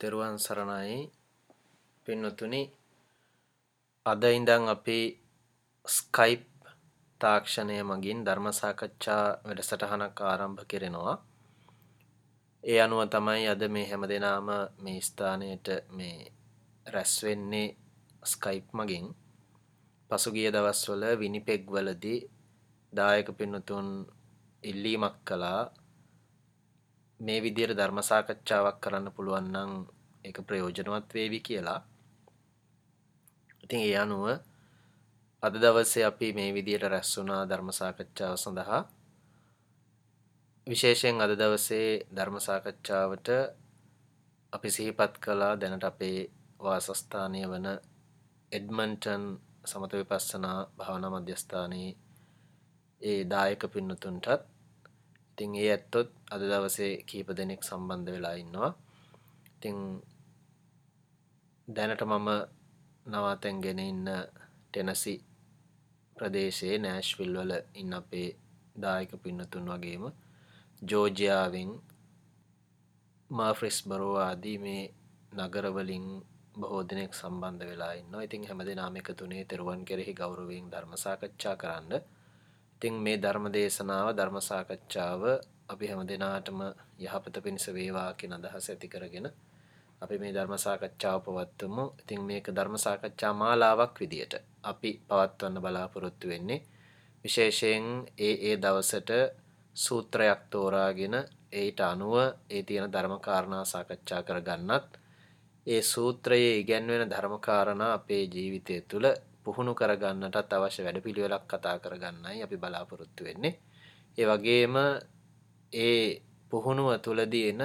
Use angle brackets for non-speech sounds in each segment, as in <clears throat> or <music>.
තෙරුවන් සරණයි පින්නතුනි අද ඉඳන් අපි ස්කයිප් තාක්ෂණය මගින් ධර්ම සාකච්ඡා වැඩසටහනක් ආරම්භ කෙරෙනවා. ඒ අනුව තමයි අද මේ හැමදෙනාම මේ ස්ථානයට මේ රැස් වෙන්නේ ස්කයිප් මගින්. පසුගිය දවස්වල විනිපෙග් වලදී දායක පින්නතුන් ඉල්ලීමක් කළා මේ විදිහට ධර්ම සාකච්ඡාවක් කරන්න පුළුවන් නම් ඒක ප්‍රයෝජනවත් වේවි කියලා. ඉතින් ඒ අනුව අද දවසේ අපි මේ විදිහට රැස් වුණා ධර්ම සාකච්ඡාව සඳහා. විශේෂයෙන් අද දවසේ ධර්ම සාකච්ඡාවට අපි සිහිපත් කළා දැනට අපේ වාසස්ථානය වන එඩ්මන්ටන් සමත විපස්සනා භාවනා මධ්‍යස්ථානයේ ඒ දායක පින්නතුන්ටත් ඉතින් ඒ ඇත්තොත් අද දවසේ කීප දෙනෙක් සම්බන්ධ වෙලා ඉන්නවා. ඉතින් දැනට මම නවාතැන්ගෙන ඉන්න ටෙනසි ප්‍රදේශයේ නෑශ්විල් වල ඉන්න අපේ දායක පින්නතුන් වගේම ජෝජයාවෙන් මාෆ්‍රිස් බරෝ ආදී මේ නගරවලින් බොහෝ දෙනෙක් සම්බන්ධ වෙලා ඉන්නවා. ඉතින් හැමදෙනාම එකතුනේ තෙරුවන් කෙරෙහි ගෞරවයෙන් ධර්ම සාකච්ඡා කරන්න. ඉතින් මේ ධර්ම දේශනාව ධර්ම සාකච්ඡාව අපි හැමදෙනාටම යහපත පිණිස වේවා කියන අදහස ඇති කරගෙන අපි මේ ධර්ම සාකච්ඡාව පවත්වමු. ඉතින් මේක ධර්ම සාකච්ඡා මාලාවක් විදියට අපි පවත්වන්න බලාපොරොත්තු වෙන්නේ. විශේෂයෙන් ඒ ඒ දවසට සූත්‍රයක් තෝරාගෙන ඒට අනුව ඒ තියෙන ධර්ම කාරණා සාකච්ඡා කරගන්නත් ඒ සූත්‍රයේ ඉගැන්වෙන ධර්ම කාරණා අපේ ජීවිතය තුළ පුහුණු කරගන්නටත් අවශ්‍ය වැඩපිළිවෙලක් කතා කරගන්නයි අපි බලාපොරොත්තු වෙන්නේ. ඒ වගේම ඒ පුහුණුව තුළදී එන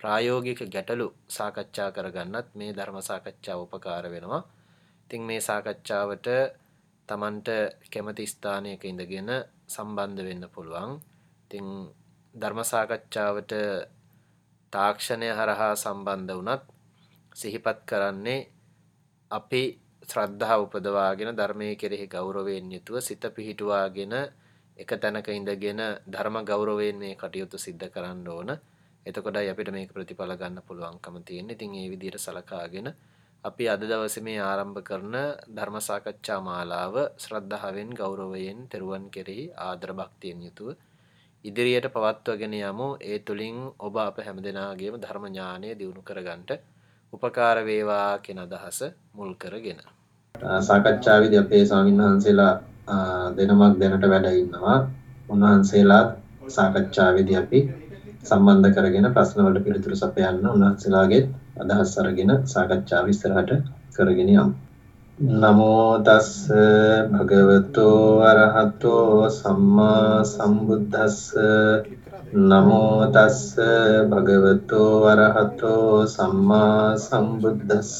ප්‍රායෝගික ගැටලු සාකච්ඡා කරගන්නත් මේ ධර්ම සාකච්ඡාව උපකාර වෙනවා. ඉතින් මේ සාකච්ඡාවට Tamanට කැමති ස්ථානයක ඉඳගෙන සම්බන්ධ වෙන්න පුළුවන්. ඉතින් ධර්ම සාකච්ඡාවට තාක්ෂණය හරහා සම්බන්ධ වුණත් සිහිපත් කරන්නේ අපි ශ්‍රද්ධාව උපදවාගෙන ධර්මයේ කෙරෙහි ගෞරවයෙන් යුතුව සිත පිහිටුවාගෙන එක තැනක ඉඳගෙන ධර්ම ගෞරවයෙන් මේ කටයුතු සිද්ධ කරන්න ඕන. එතකොටයි අපිට මේක ප්‍රතිඵල ගන්න පුළුවන්කම තියෙන්නේ. ඉතින් ඒ විදිහට සලකාගෙන අපි අද දවසේ මේ ආරම්භ කරන ධර්ම සාකච්ඡා මාලාව ශ්‍රද්ධාවෙන් ගෞරවයෙන් තෙරුවන් කෙරෙහි ආදර භක්තියෙන් යුතුව ඉදිරියට පවත්වාගෙන යමු. ඒ තුලින් ඔබ අප හැමදෙනාගේම ධර්ම ඥානය දියුණු කරගන්නට උපකාර වේවා කියන අදහස මුල් කරගෙන. සාකච්ඡාවේදී අපේ ස්වාමීන් වහන්සේලා දෙනමක් දැනට වැඩ ඉන්නවා. උන්වහන්සේලාත් සාකච්ඡාවේදී අපි සම්බන්ධ කරගෙන ප්‍රශ්නවලට පිළිතුරු සපයන්න උන්වහන්සේලාගේ අදහස් අරගෙන සාකච්ඡාව ඉස්සරහට කරගෙන යමු. නමෝ තස් භගවතෝ අරහතෝ සම්මා සම්බුද්දස්ස නමෝ තස් භගවතෝ අරහතෝ සම්මා සම්බුද්දස්ස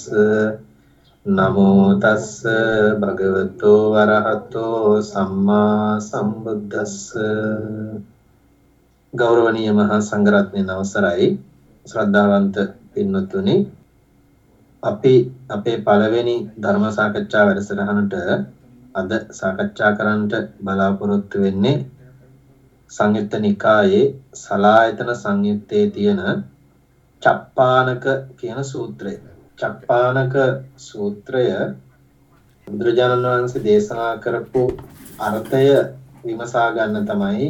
නමෝ තස් භගවතෝ අරහතෝ සම්මා සම්බුද්දස්ස ගෞරවනීය මහා සංඝරත්නයන් අවසරයි ශ්‍රද්ධාවන්ත පින්වත්තුනි අපි අපේ පළවෙනි ධර්ම සාකච්ඡා වැඩසටහනට අද සාකච්ඡා කරන්නට බලාපොරොත්තු වෙන්නේ සංයුත්ත නිකායේ සලායතන සංයුත්තේ තියෙන චප්පානක කියන සූත්‍රය. චප්පානක සූත්‍රය බුදුරජාණන් වහන්සේ දේශනා කරපු අර්ථය විමසා ගන්න තමයි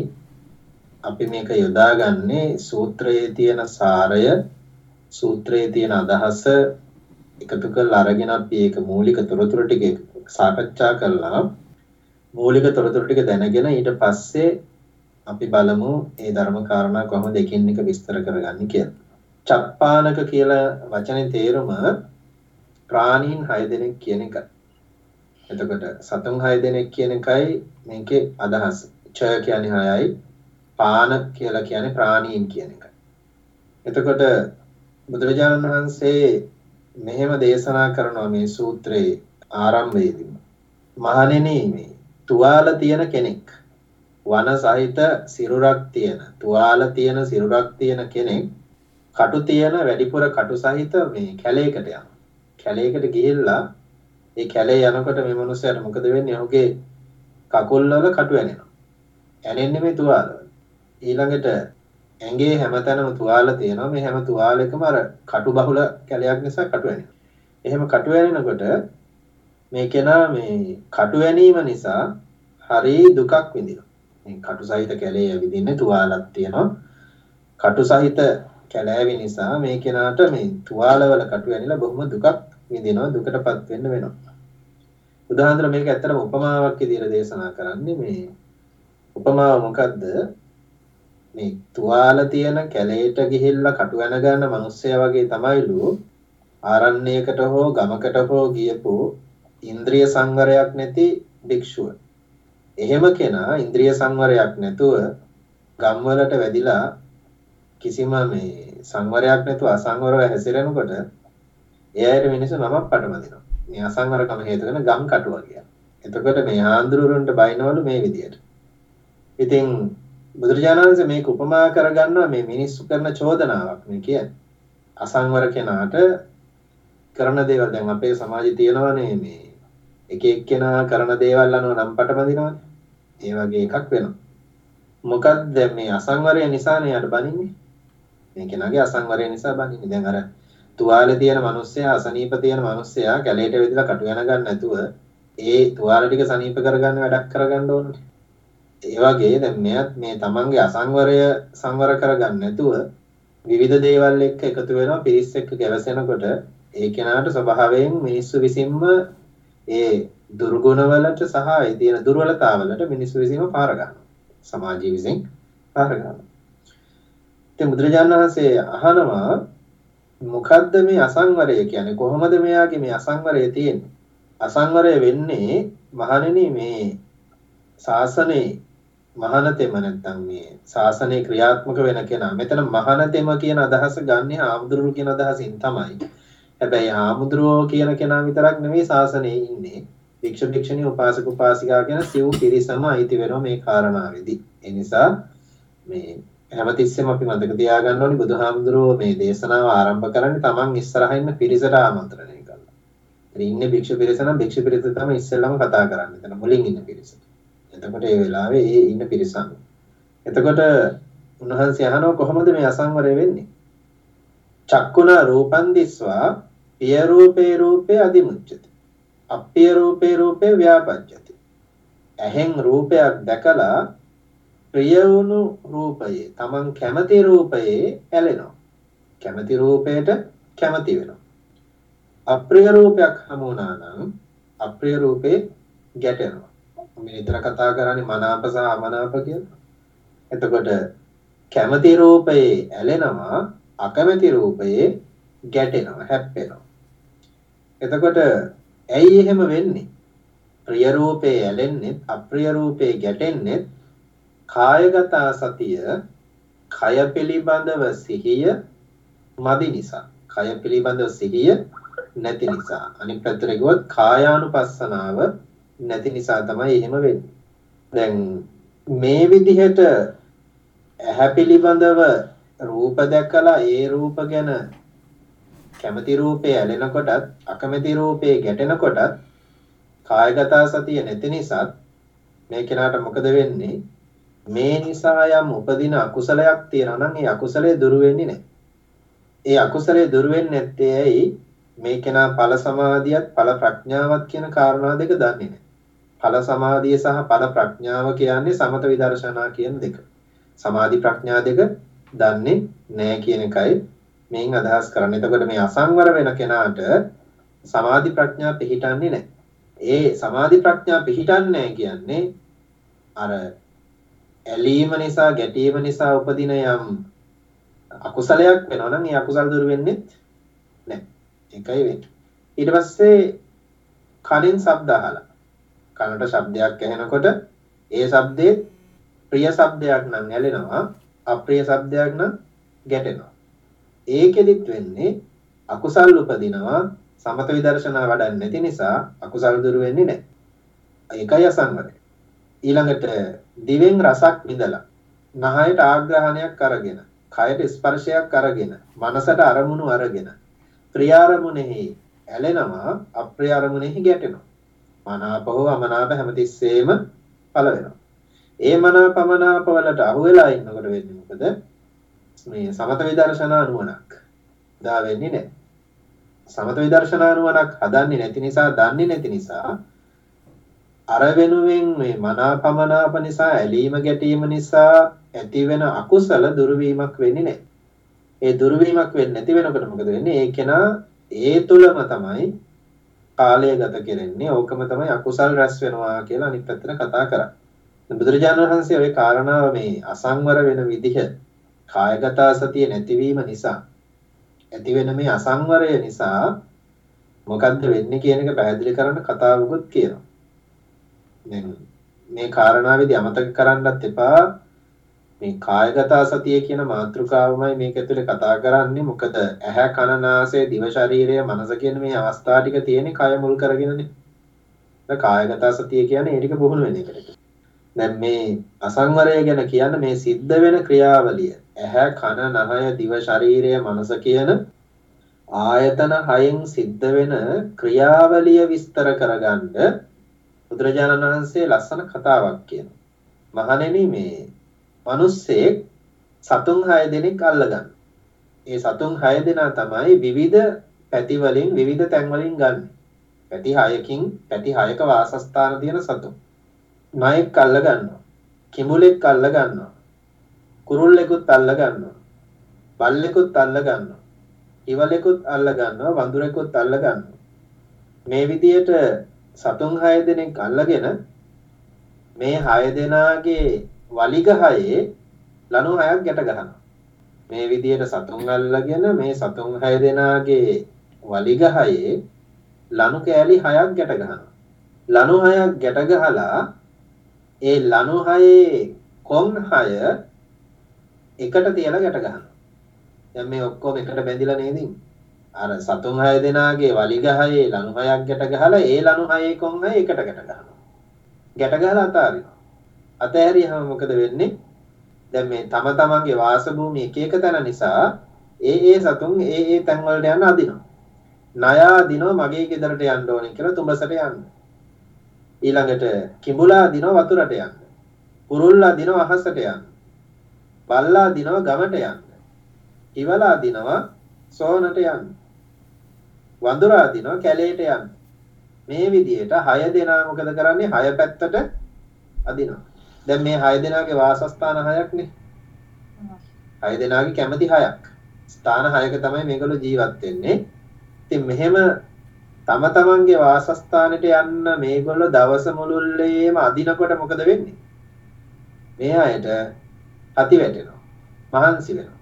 අපි මේක යොදාගන්නේ සූත්‍රයේ තියෙන සාරය සූත්‍රයේ තියෙන අදහස එකතු කරලා අරගෙන අපි ඒක මූලික තොරතුරු ටික සාකච්ඡා කළා මූලික තොරතුරු ටික දැනගෙන ඊට පස්සේ අපි බලමු ඒ ධර්ම කාරණා කොහොමද එකින් එක විස්තර කරගන්නේ කියලා. චප්පානක කියලා වචනේ තේරුම ප්‍රාණීන් 6 දෙනෙක් කියන එක. එතකොට සතුන් 6 දෙනෙක් කියන එකයි මේකේ අදහස. ච කියන්නේ 6යි පාන කියලා කියන්නේ ප්‍රාණීන් කියන එක. එතකොට බුදුරජාණන් වහන්සේ මෙහෙම දේශනා කරනවා මේ සූත්‍රයේ ආරම්භයේදී. මහණෙනි මේ තුවාල තියෙන කෙනෙක් වන සහිත සිරුරක් තියෙන තුවාල තියෙන සිරුරක් තියෙන කෙනෙක් කටු තියෙන වැඩිපුර කටු සහිත මේ කැලයකට යනවා. කැලයකට ගිහිල්ලා ඒ කැලේ යනකොට මේ මිනිස්සයාට මොකද වෙන්නේ? ඔහුගේ කකුල් වල කටු ඇනෙනවා. ඇනෙන්නේ මේ තුවාල. ඊළඟට ඇඟේ හැමතැනම තුවාල තියෙනවා මේ හැම තුවාලෙකම අර කටු බහුල කැලයක් නිසා කටු වෙනවා. එහෙම කටු වෙනකොට මේ කෙනා මේ කටු වැනීම නිසා හරි දුකක් විඳිනවා. මේ කටු සහිත කැලේ ඇවිදින්නේ තුවාලක් තියෙනවා. කටු සහිත කැලෑවි නිසා මේ කෙනාට මේ තුවාලවල කටු වැනිලා බොහොම දුකක් විඳිනවා දුකටපත් වෙන්න වෙනවා. උදාහරණ මේක ඇත්තටම උපමාවක් විදිහට දේශනා කරන්නේ මේ උපමාව මොකද්ද? මේ තුවාල තියෙන කැලේට ගිහිල්ලා කටු වෙන ගන්න මිනිස්සයා වගේ තමයිලු ආරණ්‍යයකට හෝ ගමකට හෝ ගියපු ඉන්ද්‍රිය සංවරයක් නැති භික්ෂුව. එහෙම කෙනා ඉන්ද්‍රිය සංවරයක් නැතුව ගම්වලට වැදිලා කිසිම මේ සංවරයක් නැතුව අසංවරව හැසිරෙනකොට එයාට මිනිස්සු නමක් පටවදිනවා. මේ අසංවරකම හේතු වෙන ගම් කටුවා කියලා. එතකොට මේ ආන්දරුරුන්ට බයිනවලු මේ විදියට. ඉතින් බුදුරජාණන් වහන්සේ මේක උපමා කරගන්නවා මේ මිනිස්සු කරන චෝදනාවක් මේ කියන්නේ. අසංවර කෙනාට කරන දේවල් දැන් අපේ සමාජයේ තියෙනවනේ මේ එක එක්කෙනා කරන දේවල් අනුව නම් පටබඳිනවනේ. ඒ වගේ එකක් වෙනවා. මොකක්ද මේ අසංවරය නිසානේ යාට බනින්නේ. මේ කෙනාගේ අසංවරය නිසා බනින්නේ. දැන් අර තුවාලේ තියෙන මිනිස්සයා අසනීප තියෙන මිනිස්සයා කැලේට වෙදිලා කටු යන ගන්න නැතුව ඒ තුවාල ටික සනීප කරගන්න වැඩක් කරගන්න ඕනේ. ඒ වගේ දැන් මෙයත් මේ තමන්ගේ අසංවරය සංවර කරගන්න නැතුව විවිධ දේවල් එක්ක එකතු වෙනවා පිරිස් එක්ක ගැවසෙනකොට ඒ කෙනාට ස්වභාවයෙන් මිනිස්සු විසින්ම ඒ දුර්ගුණවලට සහ ඒ තියෙන දුර්වලතාවලට මිනිස්සු විසින්ම පාර ගන්නවා. සමාජය විසින් පාර ගන්නවා. ඉතින් බුදුරජාණන් වහන්සේ අහනවා මොකද්ද මේ අසංවරය කියන්නේ කොහොමද මෙයාගේ මේ අසංවරය තියෙන්නේ? අසංවරය වෙන්නේ මහණෙනි මේ ශාසනේ මහානතෙම නැත්තම් මේ ශාසනය ක්‍රියාත්මක වෙන කෙනා. මෙතන මහානතෙම කියන අදහස ගන්නේ ආමුදුරු කියන අදහසින් තමයි. හැබැයි ආමුදුරෝ කියන කෙනා විතරක් නෙමෙයි ශාසනයේ ඉන්නේ. භික්ෂු භික්ෂුණී උපාසක උපාසිකා කියන සිව් පිරිසම අයිති වෙනවා මේ කාරණාවේදී. ඒ නිසා මේ හැමතිස්සෙම අපි මතක තියාගන්න ඕනේ බුදුහාමුදුරුවෝ මේ දේශනාව ආරම්භ කරන්නේ Taman ඉස්සරහින් ඉන්න පිරිසට ආමන්ත්‍රණය කරලා. ඉතින් ඉන්නේ භික්ෂු පිරිස නම් භික්ෂු පිරිස තමයි ඉස්සෙල්ලම කතා කරන්නේ. එතන මුලින් ඉන්න පිරිසට. එතකොට ඒ වෙලාවේ ඒ ඉන්න පිරිසම. එතකොට උන්වහන්සේ අහනවා කොහොමද මේ අසංවරය වෙන්නේ? චක්කුණ රූපං දිස්වා පිය රූපේ රූපේ අදිමුච්චති. අප්පිය රූපේ රූපේ ව්‍යාපජ්ජති. ඇහෙන් රූපයක් දැකලා ප්‍රිය වුණු රූපයේ Taman කැමති රූපයේ ඇලෙනවා. කැමති රූපයට කැමති වෙනවා. අප්‍රිය රූපයක් හමු වුණා නම් අප්‍රිය රූපේ ගැටෙනවා. මේ විතර කතා කරන්නේ මනාප සහ අමනාප කියලා. එතකොට කැමති රූපයේ ඇලෙනවා අකමැති රූපයේ ගැටෙනවා හැප්පෙනවා. එතකොට ඇයි එහෙම වෙන්නේ? ප්‍රිය රූපේ ඇලෙන්නේ අප්‍රිය රූපේ ගැටෙන්නේ කායගත සතිය කය පිළිබඳව සිහිය මදි නිසා. කය පිළිබඳව සිහිය නැති නිසා. අනිත් පැත්තට ගියොත් කායානුපස්සනාව නැති නිසා තමයි එහෙම වෙන්නේ. දැන් මේ විදිහට ඇහැ පිළිබඳව රූප දැකලා ඒ රූප ගැන කැමති රූපේ ඇලෙනකොටත් අකමැති රූපේ ගැටෙනකොටත් කායගත සතිය නැති නිසා මේ කෙනාට මොකද වෙන්නේ මේ නිසා යම් උපදින අකුසලයක් තියෙනවා නම් ඒ අකුසලයේ දුරු වෙන්නේ නැහැ. ඒ අකුසලයේ දුරු වෙන්නේ නැත්තේ ඇයි? මේ කෙනා ඵල සමාධියත් ඵල ප්‍රඥාවත් කියන කාරණා දෙක දන්නේ නැහැ. ඵල සමාධිය සහ ඵල ප්‍රඥාව කියන්නේ සමත විදර්ශනා කියන දෙක. සමාධි ප්‍රඥා දෙක දන්නේ නැහැ කියන එකයි මේන් අදහස් කරන්නේ. එතකොට මේ අසංවර වෙන කෙනාට සමාධි ප්‍රඥා පිහිටන්නේ නැහැ. ඒ සමාධි ප්‍රඥා පිහිටන්නේ කියන්නේ අර ඇලීම නිසා ගැටීම නිසා උපදින යම් අකුසලයක් වෙනවා නම් ඒ අකුසල් දුරු වෙන්නේ නැහැ. ඒකයි වෙන්නේ. ඊට පස්සේ කලින් ශබ්ද අහලා කනට ශබ්දයක් ඇහෙනකොට ඒ ශබ්දේ ප්‍රිය ශබ්දයක් නම් ඇලෙනවා අප්‍රිය ශබ්දයක් නම් ගැටෙනවා. ඒකෙදිත් වෙන්නේ අකුසල් උපදිනවා සමත විදර්ශනා වඩන්නේ නැති නිසා අකුසල් දුරු වෙන්නේ නැහැ. ඒකයි අසංවරය. ඊළඟට දිවෙන් රසක් විඳලා නහයට ආග්‍රහණයක් අරගෙන කයට ස්පර්ශයක් අරගෙන මනසට අරමුණු අරගෙන ප්‍රිය අරමුණෙහි ඇලෙනවා අප්‍රිය අරමුණෙහි ගැටෙනවා. මනාප හෝ අමනාප හැමතිස්සෙම පළ වෙනවා. ඒ මනාප අමනාප වලට අහු වෙලා ඉන්නකොට වෙන්නේ මොකද? මේ සමත විදර්ශනා නුවණක් දා වෙන්නේ නැහැ. සමත විදර්ශනා නුවණක් හදන්නේ නැති නිසා දන්නේ නැති නිසා අර වෙනුවෙන් මේ මනාපමනාප නිසා ඇලීම ගැටීම නිසා ඇතිවෙන අකුසල දුර්වීමක් වෙන්නේ නැහැ. ඒ දුර්වීමක් වෙන්නේ නැති වෙනකොට මොකද වෙන්නේ? ඒ කෙනා ඒ තුලම තමයි කාලය ගත කෙරෙන්නේ. ඕකම තමයි අකුසල් රැස් වෙනවා කියලා අනිත් පැත්තට කතා කරන්නේ. බුදුරජාණන් වහන්සේ ওই කාරණාව මේ අසංවර වෙන විදිහ කායගත සතිය නැතිවීම නිසා ඇති වෙන මේ අසංවරය නිසා මොකද්ද වෙන්නේ කියන එක පැහැදිලි කරන්න කතාවකුත් කියනවා. දැන් මේ කාරණාවේදී අමතක කරන්නත් එපා මේ කායගත සතිය කියන මාතෘකාවමයි මේක ඇතුලේ කතා කරන්නේ මොකද ඇහැ කන නාසය දිව ශරීරය මනස කියන මේ අවස්ථා ටික තියෙන්නේ කය මුල් කරගෙනනේ. ඒ කායගත සතිය කියන්නේ ඒ ටික පුහුණු වෙන එකට. දැන් මේ අසංවරය ගැන කියන්න මේ සිද්ධ වෙන ක්‍රියාවලිය ඇහැ කන නහය දිව ශරීරය මනස කියන ආයතන හයෙන් සිද්ධ වෙන ක්‍රියාවලිය විස්තර කරගන්න බුදුරජාණන් වහන්සේ ලස්සන කතාවක් කියනවා. මහණෙනි මේ මිනිස්සෙක් සතුන් 6 දෙනෙක් අල්ලගන්න. ඒ සතුන් 6 දෙනා තමයි විවිධ පැති වලින් විවිධ තැන් වලින් ගන්න. පැති 6කින් පැති 6ක වාසස්ථාන තියෙන සතුන්. නයෙක් අල්ල ගන්නවා. කිඹුලෙක් අල්ල ගන්නවා. කුරුල්ලෙකුත් අල්ල ගන්නවා. බල්ලෙකුත් අල්ල ගන්නවා. ඉවලෙකුත් අල්ල ගන්නවා. වඳුරෙකුත් අල්ල ගන්නවා. මේ විදියට සතුන් 6 දෙනෙක් අල්ලගෙන මේ 6 දෙනාගේ වලිග හයේ ලනු 6ක් ගැට ගන්නවා. මේ විදියට සතුන් අල්ලගෙන මේ සතුන් 6 දෙනාගේ වලිග හයේ ලනු කෑලි 6ක් ගැට ගන්නවා. ලනු 6ක් ගැට ගහලා ඒ ලනු හයේ කොන් හය එකට තියලා ගැට ගන්නවා. දැන් මේ ඔක්කොම එකට බැඳිලා නේද අර සතුන් හය දෙනාගේ වලිග හයේ ලනු හයක් ගැට ගහලා ඒ ලනු හයේ කොන් හය එකට ගැට ගන්නවා. ගැට ගහලා අතාරිනවා. අතෑරියම මොකද වෙන්නේ? දැන් මේ තම තමන්ගේ වාස භූමි එක එක තැන නිසා ඒ ඒ සතුන් ඒ ඒ තැන් වලට යන්න අදිනවා. ණයා දිනවා මගේ ගෙදරට යන්න ඕනේ කියලා තුඹසට යන්න. ඊළඟට කිඹුලා දිනව වතුරට යන්න. කුරුල්ලා දිනව අහසට යන්න. බල්ලා දිනව ගමට යන්න. ඉවලා දිනව සෝනට යන්න. වඳුරා දිනව කැලේට යන්න. මේ විදිහට 6 දෙනා මොකද කරන්නේ 6 පැත්තට අදිනවා. දැන් මේ 6 දෙනාගේ වාසස්ථාන 6ක්නේ. 6 දෙනාගේ කැමති 6ක්. ස්ථාන 6ක තමයි මේගොල්ලෝ ජීවත් වෙන්නේ. ඉතින් මෙහෙම තම තමන්ගේ වාසස්ථානෙට යන්න මේගොල්ලෝ දවස මුළුල්ලේම අදිනකොට මොකද වෙන්නේ? මේ අයට අති වැටෙනවා. මහන්සි වෙනවා.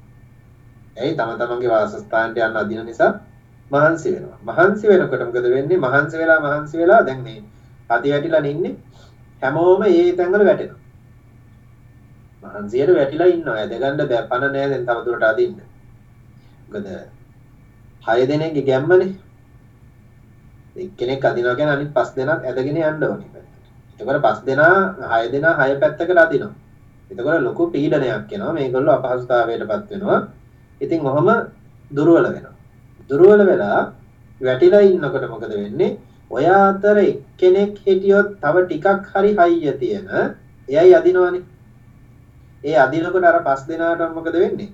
ඇයි තම තමන්ගේ වාසස්ථානට යන්න අදින නිසා මහන්සි වෙනවා. මහන්සි වෙනකොට මොකද වෙන්නේ? මහන්සි වෙලා මහන්සි වෙලා දැන් මේ අති වැටිලා ඉන්නේ හැමෝම ඒ තැන්වල වැටෙනවා. මහන්සියට වැටිලා ඉන්නවා. ඇදගන්න බෑ පණ නෑ දැන් තව දුරට අදින්න. මොකද 6 දෙනෙක්ගේ ගැම්මනේ එක්කෙනෙක් අදිනවා කියන්නේ අනිත් පස් දෙනාත් ඇදගෙන යන්න ඕනේ පැත්තට. එතකොට පස් දෙනා හය දෙනා හය පැත්තකට අදිනවා. එතකොට ලොකු පීඩනයක් එනවා. මේගොල්ලෝ අපහසුතාවයටපත් වෙනවා. ඉතින් ඔහම දුර්වල වෙනවා. දුර්වල වෙලා වැටිලා ඉන්නකොට මොකද වෙන්නේ? ඔය අතර එක්කෙනෙක් හිටියොත් තව ටිකක් හරි හයිය තියෙන එයයි අදිනවනේ. ඒ අදිනකොට අර පස් දෙනාට මොකද වෙන්නේ?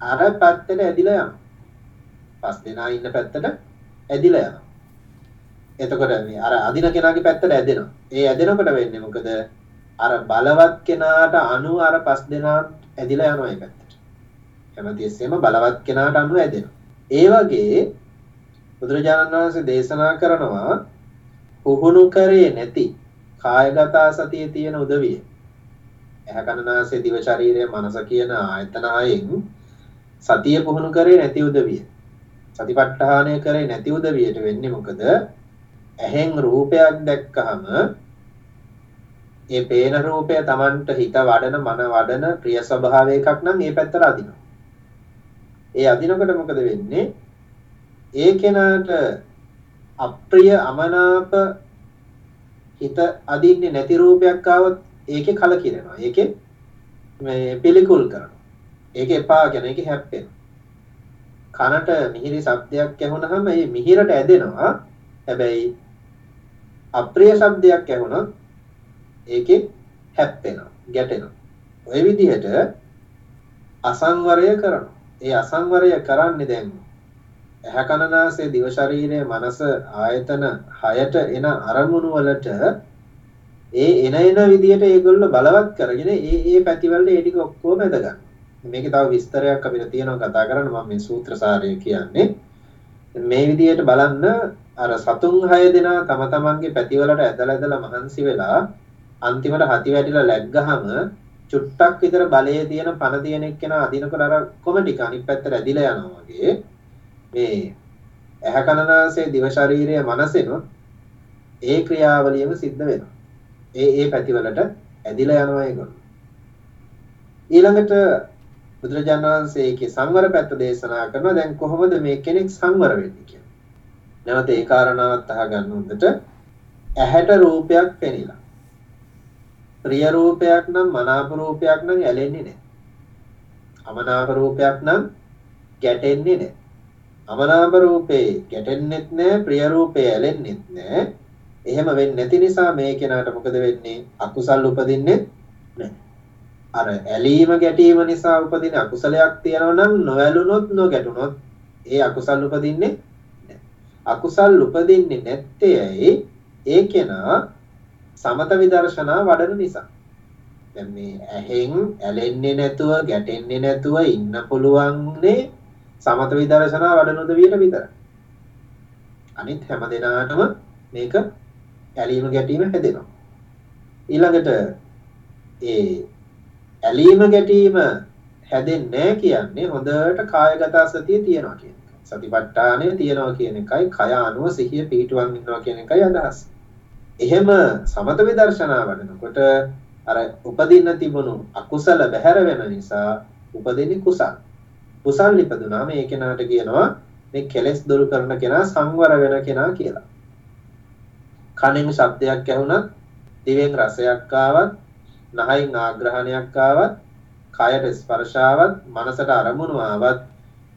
අර පැත්තට ඇදිලා යනවා. පස් දෙනා ඉන්න පැත්තට ඇදිලා යනවා. එතකොට මේ අර අදින කෙනාගේ පැත්තට ඇදෙනවා. ඒ ඇදෙනකොට වෙන්නේ මොකද? අර බලවත් කෙනාට අනු අර පස් දෙනා ඇදිලා යනවා ඒ පැත්තට. හැමතිස්සෙම බලවත් කෙනාට අනු ඇදෙනවා. ඒ වගේ බුදුරජාණන් වහන්සේ දේශනා කරනවා පුහුණු කරේ නැති කායගත සතියේ තියෙන උදවිය. ඇහැ කන නාසය දිව ශරීරය මනස කියන ආයතන හයෙන් සතිය පුහුණු කරේ නැති උදවිය. සතිපට්ඨානය කරේ නැති උදවියට වෙන්නේ මොකද? ඇහෙන් රූපයක් දැක්කහම ඒ පේන රූපය Tamanට හිත වඩන මන වඩන ප්‍රිය ස්වභාව එකක් නම් ඒ පැත්තට අදිනවා. ඒ අදිනකොට මොකද වෙන්නේ? ඒ කෙනාට අප්‍රිය අමනාප හිත අදින්නේ නැති රූපයක් ආවොත් ඒකේ කලකිරෙනවා. ඒකේ මේ පිළිකුල් කරනවා. ඒකේ එපා කියන එකේ හැප්පෙනවා. කනට මිහිරි ශබ්දයක් ඇහුනහම ඒ මිහිරට ඇදෙනවා. හැබැයි අප්‍රිය શબ્දයක් ඇහුනොත් ඒකේ හැප්පෙනවා ගැටෙනවා ඔය විදිහට අසංවරය කරනවා. ඒ අසංවරය කරන්නේ දැන් ඇහැ කන නාසය දිව ශරීරය මනස ආයතන හයට එන අරමුණු වලට ඒ එන එන විදියට ඒගොල්ලෝ බලවත් කරගෙන ඒ ඒ පැතිවලට ඒ ටික ඔක්කොම ඇද ගන්න. මේකේ තව විස්තරයක් අපිට තියෙනවා කතා කරන්න මම මේ සූත්‍ර සාරය කියන්නේ. මේ විදියට බලන්න අර සතුන් හය දෙනා තම තමන්ගේ පැතිවලට ඇදලා ඇදලා මහන්සි වෙලා අන්තිමට හති වැටිලා läග්ගහම චුට්ටක් විතර බලයේ තියෙන පණ තියෙන එක්කෙනා අදිනකොට අර කොම ටික අනිත් පැත්තට ඇදිලා යනවා වගේ මේ ඇහැ කනනාසය දිව ශරීරය මනසෙනොත් ඒ ක්‍රියාවලියම සිද්ධ වෙනවා. ඒ ඒ පැතිවලට ඇදිලා යනවා ඒගොල්ලෝ. ඊළඟට බුදුරජාණන් වහන්සේ ඒකේ සංවර පැත්ත දේශනා කරනවා දැන් කොහොමද මේ කෙනෙක් සංවර වෙන්නේ කියලා. නැවත ඒ කාරණාවත් අහගන්න හොඳට ඇහැට රූපයක් පෙනිලා. ප්‍රිය රූපයක් නම් මනාප රූපයක් නම් ඇලෙන්නේ නැහැ. අමනාප රූපයක් නම් ගැටෙන්නේ නැහැ. අමනාප රූපේ ගැටෙන්නෙත් නැහැ ප්‍රිය රූපේ ඇලෙන්නෙත් නැහැ. එහෙම වෙන්නේ නැති නිසා මේ කෙනාට මොකද වෙන්නේ? අකුසල් උපදින්නේ නැහැ. අර ඇලීම ගැටීම නිසා උපදින අකුසලයක් තියෙනවා නම් නොඇලුනොත් නොගැටුනොත් ඒ අකුසල් උපදින්නේ නැහැ. අකුසල් උපදින්නේ නැත්තේ ඇයි? ඒ කෙනා සමත විදර්ශනා වඩන නිසා. දැන් මේ ඇහෙන් ඇලෙන්නේ නැතුව ගැටෙන්නේ නැතුව ඉන්න පුළුවන්නේ සමත විදර්ශනා වඩන උදවියට විතරයි. අනිත් හැම දිනාටම මේක ඇලීම ගැටීම හැදෙනවා. ඊළඟට ඒ ඇලීම ගැටීම හැදෙන්නේ කියන්නේ හොඳට කායගත සතිය තියනවා කියන එක. සතිපට්ඨානය තියනවා කියන එකයි කය අනුව සිහිය පිහිටුවන් ඉන්නවා කියන එකයි අදහස්. එහෙම සමත විදර්ශනා වඩනකොට අර උපදින්න තිබුණු අකුසල බැහැර වෙන නිසා උපදින්නේ කුසල්. කුසල් ඉපදුනා මේ කෙනාට කියනවා මේ කෙලෙස් දුරු කරන කෙනා සංවර වෙන කෙනා කියලා. කනෙන් ශබ්දයක් ඇහුණත්, දිවෙන් රසයක් ආවත්, නහයින් ආග්‍රහණයක් ආවත්, කයට ස්පර්ශාවත්, මනසට අරමුණු ආවත්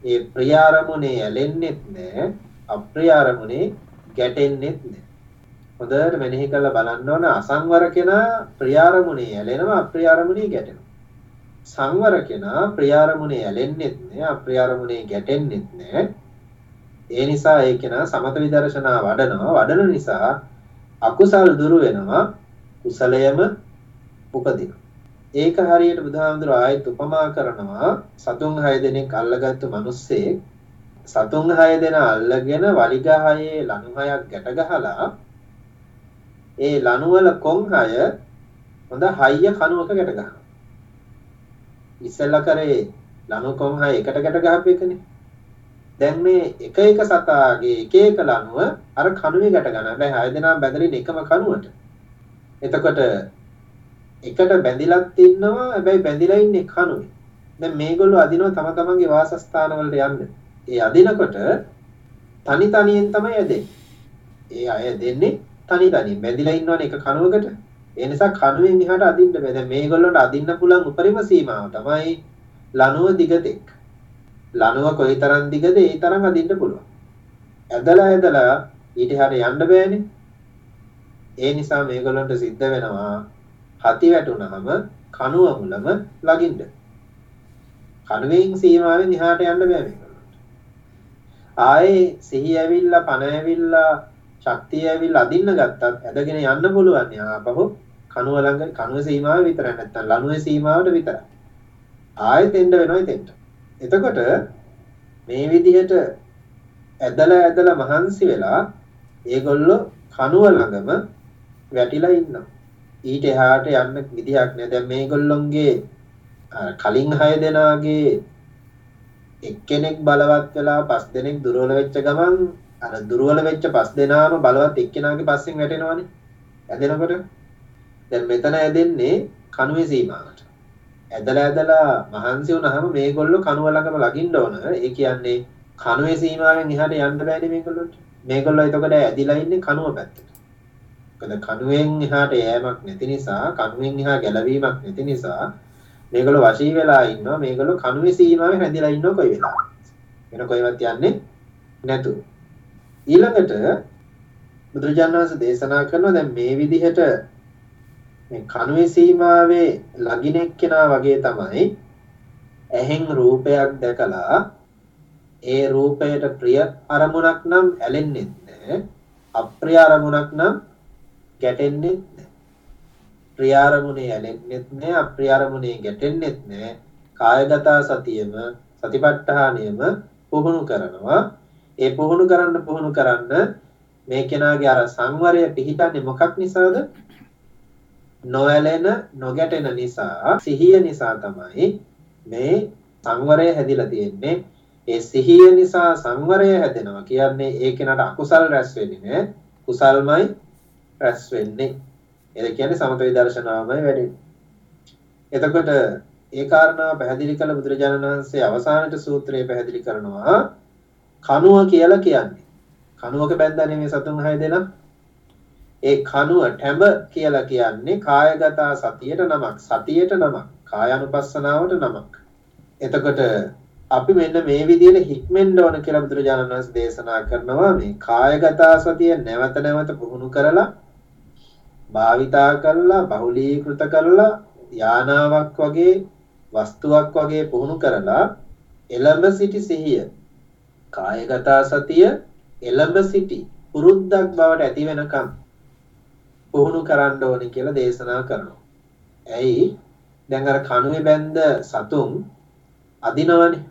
ඒ ප්‍රිය අරමුණේ ඇලෙන්නෙත් නැහැ, අප්‍රිය අරමුණේ ගැටෙන්නෙත් නැහැ. හොඳට මෙනෙහි කරලා බලන්න ඕන. අසංවර කෙනා ප්‍රිය අරමුණේ ඇලෙනවා, අප්‍රිය අරමුණේ ගැටෙනවා. සංවර කෙනා ප්‍රියාරමුණේ ඇලෙන්නෙත් නෑ අප්‍රියාරමුණේ ගැටෙන්නෙත් නෑ. ඒ නිසා ඒ කෙනා සමත විදර්ශනා වඩනවා. වඩන නිසා අකුසල් දුරු වෙනවා කුසලයම උපදිනවා. ඒක හරියට බුදුහාමුදුර ආයෙත් උපමා කරනවා. සතුන් 6 දෙනෙක් අල්ලගත්තු මිනිස්සේ සතුන් 6 දෙනා අල්ලගෙන වලිග හයේ ලණු හයක් ගැට ගහලා ඒ ලණු වල කොන් හය හොඳ හයිය කණුවක ගැට ගහනවා ඉස්සෙල්ලා කරේ ලණු කොන් හය එකට ගැට ගහපු එකනේ. දැන් මේ එක එක සතාගේ එක එක ලණුව අර කණුවේ ගැට ගන්න. හැබැයි හය දෙනා බැඳලින් එකම කණුවට. එතකොට එකට බැඳිලත් ඉන්නවා හැබැයි බැඳිලා ඉන්නේ කණුවේ. දැන් මේගොල්ලෝ අදිනවා තම තමන්ගේ වාසස්ථාන වලට යන්න. ඒ අදිනකොට තනි තනියෙන් තමයි ඇදෙන්නේ. ඒ අය දෙන්නේ තනි තනියෙන් බැඳිලා ඉන්නවනේ එක කණුවකට. ඒ නිසා කඩුවෙන් එහාට අදින්න බෑ. දැන් මේගොල්ලන්ට අදින්න පුළුවන් උපරිම සීමාව තමයි ලනුව දිගතෙක්. ලනුව කොයිතරම් දිගද ඒ තරම් අදින්න පුළුවන්. ඇදලා ඇදලා ඊට එහාට යන්න බෑනේ. ඒ නිසා මේගොල්ලන්ට සිද්ධ වෙනවා හති වැටුනහම කණුව මුලම ලගින්න. කණුවෙන් සීමාවෙන් එහාට යන්න බෑ මේගොල්ලන්ට. ආයේ සිහි ඇවිල්ලා පණ ඇවිල්ලා ශක්තිය ඇවිල්ලා අදින්න ගත්තත් ඇදගෙන යන්න පුළුවන් යාපහු කණුව ළඟ කණුව සීමාව විතරයි නැත්තම් ලණුවේ සීමාවට විතරයි. ආයෙත් එන්න වෙනවා එතෙන්ට. එතකොට මේ විදිහට ඇදලා ඇදලා මහන්සි වෙලා ඒගොල්ලෝ කණුව ළඟම වැටිලා ඉන්නවා. ඊට එහාට යන්න විදිහක් නෑ. දැන් මේගොල්ලොන්ගේ කලින් 6 දෙනාගේ එක්කෙනෙක් බලවත් වෙලා පස් දෙනෙක් දුර්වල වෙච්ච ගමන් අර දුර්වල වෙච්ච පස් දෙනාම බලවත් එක්කෙනාගේ පස්සෙන් වැටෙනවනේ. ඇදෙනකොට දැන් මෙතන ඇදෙන්නේ කණුවේ සීමාවට. ඇදලා ඇදලා මහන්සි වුණාම මේගොල්ලෝ කණුව ළඟම ලගින්න ඕන. ඒ කියන්නේ කණුවේ සීමාවෙන් එහාට යන්න බෑනේ මේගොල්ලොන්ට. මේගොල්ලෝ එතකොට ඇදිලා ඉන්නේ කණුව පැත්තට. මොකද කණුවෙන් එහාට යෑමක් නැති නිසා, කණුවෙන් එහා ගැලවීමක් නැති නිසා මේගොල්ලෝ වශී වෙලා ඉන්නවා. මේගොල්ලෝ කණුවේ සීමාවේ රැඳිලා ඉන්නවා කොයි වෙලාවද? වෙන කොයිවත් යන්නේ නැතුව. ඊළඟට බුදුරජාණන් වහන්සේ දේශනා කරනවා දැන් මේ විදිහට මේ කණුවේ සීමාවේ ලගින එක්කෙනා වගේ තමයි ඇහෙන් රූපයක් දැකලා ඒ රූපයට ප්‍රිය අරමුණක් නම් ඇලෙන්නෙත් නැහැ. අප්‍රිය අරමුණක් නම් ගැටෙන්නෙත් නැහැ. ප්‍රිය අරමුණේ ඇලෙන්නෙත් නැහැ, අප්‍රිය අරමුණේ ගැටෙන්නෙත් නැහැ. කායගත සතියෙම සතිපට්ඨානෙම පුහුණු කරනවා. ඒ පුහුණු කරන්න පුහුණු කරන්න මේ කෙනාගේ අර සංවරය පිහිටන්නේ මොකක් නිසාද? නොඇලෙන නොගැටෙන නිසා සිහිය නිසා තමයි මේ සංවරය හැදිලා තියෙන්නේ. ඒ සිහිය නිසා සංවරය හැදෙනවා කියන්නේ ඒ කෙනාට අකුසල් රැස් වෙන්නේ නෑ. කුසල්මයි රැස් වෙන්නේ. ඒ කියන්නේ සමත විදර්ශනාමයි වැඩෙන්නේ එතකොට ඒ කාරණාව පැහැදිලි කළ බුදුරජාණන් වහන්සේ අවසානයේ සූත්‍රයේ පැහැදිලි කරනවා කනුව කියලා කියන්නේ. කනුවක බැඳන්නේ මේ සතුන් හය දෙනා? ඒ කනුව ටැඹ කියලා කියන්නේ කායගත සතියට නමක් සතියට නමක් කායानुපස්සනාවට නමක්. එතකොට අපි මෙන්න මේ විදිහට හික්මෙන්න ඕන කියලා බුදුරජාණන් වහන්සේ දේශනා කරනවා මේ කායගත සතිය නැවත නැවත පුහුණු කරලා භාවිතා කරලා බහුලීකృత කරලා යානාවක් වගේ වස්තුවක් වගේ පුහුණු කරලා එළඹ සිටි සිහිය කායගත සතිය එළඹ සිටි පුරුද්දක් බවට ඇති වෙනකම් පුහුණු කරන්න ඕනේ කියලා දේශනා කරනවා. ඇයි? දැන් අර කණුවේ බැඳ සතුන් අදිනවනේ.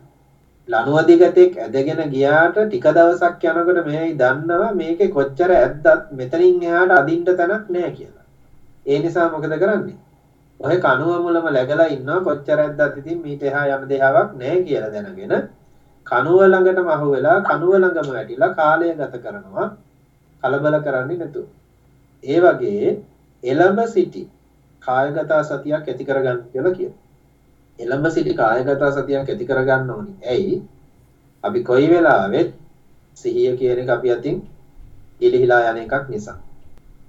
ලණුව දිගතෙක් ඇදගෙන ගියාට ටික දවසක් යනකොට මෙයි දන්නවා මේකේ කොච්චර ඇද්දත් මෙතනින් එහාට අදින්න තැනක් නැහැ කියලා. ඒ නිසා මොකද කරන්නේ? ඔය කණුව මුලම läගලා ඉන්නවා කොච්චර ඇද්දත් ඉතින් මීට එහා යන දෙයක් නැහැ කියලා දැනගෙන කණුව ළඟටම අහු වෙලා කණුව ළඟම වැටිලා කාලය ගත කරනවා කලබල කරන්නේ නැතුව. ඒ වගේ එළඹ සිටි කායගත සතියක් ඇති කරගන්න කියලා කියනවා. එළඹ සිටි කායගත සතියක් ඇති කරගන්න ඕනි. ඇයි? අපි කොයි වෙලාවෙත් සිහිය කියන එක අපි අතින් ගිලිහිලා යන එකක් නිසා.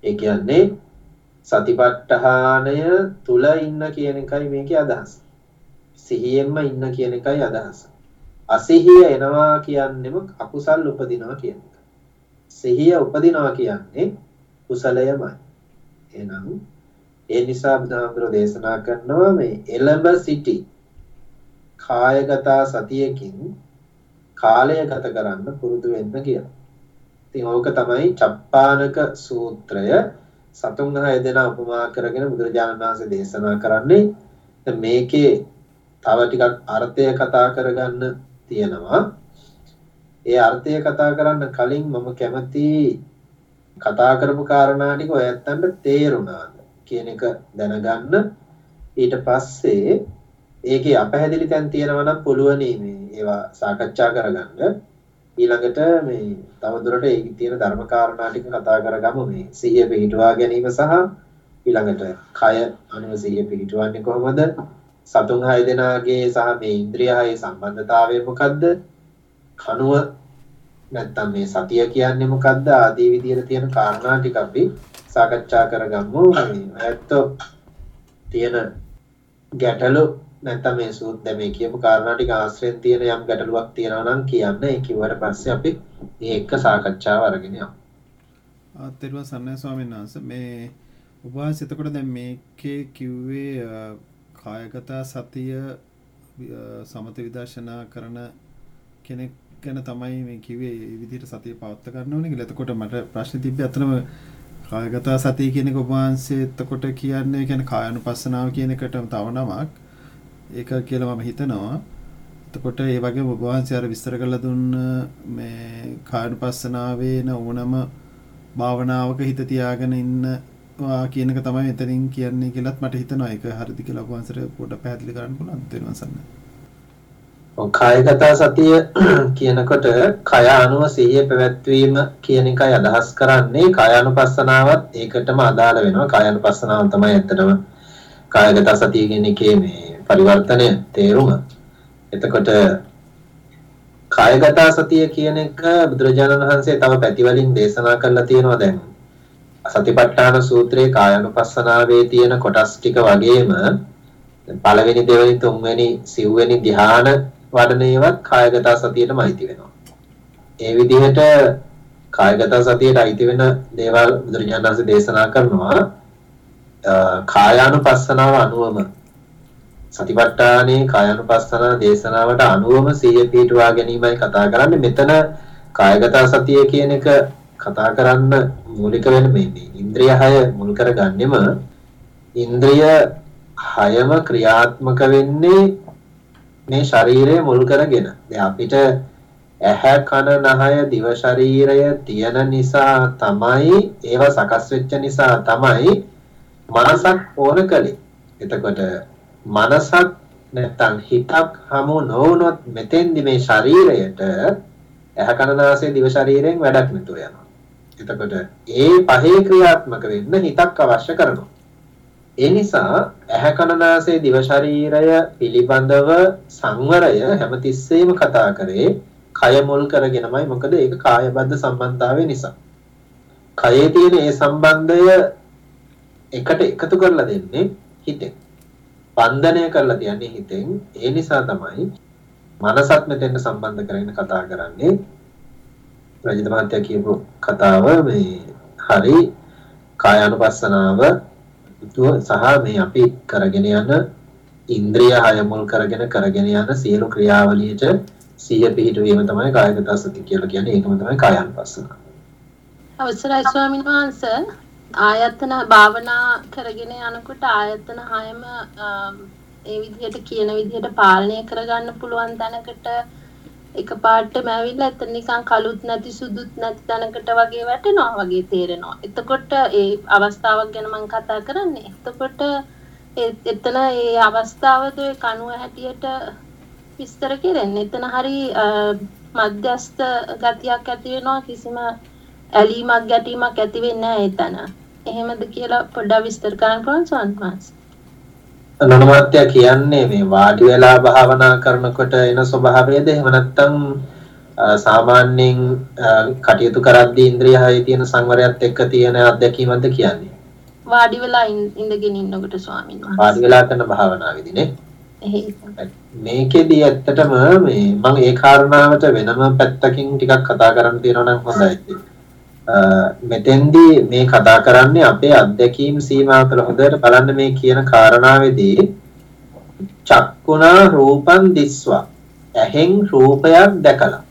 ඒ කියන්නේ සතිපට්ඨානය තුල ඉන්න කියන එකයි මේකේ අදහස. සිහියෙන්ම ඉන්න කියන එකයි අදහස. අසිහිය එනවා කියන්නේම අකුසල් උපදිනවා කියන එක. සිහිය උපදිනවා කියන්නේ කුසලයමයි. එහෙනම් ඒ නිසා බුදුහාමුදුරෝ දේශනා කරනවා මේ එළඹ සිටි කායගත සතියකින් කාලය ගත කරන්න පුරුදු වෙන්න කියලා. ඉතින් ඕක තමයි චප්පානක සූත්‍රය සතුන් හය දෙනා උපමා කරගෙන බුදුරජාණන් වහන්සේ දේශනා කරන්නේ. මේකේ තව ටිකක් අර්ථය කතා කරගන්න තියෙනවා. ඒ අර්ථය කතා කරන්න කලින් මම කැමති කතා කරපු කාරණා ටික ඔයත්තන්ට තේරුණාද කියන එක දැනගන්න. ඊට පස්සේ ඒකේ අපහැදිලි තැන් තියෙනවා නම් පුළුවනි මේ ඒවා සාකච්ඡා කරගන්න. ඊළඟට මේ තවදුරට ඒකේ තියෙන ධර්ම කාරණා ටික කතා කරගමු. මේ සිහිය පිහිටුවා ගැනීම සහ ඊළඟට කය අනුව සිහිය පිහිටුවන්නේ කොහොමද? සතුන් හය දෙනාගේ සහ මේ ඉන්ද්‍රිය හයේ සම්බන්ධතාවය මොකද්ද? කනුව නැත්තම් මේ සතිය කියන්නේ මොකද්ද? ආදී විදිහට තියෙන කාරණා ටික අපි සාකච්ඡා කරගමු. මේ ඇත්තෝ තියෙන ගැටලු නැත්තම් මේ සූත් දැන් මේ කියපු කාරණා ටික ආශ්‍රයෙන් තියෙන යම් ගැටලුවක් තියෙනවා නම් කියන්න. ඒ කිව්වට පස්සේ අපි මේ එක්ක සාකච්ඡාව අරගෙන යමු. ආත්තරුවන් සන්නයි ස්වාමීන් වහන්සේ. මේ ඔබ වහන්සේ එතකොට දැන් මේකේ කිව්වේ කායගත සතිය සමත විදර්ශනා කරන කෙනෙක් ගැන තමයි මේ කිව්වේ මේ විදිහට සතිය පවත්වා ගන්න ඕනේ කියලා. එතකොට මට ප්‍රශ්න තිබ්බේ අතනම කායගත සතිය කියන එක ඔබ වහන්සේ එතකොට කියන්නේ කියන්නේ කායानुපස්සනාව කියන එකට තව නමක්. ඒක කියලා මම හිතනවා. එතකොට ඒ වගේ ඔබ වහන්සේ අර විස්තර කරලා දුන්න මේ කායानुපස්සනාවේ න ඕනම භාවනාවක හිත තියාගෙන ඉන්නවා කියන එක තමයි එතනින් කියන්නේ කියලාත් මට හිතෙනවා. ඒක හරිද කියලා ඔබ වහන්සේට පොඩ්ඩක් පැහැදිලි කරන්න පුළුවන්. තේරුම් ගන්න. කායගත සතිය <clears throat> කියනකොට කය අනුව සිහිය පැවැත්වීම කියන එකයි අදහස් කරන්නේ කායानुපස්සනාවත් ඒකටම අදාළ වෙනවා කායानुපස්සනාව තමයි ඇත්තටම කායගත සතිය කියන එකේ මේ පරිවර්තනය තේරුම එතකොට කායගත සතිය කියන එක බුදුරජාණන් වහන්සේ තව පැතිවලින් දේශනා කරලා තියෙනවා දැන් සතිපට්ඨාන සූත්‍රයේ කායानुපස්සනාවේ තියෙන කොටස් ටික වගේම පළවෙනි දෙවෙනි තුන්වෙනි සිව්වෙනි ධ්‍යාන වඩනේවත් කායගත සතියටම අයිති වෙනවා. ඒ විදිහට කායගත සතියට අයිති වෙන දේවල් බුදුරජාණන් වහන්සේ දේශනා කරනවා කායානුපස්සනාව අනුවම සතිපට්ඨානේ කායानुපස්සනා දේශනාවට අනුවම සිහිය පිහිටුවා ගැනීමයි කතා කරන්නේ. මෙතන කායගත සතිය කියන එක කතා කරන්න මූලික වෙන මේ ඉන්ද්‍රිය හය මුල් කරගන්නෙම ඉන්ද්‍රිය හයම ක්‍රියාත්මක වෙන්නේ මේ ශරීරය මුල් කරගෙන. දැන් අපිට ඇහැ කන නහය දිව ශරීරය තියෙන නිසා තමයි ඒවා සකස් වෙච්ච නිසා තමයි මනසක් ඕන කලේ. එතකොට මනසක් නැත්තම් හිතක් හමු නොවුනොත් මෙතෙන්දි මේ ශරීරයට ඇහැ කන නාසය දිව ශරීරයෙන් වැඩක් නැතුව යනවා. එතකොට ඒ පහේ ක්‍රියාත්මක වෙන්න හිතක් අවශ්‍ය කරනවා. ඒ නිසා ඇහැ කන නාසය දිව ශරීරය පිළිබඳව සංවරය හැමතිස්සෙම කතා කරේ කය මුල් කරගෙනමයි මොකද ඒක කායබද්ධ සම්බන්ධතාවය නිසා. කයේ තියෙන ඒ සම්බන්ධය එකට එකතු කරලා දෙන්නේ හිතෙන්. බන්ධනය කරලා තියන්නේ හිතෙන්. ඒ නිසා තමයි මනසත් මෙතෙන්ට සම්බන්ධ කරගෙන කතා කරන්නේ. රජිත මහත්තයා කියපු කතාව මේ හරි කායානුපස්සනාව සහ මේ අපි කරගෙන යන ඉන්ද්‍රිය හය මුල් කරගෙන කරගෙන යන සියලු ක්‍රියාවලියට සිහිය පිහිටවීම තමයි කායගත සති කියලා කියන්නේ. ඒකම තමයි කායානුපස්සනාව. අවසරයි ස්වාමීන් වහන්සේ ආයතන භාවනා කරගෙන යනකොට ආයතන හයම ඒ විදිහට කියන විදිහට පාලනය කරගන්න පුළුවන් තැනකට එකපාරටම ඇවිල්ලා එතන නිකන් කළුත් නැති සුදුත් නැති තැනකට වගේ වැටෙනවා වගේ තේරෙනවා. එතකොට ඒ අවස්ථාවක් ගැන මම කතා කරන්නේ. එතකොට එතන ඒ අවස්ථාවද ඒ කණුව හැටියට විස්තර කෙරෙන්නේ. එතන හරි මධ්‍යස්ත ගතියක් ඇති වෙනවා කිසිම ඇලීමක් ගැටීමක් ඇති වෙන්නේ නැහැ එතන. එහෙමද කියලා පොඩ්ඩක් විස්තර කරන්න පුළුවන් සෝන්මාස්. නොනවත්ය කියන්නේ මේ වාඩි වෙලා භාවනා කරනකොට එන ස්වභාවයද එහෙම නැත්නම් සාමාන්‍යයෙන් කටයුතු කරද්දී ඉන්ද්‍රිය හයේ තියෙන සංවරයත් එක්ක තියෙන අත්දැකීමක්ද කියන්නේ? වාඩි වෙලා ඉඳගෙන ඉන්නකොට ස්වාමීන් වහන්සේ. වාඩි වෙලා කරන භාවනාවේදී නේ. මේකෙදි ඇත්තටම මේ මම ඒ කාරණාවට වෙනම පැත්තකින් ටිකක් කතා කරන්න තියෙනවා නම් හොඳයි. මෙතෙන්දී මේ කතා කරන්නේ අපේ අත්දැකීම් සීමා කළ හොඳට බලන්න මේ කියන කාරණාවේදී චක්කුණා රූපං දිස්වා. ඇහෙන් රූපයක් දැකලා.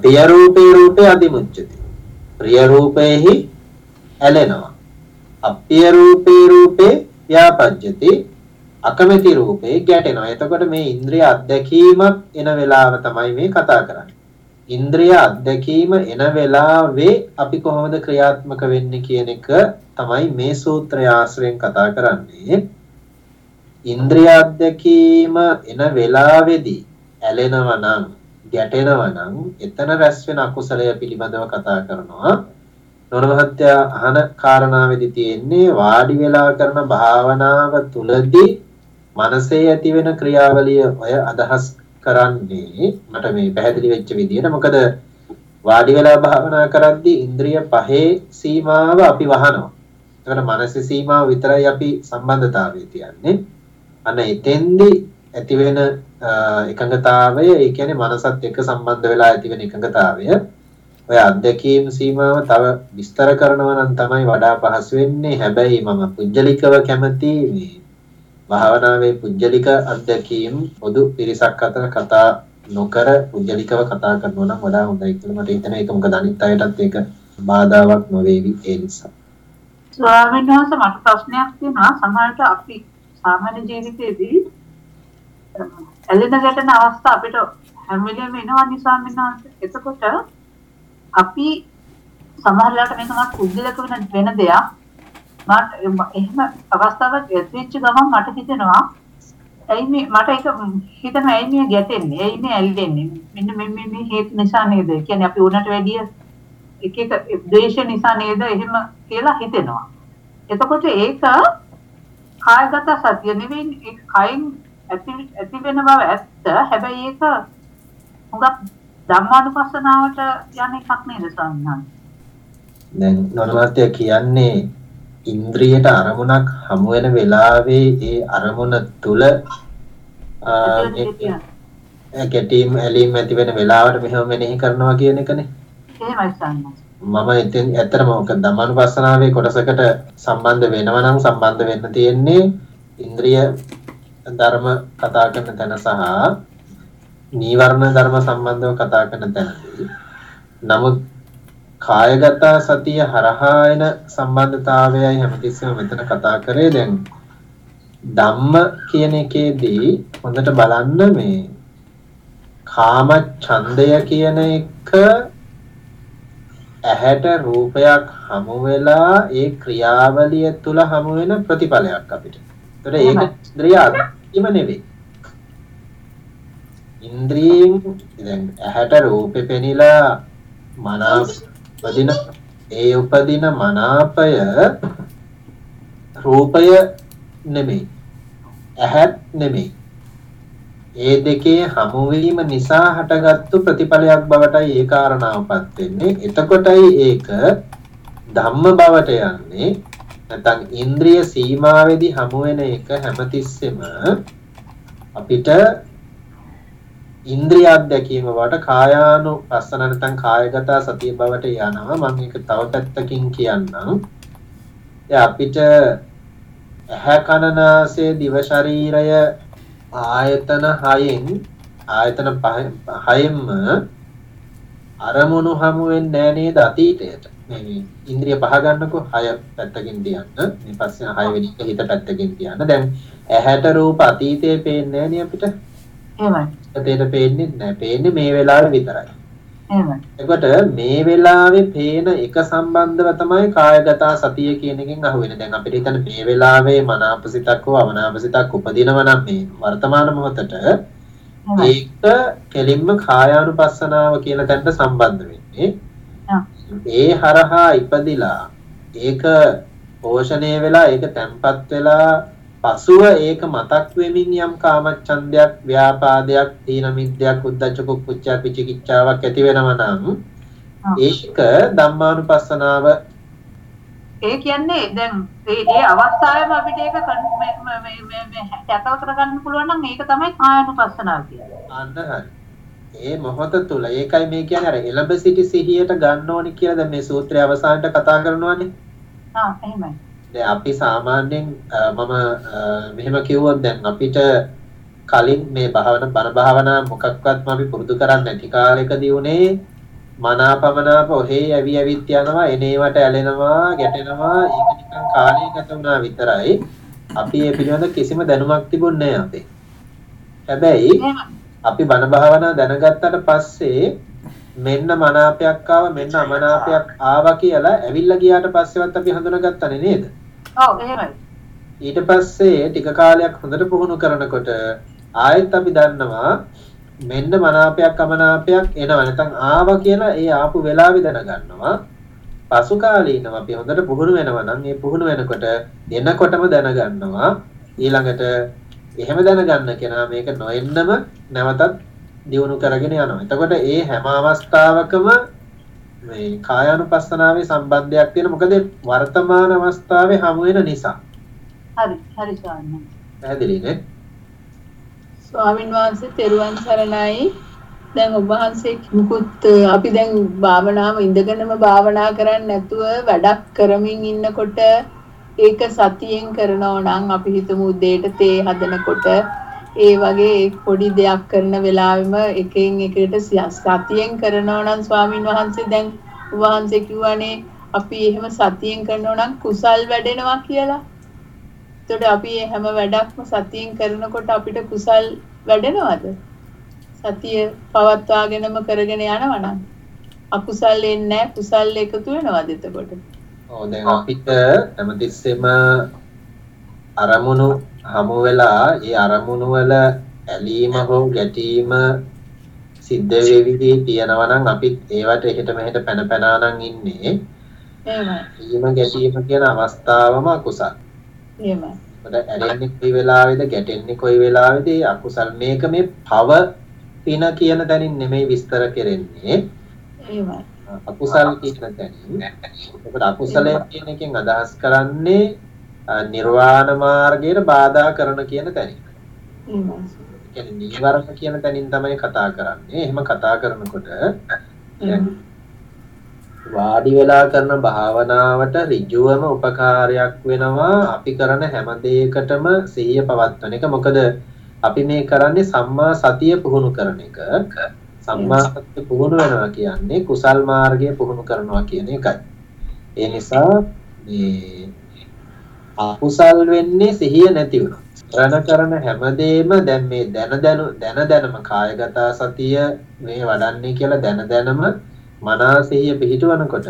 ප්‍රිය රූපේ රූපේ අදිමුච්චති ප්‍රිය රූපේහි ඇලෙනවා. අප්‍රිය රූපේ රූපේ ව්‍යාපජ්ජති. අකමැති රූපේ ගැටෙනවා. එතකොට මේ ඉන්ද්‍රිය අත්දැකීමක් එන වෙලාව තමයි මේ කතා කරන්නේ. ඉන්ද්‍රිය අත්දැකීම එන වෙලාවේ අපි කොහොමද ක්‍රියාත්මක වෙන්නේ කියන එක තමයි මේ සූත්‍රය ආශ්‍රයෙන් කතා කරන්නේ. ඉන්ද්‍රිය අත්දැකීම එන වෙලාවේදී ඇලෙනවා නම් ගැටෙනවා නම් එතන රැස් වෙන අකුසලය පිළිබඳව කතා කරනවා. නොන මහත්තයා අහන කාරණාවේදී තියෙන්නේ වාඩි වෙලා කරන භාවනාව තුලදී මනසේ ඇති වෙන ක්‍රියාවලිය ඔය අදහස් කරන්නේ මට මේ පැහැදිලි වෙච්ච විදිහට මොකද වාඩි වෙලා භාවනා කරද්දී ඉන්ද්‍රිය පහේ සීමාව අපි වහනවා. එතකොට මනසේ සීමාව විතරයි අපි සම්බන්ධතාවයේ තියන්නේ. අන්න එතෙන්දී ඇති වෙන එකඟතාවය ඒ කියන්නේ මනසත් එක්ක සම්බන්ධ වෙලා ඇති වෙන එකඟතාවය ඔය අත්දැකීම් සීමාව තව විස්තර කරනවා නම් තමයි වඩා පහසු වෙන්නේ. හැබැයි මම පුජ්‍යලිකව කැමති මේ භාවනාවේ පුජ්‍යලික අත්දැකීම් පොදු පිරිසක් අතර කතා නොකර පුජ්‍යලිකව කතා කරනවා නම් වඩා හොඳයි කියලා මට හිතෙනවා. ඒක මොකද අනිත් අයටත් ඒක බාධාවක් නොවේවි ඒ නිසා. ස්වාමීන් වහන්සේ මට ප්‍රශ්නයක් තියෙනවා. සමහරවිට අපි සාමාන්‍ය ජීවිතයේදී ඇලෙන ගැටෙන අවස්ථා අපිට හැම වෙලේම එනවා නිසා ස්වාමීන් එතකොට අපි සමහරවිට මේක මත් පුජ්‍යලික වෙන වෙන දෙයක්. මට එහෙම අවස්ථාවක් ඇතිවෙච්ච ගමන් මට හිතෙනවා ඇයි මේ මට ඒක හිතනවා ඇයි මේ ගැටෙන්නේ? ඇයි මේ ඇල්ලෙන්නේ? මෙන්න මේ මේ මේ හේතු නිසා නේද? කියන්නේ අපි උනට වැඩිය එක එක ද්වේෂ නිසා නේද එහෙම කියලා හිතෙනවා. එතකොට ඒක කායගත සතිය නෙවෙයි ඒක කයින් ඇති ඇති වෙන බව ඇත්ත. හැබැයි ඒක හුඟක් ධම්මානුපස්සනාවට යන එකක් නේද ස්වාමීන් දැන් නොනවත්ය කියන්නේ? ඉන්ද්‍රියට අරමුණක් හමු වෙන වෙලාවේ ඒ අරමුණ තුල ගැටීම් ඇලීම් ඇති වෙන වෙලාවට මෙහෙම මෙනෙහි කරනවා කියන එකනේ. මම ඉතින් ඇත්තටම ඔක ධම්මානුපස්සනාවේ කොටසකට සම්බන්ධ වෙනවා නම් සම්බන්ධ වෙන්න තියෙන්නේ ඉන්ද්‍රිය ධර්ම කතා කරන තැන සහ නීවරණ ධර්ම සම්බන්ධව කතා කරන තැනදී නමුත් කායගත සතිය හරහා එන සම්බන්ධතාවයයි හැමතිස්සෙම මෙතන කතා කරේ දැන් ධම්ම කියන එකේදී හොඳට බලන්න මේ කාම ඡන්දය කියන එක ඇහැට රූපයක් හමු වෙලා ඒ ක්‍රියාවලිය තුල හමු වෙන ප්‍රතිඵලයක් අපිට. ඒතර ඒක ඉන්ද්‍රියාත්ම නෙවෙයි. ඉන්ද්‍රියෙන් දැන් ඇහැට රූපෙ පෙනිලා මනාප උපදින ඒ උපදින මනාපය රූපය නෙමෙයි. ඇහත් නෙමෙයි. ඒ දෙකේ හමුවීම නිසා හටගත්තු ප්‍රතිඵලයක් බවටයි ඒ කාරණාවපත් වෙන්නේ. එතකොටයි ඒක ධම්ම බවට යන්නේ. නැත්නම් ඉන්ද්‍රිය සීමාවේදී හමු වෙන එක හැමතිස්සෙම අපිට ඉන්ද්‍රිය අධ්‍යක්ීම වට කායානුපස්සන නැත්නම් කායගත සතිය බවට යනවා. මම ඒක තව පැත්තකින් කියන්නම්. අපිට ඇහැ කන නාසය දිව ශරීරය ආයතන හයෙන් ආයතන හයෙන්ම අරමුණු හමු වෙන්නේ නැහැ නේද අතීතයට? මේ ඉන්ද්‍රිය පහ ගන්නකො හය පැත්තකින් තියන්න. මේ පස්සේ හය වෙනි එක හිත පැත්තකින් තියන්න. දැන් ඇහැට රූප අතීතයේ පේන්නේ නැහැ නේ අපිට. එහෙමයි. අතීතයට පේන්නේ නැහැ. පේන්නේ මේ වෙලාවේ විතරයි. එතකොට මේ වෙලාවේ පේන එක සම්බන්ධව තමයි කායගත සතිය කියන එකෙන් අහුවෙන්නේ. දැන් අපිට හිතන්න මේ වෙලාවේ මනාප සිතක් හෝ අවනාප සිතක් උපදිනවා නම් මේ වර්තමාන මොහොතට ඒක කෙලින්ම කායානුපස්සනාව කියන තැනට සම්බන්ධ වෙන්නේ. ඒ හරහා ඉපදිලා ඒක පෝෂණය වෙලා ඒක තැම්පත් වෙලා පසුව ඒක මතක් වෙමින් යම් කාමච්ඡන්දයක් ව්‍යාපාදයක් තීන මිද්දයක් උද්ධච්ච කුක්කුච්චා පිචිකිච්ඡාවක් ඇති වෙනවා නම් ඒක ධම්මානුපස්සනාව ඒ කියන්නේ දැන් ඒ ඒ අවස්ථාවේම අපිට ඒක මේ මේ මේ ටැකල් කරගන්න පුළුවන් නම් ඒක තමයි කායනුපස්සනාව කියන්නේ. අන්න හරි. ඒ මොහොත තුල ඒකයි මේ කියන්නේ අර එළඹ සිටි සිහියට ගන්න ඕනි කියලා දැන් මේ සූත්‍රයේ අවසානට කතා කරනවානේ. ආ එහෙමයි. දැන් අපි සාමාන්‍යයෙන් මම මෙහෙම කිව්වොත් දැන් අපිට කලින් මේ භාවන බණ භාවනා මොකක්වත්ම අපි පුරුදු කරන්නේ නැති කාලෙකදී උනේ මනාපමනාප ඔහේ ඇවි ඇවිත් යනවා එනේවට ඇලෙනවා ගැටෙනවා. ඒක නිකන් කාලය ගත වුණා විතරයි. අපි ඒ පිළිබඳ කිසිම දැනුමක් තිබුණේ නැහැ අපේ. හැබැයි අපි බණ භාවනා දැනගත්තට පස්සේ මෙන්න මනාපයක් ආව මෙන්න අමනාපයක් ආවා කියලා ඇවිල්ලා ගියාට පස්සෙවත් අපි හඳුනාගත්තනේ නේද? ඔව් එහෙමයි. ඊට පස්සේ ටික කාලයක් හොඳට පුහුණු කරනකොට ආයෙත් අපි දන්නවා මෙන්න මනාපයක් අමනාපයක් එනවා නැත්නම් ආවා කියලා ඒ ආපු වෙලාවෙ දැනගන්නවා. පසු කාලීනව අපි හොඳට පුහුණු වෙනවා නම් ඒ පුහුණු වෙනකොට එනකොටම දැනගන්නවා ඊළඟට එහෙම දැනගන්න කෙනා මේක නොඑන්නම නැවතත් දියුණු කරගෙන යනවා. එතකොට ඒ හැම අවස්ථාවකම මේ කායානුපස්සනාවේ සම්බන්ධයක් තියෙන මොකද වර්තමාන අවස්ථාවේ හමු වෙන නිසා. හරි හරි ස්වාමීන් පැහැදිලි නේ? ස්වාමින් වහන්සේ තෙරුවන් සරණයි. දැන් ඔබ වහන්සේ මුකුත් අපි දැන් භාවනාව ඉඳගෙනම භාවනා කරන්නේ නැතුව වැඩක් කරමින් ඉන්නකොට ඒක සතියෙන් කරනවා නම් අපි හිතමු උදේට තේ හදනකොට ඒ වගේ පොඩි දෙයක් කරන වෙලාවෙම එකෙන් එකට සතියෙන් කරනවා නම් ස්වාමින් වහන්සේ දැන් වහන්සේ කිව්වනේ අපි එහෙම සතියෙන් කරනවා නම් කුසල් වැඩෙනවා කියලා. එතකොට අපි හැම වැඩක්ම සතියෙන් කරනකොට අපිට කුසල් වැඩෙනවද? සතිය පවත්වාගෙනම කරගෙන යනවා නම් අකුසල් එන්නේ නැහැ කුසල් එකතු වෙනවද එතකොට? ඔව් දැන් අපිට හැමතිස්සෙම අරමුණු හමු වෙලා ඒ අරමුණු වල ඇලීම හෝ ගැටීම සිද්ධ වෙවිදී තියෙනවා නම් අපි ඒවට එහෙට මෙහෙට පැන පැනා නම් ඉන්නේ එහෙමයි. ඊම ගැටීම කියන අවස්ථාවම අකුසල්. ඒකට ඇලෙන්නේ කොයි වෙලාවේද ගැටෙන්නේ කොයි වෙලාවේද අකුසල් මේක මේ පව පින කියන තැනින් නෙමෙයි විස්තර කෙරෙන්නේ. එහෙමයි. අකුසල් කියන තැනින්. ඒකට අකුසලය කියන එකෙන් අදහස් කරන්නේ නිර්වාණ මාර්ගයට බාධා කරන කියන තැනින්. කියන්නේ නීවරණ කියන තැනින් තමයි කතා කරන්නේ. එහෙම කතා කරනකොට වාඩි වෙලා කරන භාවනාවට ඍජුවම උපකාරයක් වෙනවා අපි කරන හැම දෙයකටම සිහිය පවත්වන එක. මොකද අපි මේ කරන්නේ සම්මා සතිය පුහුණු කරන එක. සම්මා සතිය පුහුණු වෙනවා කියන්නේ කුසල් මාර්ගය පුහුණු කරනවා කියන එකයි. ඒ නිසා මේ අකුසල් වෙන්නේ සිහිය නැති වුණා. කරන කරන හැමදේම දැන් මේ දැන දැන දැන දැනම කායගත සතිය මේ වඩන්නේ කියලා දැන දැනම මනසිහිය පිහිටවනකොට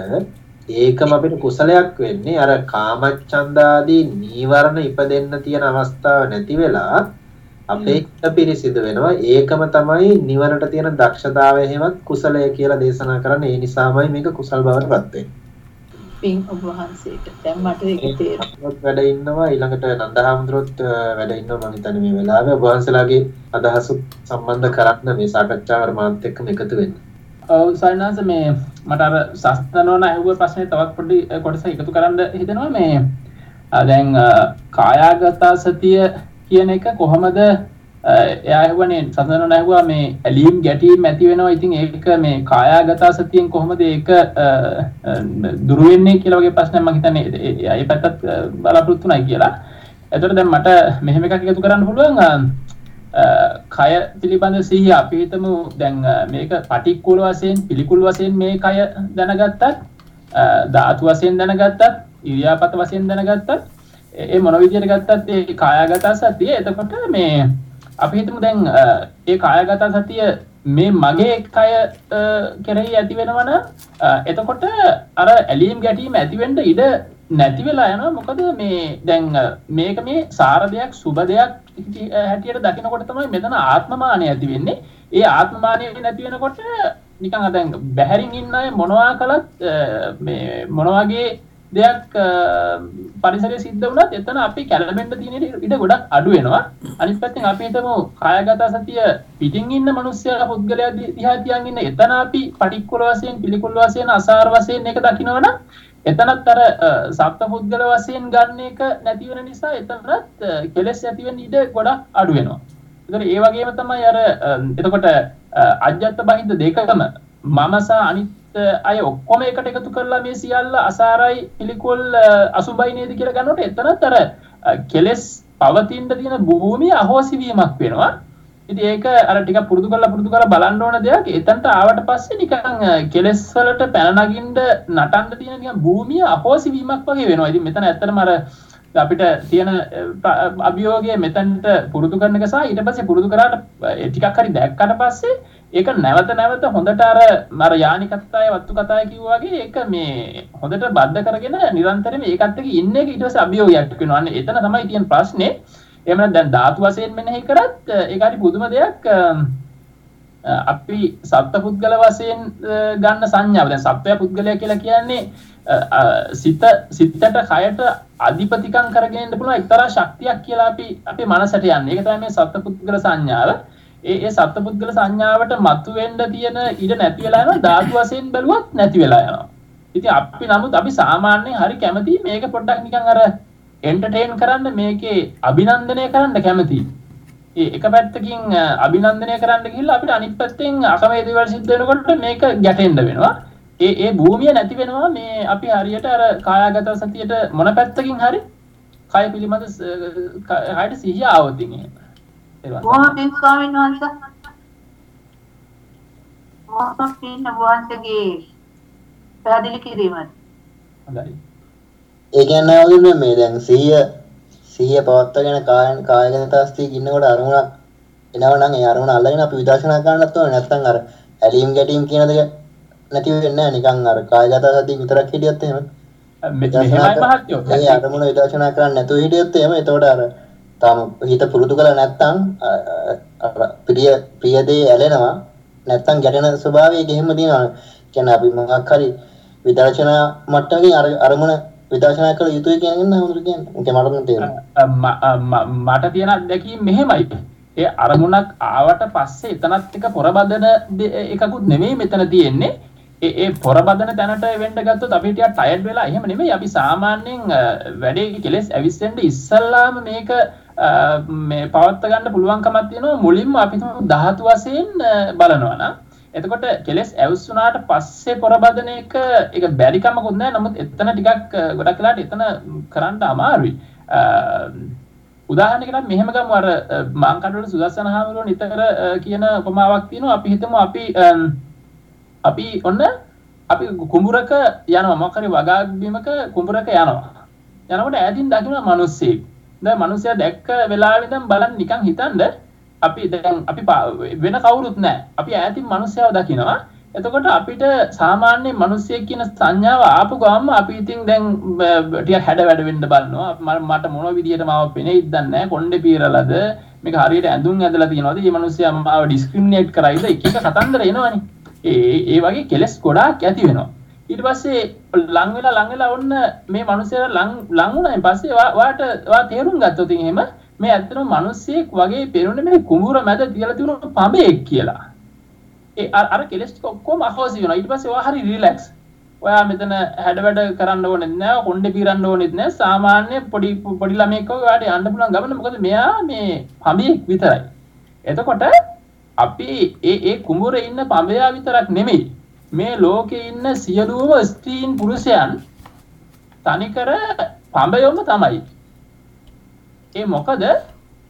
ඒකම අපිට කුසලයක් වෙන්නේ අර කාමච්ඡන්දාදී නීවරණ ඉපදෙන්න තියෙන අවස්ථාව නැති වෙලා අපේ හිත පිරිසිදු වෙනවා. ඒකම තමයි නිවනට තියෙන දක්ෂතාවය හැමත් කුසලය කියලා දේශනා කරන්නේ. ඒ නිසාමයි මේක කුසල් බවට පත් වෙන්නේ පින් ඔබ වහන්සේට. දැන් මට ඒක තේරෙනවා. වැඩ ඉන්නවා ඊළඟට නන්දහාමුදුරුවොත් වැඩ ඉන්නවා මම හිතන්නේ මේ වෙලාවේ. ඔබ වහන්සේලාගේ අදහස් සම්බන්ධ කරන්න මේ සාකච්ඡාවට මාත් එක්කම එකතු වෙන්න. ඔව් සයින්ස් මේ මට අර සස්තනවන ඇහුව ප්‍රශ්නේ තවත් පොඩි කොටසක් එකතු කරන්න හිතෙනවා. මේ දැන් කායාගත සතිය කියන එක කොහොමද එයාහුවනේ සඳන නැහවා මේ ඇලීම් ගැටීම් ඇති වෙනවා. ඉතින් ඒක මේ කායාගතා සතියෙන් කොහොමද ඒක දුරුවෙන්නේ කියලාගේ ප්‍රශ්නයක් මම හිතන්නේ. ඒ පැත්තත් බලාපොරොත්තු නැහැ කියලා. එතකොට දැන් මට මෙහෙම එකක් එකතු කරන්න පුළුවන් කය පිළිබඳ සිහිය. අපි හිතමු දැන් මේක පටික්කුල වශයෙන් පිළිකුල් වශයෙන් මේ කය දැනගත්තත් ධාතු වශයෙන් දැනගත්තත් ඉරියාපත වශයෙන් දැනගත්තත් ඒ මොන විදිහට ගත්තත් ඒ කායාගත සතිය. එතකොට මේ අපි හිතමු දැන් ඒ කායගත සතිය මේ මගේ කය කෙරෙහි ඇති වෙනවන එතකොට අර ඇලීම් ගැටීම ඇතිවෙන්ට ඉඩ නැති වෙලා යන මොකද මේ දැන් මේක මේ සාර දෙයක් සුබ දෙයක් හැටියට දකිනකොට තමයි මෙතන ආත්මමානය ඇති වෙන්නේ. ඒ ආත්මමානය නැති වෙනකොට නිකන් අදැන් බැහැරින් ඉන්න අය මොනවා කළත් මේ මොනවාගේ දෙයක් පරිසරය සිද්ධ වුණත් එතන අපි කැලබෙන්ට තියෙන ඉඩ ගොඩක් අඩු වෙනවා අනිත් පැත්තෙන් අපි හිතමු කායගත සතිය පිටින් ඉන්න මිනිස්සයා පුද්ගලයා දිහා තියන් ඉන්න එතන අපි පටික්කුල වශයෙන් පිළිකුල් වශයෙන් අසාර වශයෙන් එක දකිනවනම් එතනත් අර සප්ත පුද්ගල වශයෙන් ගන්න එක නැති වෙන නිසා එතනත් කෙලස් ඇති වෙන්න ඉඩ ගොඩක් අඩු වෙනවා. ඒතර ඒ වගේම තමයි අර එතකොට අජ්ජත් බහින්ද දෙකම මම සහ අනිත් අය ඔක්කොම එකට එකතු කරලා මේ සියල්ල අසාරයි පිළිකොල් අසුබයි නේද කියලා ගන්නකොට එතනත් අර කෙලස් පවතින්න තියෙන භූමිය අහෝසිවීමක් වෙනවා. ඉතින් ඒක අර ටික පුරුදු කරලා පුරුදු කරලා බලන්න ඕන දෙයක්. එතනට ආවට පස්සේ නිකන් කෙලස් වලට පැන නගින්න නටන්න තියෙන නිකන් භූමිය අහෝසිවීමක් වගේ වෙනවා. ඉතින් මෙතන ඇත්තටම අර අපිට තියෙන අභියෝගය මෙතනට පුරුදු කරන එක සහ ඊට පස්සේ පුරුදු කරාට ටිකක් හරි දැක්කට පස්සේ ඒක නැවත නැවත හොඳට අර මර යානි කතාය වත්තු කතාය කිව්වාගේ ඒක මේ හොඳට බද්ධ කරගෙන නිරන්තරයෙන් ඒකත් එක්ක ඉන්න එක ඊට පස්සේ අභියෝගයක් වෙනවා. අන්න එතන තමයි තියෙන ප්‍රශ්නේ. එහෙම නැත්නම් දැන් ධාතු වශයෙන් මෙනෙහි කරත් ඒක හරි පුදුම දෙයක්. අපි සත්පුද්ගල වශයෙන් ගන්න සංඥාව දැන් සත්වය පුද්ගලයා කියලා කියන්නේ සිත සිතට කයට අධිපතිකම් කරගෙන ඉන්න පුළුවන් එක්තරා ශක්තියක් කියලා අපි අපේ මනසට යන්නේ. ඒක තමයි මේ සත්පුද්ගල සංඥාව. ඒ ඒ සත්පුද්ගල සංඥාවට මතුවෙන්න තියෙන ඉඩ නැති වෙලා යනවා ධාතු වශයෙන් බැලුවත් නැති වෙලා යනවා. ඉතින් අපි නමුත් අපි සාමාන්‍යයෙන් හරි කැමති මේක පොඩ්ඩක් නිකන් අර එන්ටර්ටේන් කරන්න මේකේ අභිනන්දනය කරන්න කැමති. ඒ එක පැත්තකින් අභිනන්දනය කරන්න ගිහිල්ලා අපිට අනිත් පැත්තෙන් අකමැති දේවල් සිද්ධ වෙනකොට මේක ගැටෙන්න වෙනවා. ඒ ඒ භූමිය නැති වෙනවා මේ අපි හරියට අර කායාගත සතියට මොන පැත්තකින් හරි කය පිළිබඳ හරියට සිහිය ආවොත් එහෙම. බොහොම පින් ස්වාමීන් වහන්සේ. බොහොම පින් වහන්සේගේ පැහැදිලි කිරීමත්. හොඳයි. ඒ කියන්නේ වගේ මේ දැන් 100 100 පවත්වාගෙන කායන කායගෙන තාස්තිය ඉන්නකොට අරමුණක් එනවා නම් ඒ අරමුණ අල්ලගෙන අපි විදර්ශනා කරන්නත් ඕනේ නැත්නම් අර ඇලීම් ගැටීම් කියන දේ නැති වෙන්නේ නිකන් අර කායගත සතිය විතරක් හිටියත් එහෙම මෙහෙමයි මහත්තයෝ. ඒ අරමුණ විදර්ශනා කරන්න නැතුව හිටියොත් එහෙම එතකොට අර තාම හිත පුරුදු කරලා නැත්නම් ප්‍රිය ප්‍රිය දේ ඇලෙනවා නැත්නම් ගැටෙන ස්වභාවය ගෙහෙම තියෙනවා. කියන්නේ අපි මොකක් හරි විදර්ශනා මට්ටමකින් අර අරමුණ විදර්ශනා කළ යුතුයි කියන එක නේද කියන්නේ. ඒක මට නම් තේරෙනවා. මට තියෙන අත්දැකීම් මෙහෙමයි. ඒ අරමුණක් ආවට පස්සේ එතනත් එක පොරබදන එකකුත් නෙමෙයි මෙතන තියෙන්නේ. ඒ ඒ පොරබදන තැනට වෙන්න ගත්තොත් අපි ටිකක් ටයර්ඩ් වෙලා එහෙම නෙමෙයි අපි සාමාන්‍යයෙන් වැඩේ කෙලස් ඇවිස්සෙන්න ඉස්සල්ලාම මේක මේ පවත්ත ගන්න පුළුවන්කමක් තියෙනවා මුලින්ම අපි ධාතු වශයෙන් බලනවා නම් එතකොට කෙලෙස් ඇවස්සුනාට පස්සේ පොරබදන එක එක බැරිකමකුත් නෑ. නමුත් එතන ටිකක් ගොඩක් වෙලාට එතන කරන්න අමාරුයි. උදාහරණයකට මෙහෙම ගමු. අර මාංකඩවල සුදස්සන හාමුදුරුවෝ නිතර කියන උපමාවක් තියෙනවා. අපි හිතමු අපි අපි ඔන්න අපි කුඹුරක යනවා. මොකක් හරි වගාවක් බිමක කුඹුරක යනවා. යනකොට ඈතින් දකින්න මිනිස්සෙක්. දැන් මිනිස්සයා දැක්ක වෙලාවෙ ඉඳන් බලන් නිකන් හිතන්න අපි දැන් අපි වෙන කවුරුත් නැහැ. අපි ඈතින් මිනිස්සයාව දකිනවා. එතකොට අපිට සාමාන්‍ය මිනිස්සෙක් කියන සංඥාව ආපු ගමන්ම අපි ඉතින් දැන් ටිකක් හැඩ වැඩ වෙන්න බලනවා. මට මොන විදියට මාව පෙනෙයිද දන්නේ නැහැ. කොණ්ඩේ පීරලාද? මේක හරියට ඇඳුම් ඇඳලා තියනවාද? මේ මිනිස්සයා මාව ඩිස්ක්‍රිමිනේට් කරයිද එක එක කතන්දර එනවනේ. ඒ ඒ වගේ කෙලස් ගොඩාක් ඇති වෙනවා. ඊට පස්සේ ලං වෙලා ලං වෙලා ඔන්න මේ මිනිස්සයා ලං ලං වුණායින් පස්සේ වාට වා තේරුම් ගත්තොත් එහෙම මේ ඇත්තටම මිනිස්සෙක් වගේ පෙරුනේ මේ කුඹුර මැද තියලා තිබුණු පඹෙක් කියලා. ඒ අර කෙලස් ටික ඔක්කොම අහෝසි වෙනවා. ඊට පස්සේ ඔයා හරි රිලැක්ස් ඔයා මෙතන හැඩ වැඩ කරන්න ඕනෙත් නෑ කොණ්ඩේ පීරන්න ඕනෙත් නෑ. සාමාන්‍ය පොඩි පොඩි ළමෙක් වගේ ඔයාට යන්න පුළුවන් ගමන. මොකද මෙයා මේ පඹෙක් විතරයි. එතකොට අපි ඒ ඒ කුඹුරේ ඉන්න පඹයා විතරක් නෙමෙයි. මේ ලෝකේ ඉන්න සියලුම ස්ත්‍රීන් පුරුෂයන් තනිකර පඹයොම තමයි. ඒ මොකද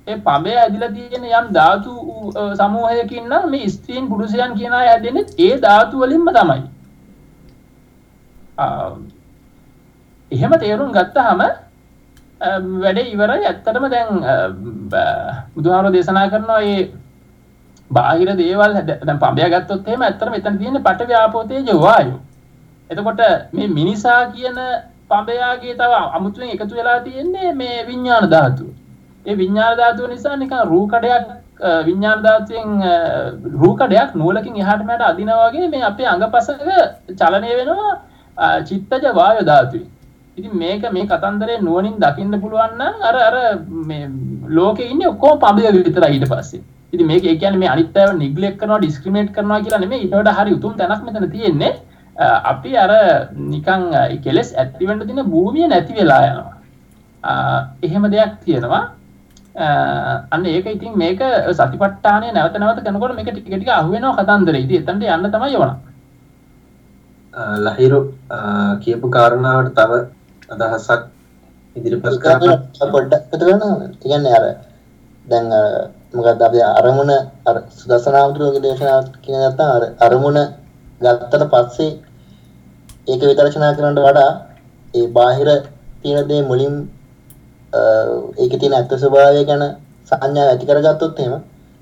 ඒ පඹය ඇදිලා තියෙන යම් ධාතු සමූහයකින් නම් මේ ස්ත්‍රීන් පුරුෂයන් කියන අය හැදෙන්නේ ඒ ධාතු වලින්ම තමයි. එහෙම තේරුම් ගත්තාම වැඩේ ඉවරයි ඇත්තටම දැන් බුදුහාමෝ දේශනා කරනවා මේ බාහිර දේවල් දැන් පඹය ගත්තොත් එහෙම ඇත්තටම එතන තියෙන්නේ පඨවි ආපෝ තේජෝ වායෝ. එතකොට මේ මිනිසා කියන පඹයාගේ තව අමුතුවෙන් එකතු වෙලා තියෙන්නේ මේ විඥාන ධාතුව. ඒ විඤ්ඥාන ධාතුව නිසා නිකන් රූකඩයක් විඤ්ඥාන ධාතුවෙන් රූකඩයක් නූලකින් එහාට මට අදිනවාගේ මේ අපේ අඟපසක චලනය වෙනවා චිත්තජ වායෝ ධාතුවේ. ඉතින් මේක මේ කතන්දරේ නුවණින් දකින්න පුළුවන් නම් අර අර මේ ලෝකේ ඉන්නේ ඔක්කොම පඹය විතරයි ඊට පස්සේ. ඉතින් මේක ඒ කියන්නේ මේ අනිත් අයව නිග්ලෙක්ට් කරනවා ඩිස්ක්‍රිමිනේට් කරනවා කියලා නෙමෙයි ඊට වඩා හරි උතුම් තැනක් මෙතන තියෙන්නේ. අපි අර නිකන් කෙලස් ඇති වෙන්න තියෙන භූමිය නැති වෙලා යනවා එහෙම දෙයක් තියෙනවා අන්න ඒක ඉතින් මේක සතිපට්ඨානය නැවත නැවත කරනකොට මේක ටික ටික අහුවෙනවා කතන්දරේ. ඉතින් එතනට යන්න තමයි ඕන. ලහිරු කියපු කාරණාවට තව අදහසක් ඉදිරිපත් කරන්න පොඩ්ඩක් හිතගන්න. කියන්නේ අර දැන් මොකද අපි අරමුණ අර සුදස්සනාමතුරුගේ දේශනාව කියන නැත්නම් අර අරමුණ ගත්තට පස්සේ ඒක විදර්ශනා කරනට වඩා ඒ බාහිර තියෙන දේ මුලින් ඒකේ තියෙන ඇත්ත ස්වභාවය ගැන සංඥා ඇති කරගත්තොත් එහෙම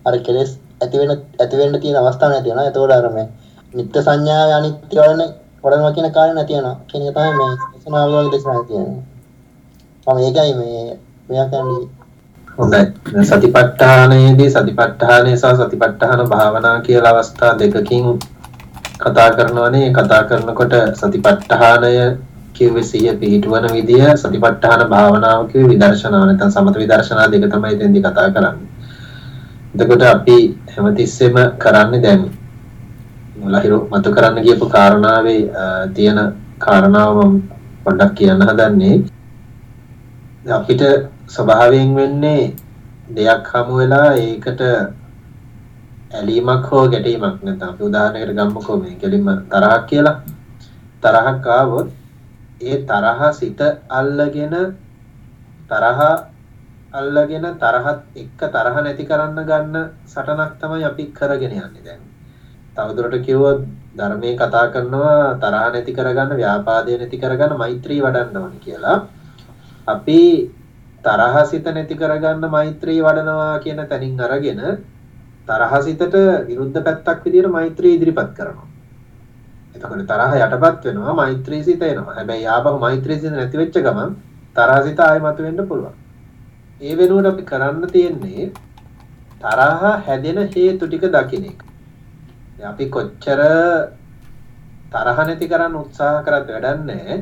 අර කෙලෙස් ඇති වෙන ඇති වෙන්න තියෙන අවස්ථා නැති වෙනවා. එතකොට අර මේ නිත්‍ය සංඥාව අනිත්‍ය වලන වඩනවා කියන කාරණේ නැති වෙනවා. කියන එක තමයි මේ දේශනාව වල දේශනා කියන්නේ. මම ඒකයි මේ මෙයා කියන්නේ හොඳයි. සතිපට්ඨානයේදී සතිපට්ඨානය සහ සතිපට්ඨාන භාවනා කියලා අවස්ථා දෙකකින් කතා කරනවානේ. කතා කරනකොට සතිපට්ඨානය කිව්වේ සිහිය පිහිටවන විදිය සතිපට්ඨාන භාවනාව කිව්වේ විදර්ශනාව නැත්නම් සමත විදර්ශනා දෙක තමයි එතෙන්දී කතා කරන්නේ. එතකොට අපි හැමතිස්සෙම කරන්නේ දැන් ලහිරු මතු කරන්න ගියපු කාරණාවේ තියෙන කාරණාව මම පොඩ්ඩක් කියන්න හදන්නේ අපිට ස්වභාවයෙන් වෙන්නේ දෙයක් හමු වෙලා ඒකට ඇලීමක් හෝ ගැටීමක් නැත්නම් අපි උදාහරණයකට ගමුකෝ මේ කෙලින්ම තරහක් කියලා තරහක් ආවොත් ඒ තරහ සිත අල්ලගෙන තරහ අල්ලගෙන තරහත් එක්ක තරහ නැති කරන්න ගන්න සටනක් තමයි අපි කරගෙන යන්නේ දැන්. තවදුරට කිව්වොත් ධර්මයේ කතා කරනවා තරහ නැති කරගන්න ව්‍යාපාදය නැති කරගන්න මෛත්‍රී වඩන්න ඕනේ කියලා. අපි තරහ සිත නැති කරගන්න මෛත්‍රී වඩනවා කියන තැනින් අරගෙන තරහ සිතට විරුද්ධ පැත්තක් විදියට මෛත්‍රී ඉදිරිපත් කරනවා. එතකොට තරහ යටපත් වෙනවා මෛත්‍රී සිත එනවා. හැබැයි ආපහු මෛත්‍රී සිත නැති වෙච්ච ගමන් තරහ සිත ආයෙ මතුවෙන්න පුළුවන්. ඒ වෙනුවට අපි කරන්න තියෙන්නේ තරහ හැදෙන හේතු ටික දකින්න එක. අපි කොච්චර තරහ නැති කරන්න උත්සාහ කරත් වැඩක් නැහැ.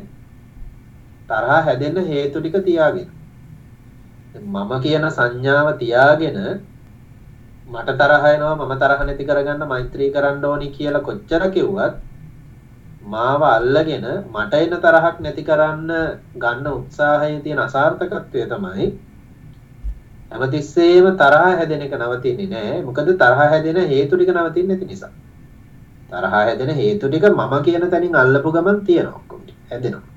තරහ හැදෙන්න හේතු ටික තියාගෙන. මම කියන සංඥාව තියාගෙන මට තරහ එනවා මම තරහ නැති කරගන්න මෛත්‍රී කරන්න ඕනි කියලා කොච්චර කිව්වත් මාව අල්ලගෙන මට එන තරහක් නැති කරන්න ගන්න උත්සාහයේ තියෙන අසාර්ථකත්වය තමයි හැමතිස්සෙම තරහ හැදෙන එක නවතින්නේ නැහැ. මොකද තරහ හැදෙන හේතු ටික නවතින්නේ නැති නිසා. තරහ හැදෙන හේතු ටික මම කියන තැනින් අල්ලපු ගමන් තියෙනවා ඔක්කොම ටික හැදෙනවා.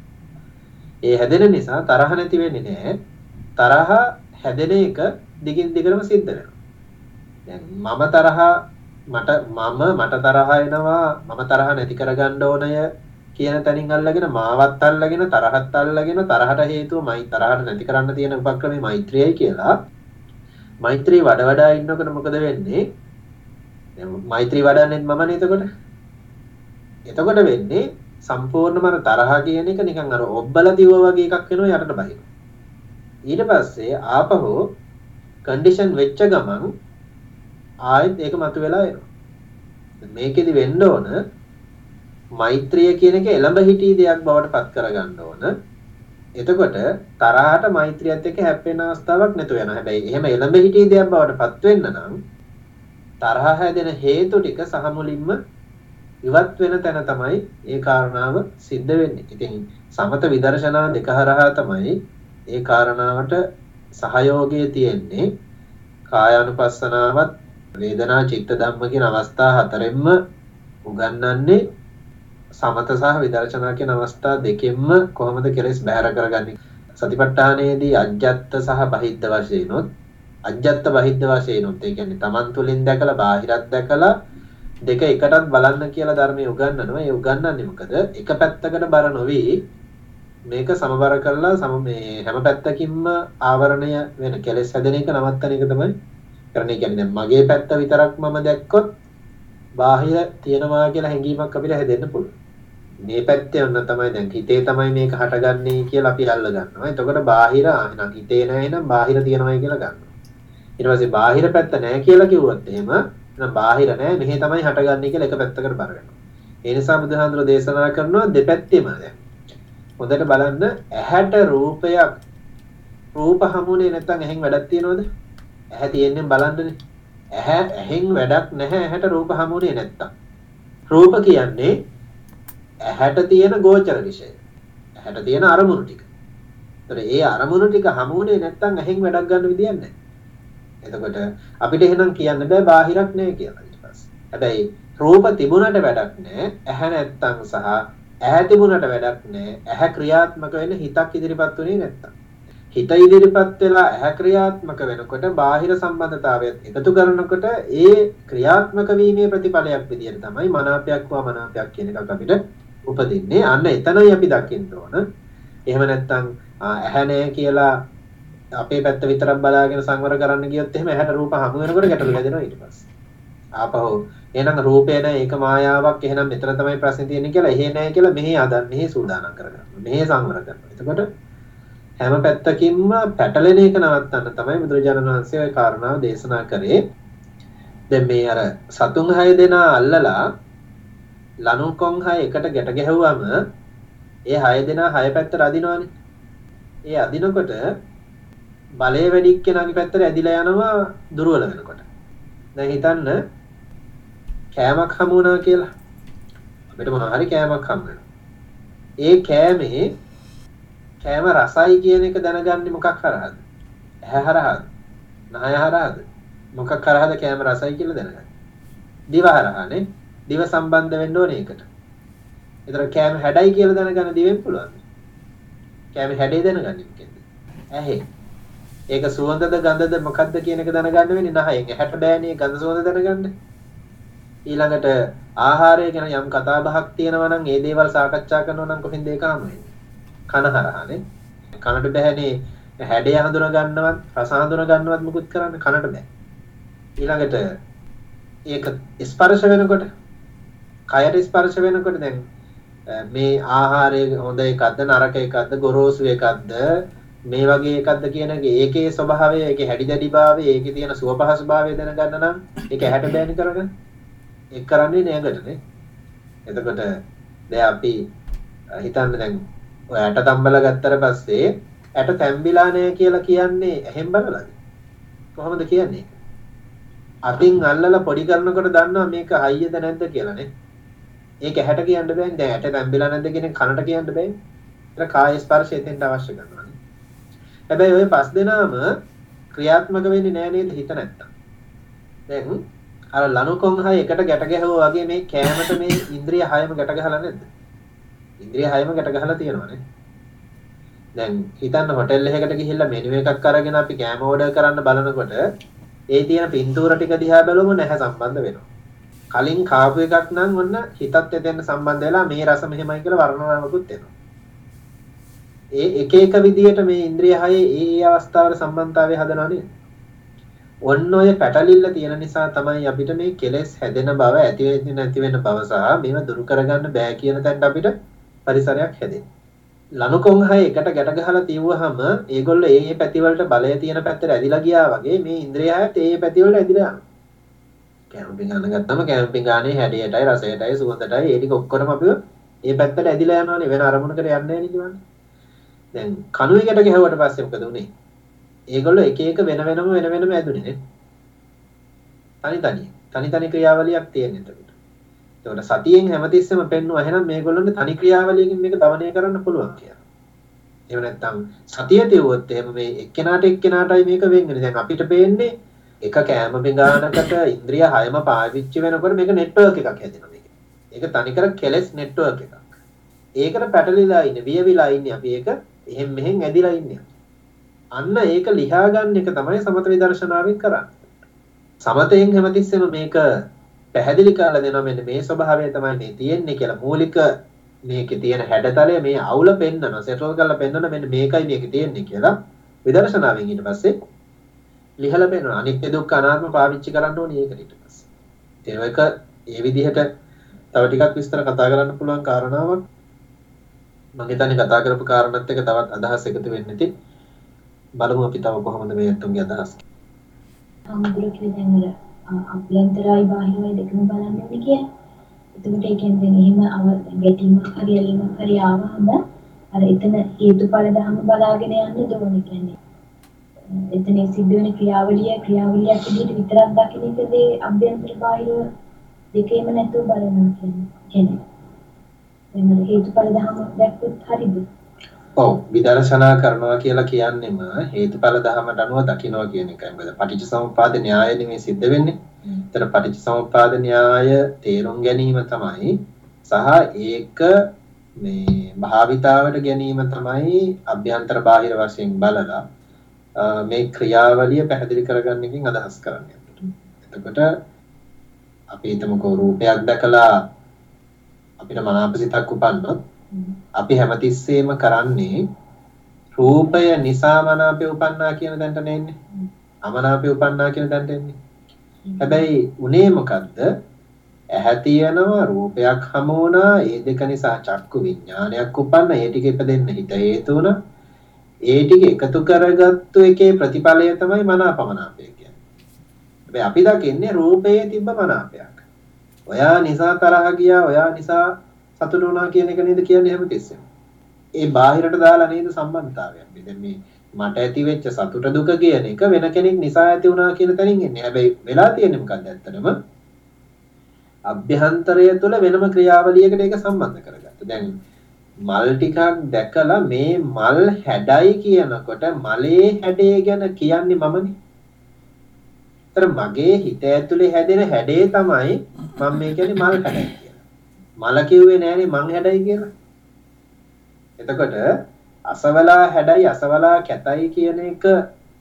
ඒ හැදෙන නිසා තරහ නැති වෙන්නේ නැහැ. තරහ හැදෙන එක දිගින් දිගටම සිද්ධ වෙනවා. දැන් මම තරහ මට මම මට තරහ එනවා මම තරහ නැති කරගන්න ඕනය කියන තැනින් අල්ලගෙන මාවත් අල්ලගෙන තරහත් අල්ලගෙන තරහට හේතුව මයි තරහට නැති කරන්න තියෙන උපක්‍රමය මෛත්‍රියයි කියලා. මෛත්‍රී වඩ වඩා ඉන්නකොට මොකද වෙන්නේ? මෛත්‍රී වඩන්නෙත් මමනේ එතකොට? එතකොට වෙන්නේ සම්පූර්ණම අර තරහ කියන එක නිකන් අර ඔබ්බලා දිව වගේ එකක් වෙනවා යටට බහින ඊට පස්සේ ආපහු කන්ඩිෂන් වෙච්ච ගමන් ආයෙත් ඒක මතුවෙලා එනවා මේකෙදි වෙන්න ඕන මෛත්‍රිය කියන එක එළඹ හිටී දෙයක් බවට පත් කරගන්න ඕන එතකොට තරහට මෛත්‍රියත් එක්ක හැප්පෙන අවස්ථාවක් නැතු වෙනවා. හැබැයි එහෙම එළඹ හිටී දෙයක් බවට පත් වෙන්න නම් තරහ හැදෙන හේතු ටික සහ මුලින්ම ඉවත් වෙන තැන තමයි ඒ කාරණාව සිද්ධ වෙන්නේ. ඉතින් සමත විදර්ශනා දෙක හරහා තමයි ඒ කාරණාවට සහයෝගය තියෙන්නේ. කායානුපස්සනාවත් වේදනා චිත්ත ධම්ම කියන අවස්ථා හතරෙන්ම උගන්වන්නේ සමත සහ විදර්ශනා කියන අවස්ථා දෙකෙන්ම කොහොමද කෙලෙස් බැහැර කරගන්නේ? සතිපට්ඨානයේදී අජ්ජත් සහ බහිද්ධ වශයෙන්ොත් අජ්ජත් බහිද්ධ වශයෙන්ොත් ඒ කියන්නේ Taman තුලින් දැකලා බාහිරත් දැකලා දෙක එකටත් බලන්න කියලා ධර්මයේ උගන්වනවා. ඒ උගන්වන්නේ මොකද? එක පැත්තකට බර නොවි මේක සමබර කරලා සම මේ හැම පැත්තකින්ම ආවරණය වෙන කෙලෙස් හැදෙන එක නවත්තන එක තමයි කරන්නේ කියන්නේ දැන් මගේ පැත්ත විතරක් මම දැක්කොත් බාහිර තියනවා කියලා හැඟීමක් අපිට හැදෙන්න පුළුවන්. මේ පැත්තේ ඔන්න තමයි දැන් හිතේ තමයි මේක හටගන්නේ කියලා අපි අල්ල ගන්නවා. එතකොට බාහිර එහෙනම් හිතේ නැහැ නම් බාහිර තියනවායි කියලා ගන්නවා. ඊට පස්සේ බාහිර පැත්ත නැහැ කියලා කිව්වොත් එහෙම එහෙනම් බාහිර නැහැ මෙහි තමයි හටගන්නේ කියලා එක පැත්තකට බර වෙනවා. ඒ නිසා බුදුහාඳුර දේශනා කරනවා දෙපැත්තෙම දැන්. හොඳට බලන්න ඇහැට රූපයක් රූප හමුනේ නැත්නම් එහෙන් වැඩක් තියනවද? ඇහැ තියෙන්නේ බලන්නනේ. ඇහැ ඇහෙන් වැඩක් නැහැ ඇහැට රූප හමුනේ නැත්තම්. රූප කියන්නේ ඇහැට තියෙන ගෝචර විෂය. ඇහැට තියෙන අරමුණු ටික. ඒතර ඒ අරමුණු ටික හමුනේ නැත්තම් ඇහෙන් වැඩක් ගන්න විදියක් නැහැ. එතකොට අපිට එහෙනම් කියන්න බෑ බාහිරක් නැහැ කියලා ඊට පස්සේ. හැබැයි රූප තිබුණට වැඩක් නැහැ. ඇහැ නැත්තම් සහ ඇහැ තිබුණට වැඩක් නැහැ. ඇහැ ක්‍රියාත්මක වෙන්න හිතක් ඉදිරිපත් උනේ නැත්තම්. හිත ඉදිරිපත් වෙලා ඇහැ ක්‍රියාත්මක වෙනකොට බාහිර සම්බන්ධතාවයත් එකතු කරනකොට ඒ ක්‍රියාත්මක වීමේ ප්‍රතිඵලයක් විදිහට තමයි මනාපයක් හෝ මනාපයක් කියන එකක් අපිට උපදින්නේ. අන්න එතනයි අපි දකින්න ඕන. එහෙම නැත්නම් ඇහැ නැහැ කියලා අපේ පැත්ත විතරක් බලාගෙන සංවර කරන්න ගියොත් එහෙම ඇහැට රූප හමු වෙනකොට ගැටලු හැදෙනවා ඊට පස්සේ. ආපහු එහෙනම් රූපේ නැහැ ඒක මායාවක් එහෙනම් මෙතන තමයි ප්‍රශ්නේ තියෙන්නේ කියලා එහෙ නැහැ කියලා මෙහි අදන් මෙහි සූදානම් කරගන්නවා. මෙහි සංවර කරනවා. එතකොට හැම පැත්තකින්ම පැටලෙන එක නවත්තන්න තමයි බුදුරජාණන් වහන්සේ ওই කාරණාව දේශනා කරේ. දැන් මේ අර සතුන් 6 දෙනා අල්ලලා ලනු කොන් 6 එකට ගැට ගැහුවම ඒ 6 දෙනා 6 පැත්තට අදිනවනේ. ඒ අදිනකොට බලය වැඩි කෙනාගේ පැත්තට ඇදිලා යනවා දුර්වල වෙනකොට. දැන් හිතන්න කෑමක් හමු වුණා කියලා. අපිට මොනවා හරි කෑමක් හම්බ වෙනවා. ඒ කෑමේ කෑම රසයි කියන එක දැනගන්නේ මොකක් හරහාද? ඇහැ හරහාද? නහය හරහාද? මොකක් හරහාද කෑම රසයි කියලා දැනගන්නේ? දිව හරහානේ. දිව සම්බන්ධ වෙන්න ඕනේ ඒකට. ඒතර කෑම හැඩයි කියලා දැනගන්න දිවෙන් පුළුවන්. කෑම හැඩේ දැනගන්නේ මොකෙන්ද? ඇහි. ඒක සුවඳද ගඳද මොකක්ද කියන එක දැනගන්න වෙන්නේ නහයෙන්. ඇහැට බෑනේ ගඳ සුවඳ දැනගන්න. ඊළඟට ආහාරය ගැන යම් කතා බහක් තියෙනවා නම් ඒ දේවල් සාකච්ඡා කරනවා නම් කොහෙන්ද ඒක හමු වෙන්නේ? කන හරහානේ. කනට බෑනේ හැඩය හඳුනා ගන්නවත් රස හඳුනා ගන්නවත් මුකුත් කරන්න කනට බෑ. ඊළඟට ඒක ස්පර්ශ වෙනකොට කයට ස්පර්ශ වෙනකොට දැන් මේ ආහාරය හොඳ එකක්ද නරක එකක්ද ගොරෝසු එකක්ද මේ වගේ එකක්ද කියන එක ඒකේ ස්වභාවය ඒකේ හැඩි දැඩි භාවය ඒකේ තියෙන සුව පහසු භාවය දැනගන්න නම් ඒක ඇහැට බෑනේ කරගන්න. ඒක කරන්නේ නෑගටනේ. එතකොට දැන් අපි හිතන්න දැන් ඔය ඇට තම්බල ගත්තට පස්සේ ඇට තැම්බිලා නෑ කියලා කියන්නේ ඇහෙන් බලලාද? කොහොමද කියන්නේ? අතින් අල්ලලා පොඩි කරනකොට දන්නවා මේක හයියද නැද්ද කියලානේ. ඒක ඇහැට කියන්න බෑනේ. දැන් ඇට තැම්බිලා නැද්ද කියන කනට කියන්න බෑනේ. ඒක කාය ස්පර්ශය එතෙන්ට අවශ්‍ය කරනවා. හැබැයි ওই පස් දෙනාම ක්‍රියාත්මක වෙන්නේ නෑ නේද හිත නැත්තම්. දැන් අර ලනුකොන් හය එකට ගැට ගැහුවා වගේ මේ කෑමට මේ ඉන්ද්‍රිය හයම ගැට ගහලා නැද්ද? ඉන්ද්‍රිය හයම ගැට ගහලා තියෙනවානේ. දැන් හිතන්න හොටෙල් එකකට ගිහිල්ලා මෙනු එකක් අරගෙන අපි කෑම ඕඩර් කරන්න බලනකොට ඒ තියෙන පින්තූර ටික දිහා බැලුවම නැහැ සම්බන්ධ වෙනවා. කලින් කාපු එකක් නම් ඔන්න හිතත් එතෙන් සම්බන්ධ වෙලා මේ රස මෙහෙමයි කියලා වර්ණනාවකුත් එනවා. ඒ එක එක විදියට මේ ඉන්ද්‍රිය හයේ ඒ ඒ අවස්ථාවල සම්බන්ධතාවය හදනවා නේද? ඔන්න ඔය පැටලිල්ල තියෙන නිසා තමයි අපිට මේ කෙලෙස් හැදෙන බව ඇති වෙන්නේ නැති වෙන බව සහ මේව දුරු කරගන්න බෑ කියන තැනට අපිට පරිසරයක් හැදෙන්නේ. ලනුකොන් හය එකට ගැට ගහලා තියුවහම ඒගොල්ලෝ ඒ ඒ පැතිවලට බලය තියෙන පැත්තට ඇදිලා ගියා වගේ මේ ඉන්ද්‍රිය හයත් ඒ ඒ පැතිවලට ඇදිලා යනවා. කැම්පින් ගන්න ගත්තම කැම්පින් ගානේ හැඩයටයි රසයටයි සුවඳටයි ඒ ටික ඔක්කොම අපිව ඒ පැත්තට ඇදිලා යනවානේ වෙන අරමුණකට යන්නේ නැහැ නේ දැන් කණුවකට ගැහුවට පස්සේ මොකද උනේ? ඒගොල්ලෝ එක එක වෙන වෙනම වෙන වෙනම ඇදුනේ නේ. තනි තනි. තනි තනි ක්‍රියාවලියක් තියෙන එතකොට. ඒකට සතියෙන් හැමතිස්සෙම පෙන්වුවා එහෙනම් මේගොල්ලොන්ට තනි ක්‍රියාවලියකින් මේක দমনය කරන්න පුළුවන් කියලා. එහෙම නැත්නම් සතිය තියුවොත් එහෙම මේ එක්කෙනාට එක්කෙනාටයි මේක වෙන්නේ. දැන් අපිට පේන්නේ එක කෑම බිඟානකට ඉන්ද්‍රිය හයම පාවිච්චි වෙනකොට මේක network එකක් හැදෙනවා මේක. ඒක තනිකර කෙලස් network එකක්. ඒකට පැටලිලා ඉන්නේ, වියවිලා ඉන්නේ අපි ඒක එහෙන් මෙහෙන් ඇදිලා ඉන්නේ. අන්න ඒක ලියා ගන්න එක තමයි සමත විදර්ශනාවෙන් කරන්නේ. සමතයෙන් හැමතිස්සෙම මේක පැහැදිලි කරලා දෙනවා මෙන්න මේ ස්වභාවය තමයි මේ තියෙන්නේ කියලා. මූලික මේකේ තියෙන හැඩතලය මේ අවුල පෙන්නනවා සෙටල් කරලා පෙන්නන මෙන්න මේකයි මේකේ තියෙන්නේ කියලා විදර්ශනාවෙන් ඊට පස්සේ ලිහලා පෙන්නනවා. අනිත්‍ය දුක්ඛ අනාත්ම පාවිච්චි කරන්න ඕනේ ඒකට ඊට පස්සේ. ඒක ඒ විදිහට තව ටිකක් විස්තර කතා කරන්න පුළුවන් කාරණාවක්. මම හිතන්නේ කතා කරපු කාරණාත් එක්ක තවත් අදහස් එකතු වෙන්න ඇති බලමු අපි තව කොහොමද මේ අතුන්ගේ අදහස්. අමුදුර කියලා දැන් අර අභ්‍යන්තරයි බාහිරයි දෙකම බලන්න ඕනේ කියලා. එතකොට ඒ කියන්නේ දැන් එහෙම අව ගැටීමක් හරි ඇලීමක් හරි ආවම අර එතන හේතුඵල ධර්ම බලාගෙන යන්න ඕනේ කියන්නේ. එතන සිද්ධ වෙන ක්‍රියාවලිය ක්‍රියාවලියක් විදිහට විතරක් දකින්න එකද අභ්‍යන්තර බාහිර දෙකේම නැතුව බලනවා කියන්නේ. වෙන හේතුඵල ධර්ම දැක්කොත් හරිද? ඔව් විදර්ශනා කරනවා කියලා කියන්නෙම හේතුඵල ධර්මයට අනුව දකිනවා කියන එකයි. මොකද පටිච්චසමුප්පාද න්‍යාය නෙමෙයි සිද්ධ වෙන්නේ. ඒතර පටිච්චසමුප්පාද න්‍යාය තේරුම් ගැනීම තමයි සහ ඒක මේ භාවිතාවට ගැනීම තමයි අභ්‍යන්තර බාහිර වශයෙන් බලලා මේ ක්‍රියාවලිය පැහැදිලි කරගන්න එකකින් අදහස් කරන්නේ. එතකොට අපි හිතමුකෝ රූපයක් දැකලා අපිට මනාප සිතක් උපන්නොත් අපි හැමතිස්සෙම කරන්නේ රූපය නිසා මනාපය උපන්නා කියන තැනට නෙන්නේ. අමනාපය උපන්නා කියන තැනට එන්නේ. හැබැයි උනේ මොකද්ද? ඇහැ තියෙනවා රූපයක් හමු වුණා ඒ දෙක නිසා චක්කු විඥානයක් උපන්න ඒ ටික ඉපදෙන්න හිත හේතු වුණා. ඒ ටික එකතු කරගත්තු එකේ ප්‍රතිඵලය තමයි මනාපමනාපය කියන්නේ. හැබැයි අපි දකින්නේ රූපයේ තිබ්බ මනාපයක්. ඔයා නිසා තරහ ගියා ඔයා නිසා සතුට වුණා කියන එක නේද කියන්නේ හැමතිස්සෙම. ඒ බාහිරට දාලා නේද සම්බන්ධතාවයක්. දැන් මේ මට ඇති වෙච්ච සතුට දුක කියන එක වෙන කෙනෙක් නිසා ඇති වුණා කියන තැනින් එන්නේ. හැබැයි වෙලා තියෙන්නේ මොකක්ද ඇත්තටම? අභ්‍යන්තරය තුළ වෙනම ක්‍රියාවලියකට ඒක සම්බන්ධ කරගත්තා. දැන් මල් ටිකක් දැකලා මේ මල් හැඩයි කියනකොට මලේ හැඩය ගැන කියන්නේ මමනේ. ඒතර මගේ හිත ඇතුලේ හැදෙන හැඩේ තමයි මම මේ කියන්නේ මල් හැඩයි කියලා. මල කිව්වේ නෑනේ මං හැඩයි කියලා. එතකොට අසවලා හැඩයි අසවලා කැතයි කියන එක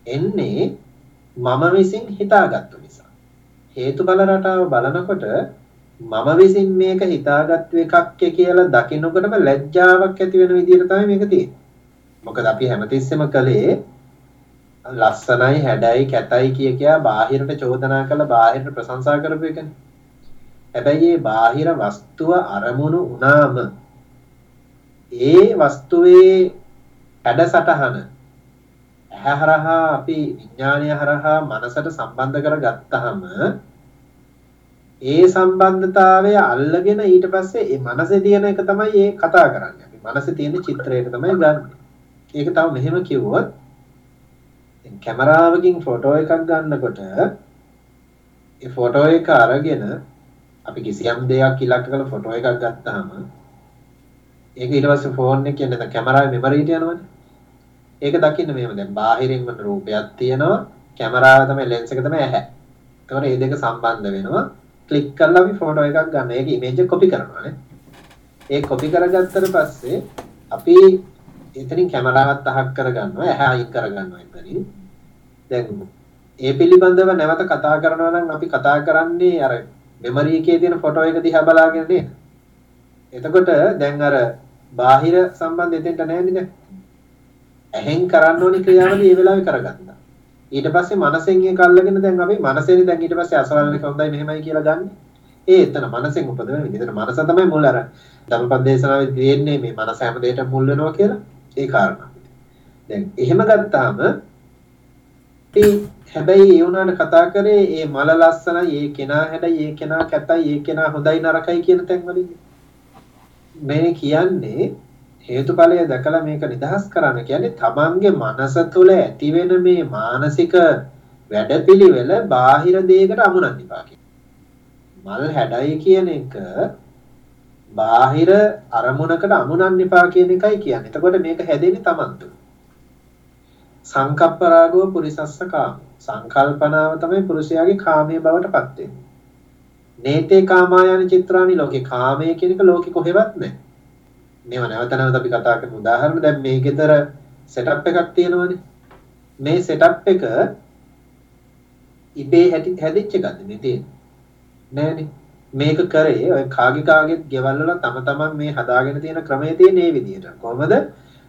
එන්නේ මම විසින් හිතාගත්තු නිසා. හේතුඵල රටාව බලනකොට මම විසින් මේක හිතාගත්තු එකක් කියලා දකින්නකොටම ලැජ්ජාවක් ඇති වෙන විදිහට තමයි මේක තියෙන්නේ. මොකද අපි හැමතිස්සෙම කලේ ලස්සනයි හැඩයි කැතයි කිය කියා බාහිරට චෝදනා කළ බාහිරට ප්‍රශංසා කරපු එකනේ. හැබැයි මේ බාහිර වස්තුව අරමුණු වුණාම ඒ වස්තුවේ හැඩසටහන ඇහැ හරහා අපි විඥානය හරහා මනසට සම්බන්ධ කරගත්තාම ඒ සම්බන්ධතාවය අල්ලගෙන ඊට පස්සේ ඒ මනසේ තියෙන එක තමයි ඒ කතා කරන්නේ. අපි මනසේ තියෙන චිත්‍රයට තමයි ගන්න. ඒක තව මෙහෙම කිව්වොත් දැන් කැමරාවකින් ෆොටෝ එකක් ගන්නකොට ඒ ෆොටෝ එක අරගෙන අපි කිසියම් දෙයක් ඉලක්ක කරලා ෆොටෝ එකක් ගත්තාම ඒක ඊට පස්සේ ෆෝන් එකේ නැත්නම් කැමරාවේ මෙමරියට යනවනේ. ඒක දකින්න මෙහෙම දැන් බාහිරින්ම රූපයක් තියෙනවා කැමරාව තමයි ලෙන්ස් එක තමයි ඇහැ. එතකොට මේ දෙක සම්බන්ධ වෙනවා. ක්ලික් කරලා අපි ෆොටෝ එකක් ගන්න. ඒක ඉමේජ් එක කොපි කරනවා නේ. ඒ කොපි කරගත්තට පස්සේ අපි එතනින් කැමරාවත් අහක් කරගන්නවා. ඇහැ අයින් කරගන්නවා එතනින්. දැන් ඒ පිළිබඳව නැවත කතා කරනවා නම් අපි කතා කරන්නේ අර මෙමරි එකේ තියෙන ෆොටෝ එක දිහා බලාගෙන නේද? එතකොට දැන් අර බාහිර සම්බන්ධ එතෙන්ට නැහැ නේද? ඇහෙන් කරන්න ඕනි ක්‍රියාවලිය ඒ වෙලාවේ කරගත්තා. ඊට පස්සේ මනසෙන් ඒක අල්ලගෙන දැන් අපි මනසෙන් දැන් ඊට පස්සේ අසවල් එක හොඳයි මෙහෙමයි කියලා ගන්න. ඒ එතන මනසෙන් උපදවන විදිහට මනස තමයි මුල් අර ධම්මපද දේශනාවේ තියෙන්නේ මේ මනස හැම දෙයකටම මුල් වෙනවා කියලා. ඒ කාරණා. දැන් එහෙම ගත්තාම හැබැයි ඒ වුණාට කතා කරේ ඒ මල ලස්සනයි, ඒ කෙනා හැඩයි, ඒ කෙනා කැතයි, ඒ කෙනා හොඳයි නරකයි කියන තැන් වලින්. මේ කියන්නේ හේතුඵලය දැකලා මේක නිදහස් කරන්න කියන්නේ තමන්ගේ මනස තුළ ඇතිවෙන මේ මානසික වැඩපිළිවෙල බාහිර දෙයකට අමුණන්න එපා මල් හැඩයි කියන එක බාහිර අරමුණකට අමුණන්න එපා කියන එකයි කියන්නේ. එතකොට මේක හැදෙන්නේ තමන් තුළ. සංකප්ප රාගෝ පුරිසස්ස කාම. සංකල්පනාව තමයි පුරුෂයාගේ කාමයේ බවට පත් වෙන්නේ. නේතේ කාමායන චිත්‍රානි ලෝකේ කාමයේ කියන එක ලෝකෙ කොහෙවත් නැහැ. මේව නැවත නැවත අපි කතා කරමු උදාහරණ දැන් මේ ගෙදර සෙටප් එකක් තියෙනවනේ මේ සෙටප් එක ඉබේ හැටි හැදිච්ච එකක්ද මේ තියෙන්නේ නෑනේ මේක කරේ ඔය කාගේ කාගේත් ගෙවල් වල තම තමන් මේ හදාගෙන තියෙන ක්‍රමයේ තියෙන මේ විදිහට කොහමද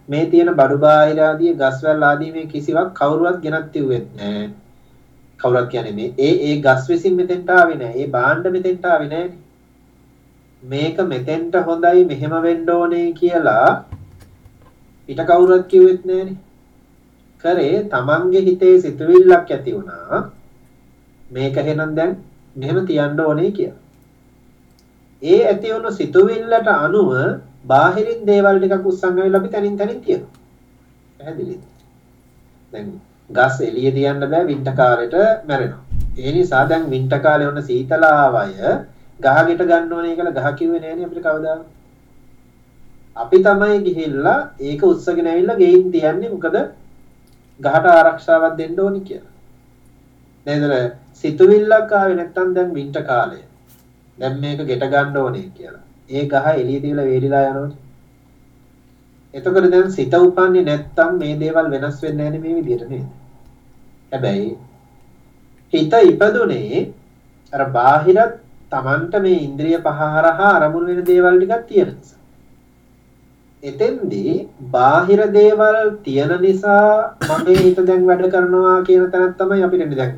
මේ තියෙන බඩු බාහිර ආදී ගස්වැල් ආදී මේ කිසිවක් කවුරුවත් ගෙනත් තිව්වෙත් නෑ කවුරුත් කියන්නේ මේ ඒ ඒ ගස් විසින් මෙතෙන්ට ආවේ නෑ ඒ භාණ්ඩ මෙතෙන්ට ආවේ නෑනේ මේක මෙතෙන්ට හොඳයි මෙහෙම වෙන්න ඕනේ කියලා පිට කවුරුත් කිව්වෙත් නෑනේ. කරේ තමන්ගේ හිතේ සිතුවිල්ලක් ඇති වුණා. මේක එහෙනම් දැන් මෙහෙම තියන්න ඕනේ කියලා. ඒ ඇති වුණු සිතුවිල්ලට අනුව බාහිරින් දේවල් ටිකක් උස්සන් ගවිලා අපි තනින් තනින් තියනවා. පැහැදිලිද? දැන් ගස් එළිය තියන්න බෑ වින්ටර් කාලෙට මැරෙනවා. ඒ නිසා දැන් වින්ටර් කාලේ වුණ සීතල ආවය ගහගෙට ගන්න ඕනේ කියලා ගහ කිව්වේ නෑනේ අපිට කවදාවත්. අපි තමයි ගිහිල්ලා ඒක උස්සගෙන ඇවිල්ලා ගෙයින් තියන්නේ මොකද ගහට ආරක්ෂාවක් දෙන්න ඕනි කියලා. නේද? සිතුවිල්ලක් ආවේ නැත්තම් දැන් වින්ටර් කාලය. දැන් මේක ගෙට ගන්න ඕනේ කියලා. ඒ ගහ එළිය තියලා වේලිලා යනවනේ. එතකොට දැන් සිත උපන්නේ නැත්තම් මේ දේවල් වෙනස් වෙන්නේ නැහැ මේ විදිහට නේද? හැබැයි හිත ඉපදුනේ අර බාහිරත් Tamanට මේ ඉන්ද්‍රිය පහ හරහා අරමුණු වෙන දේවල් ටිකක් තියෙන නිසා. එතෙන්දී බාහිර දේවල් තියෙන නිසා මගේ හිත දැන් වැඩ කරනවා කියන තැනක් තමයි අපිට දැන්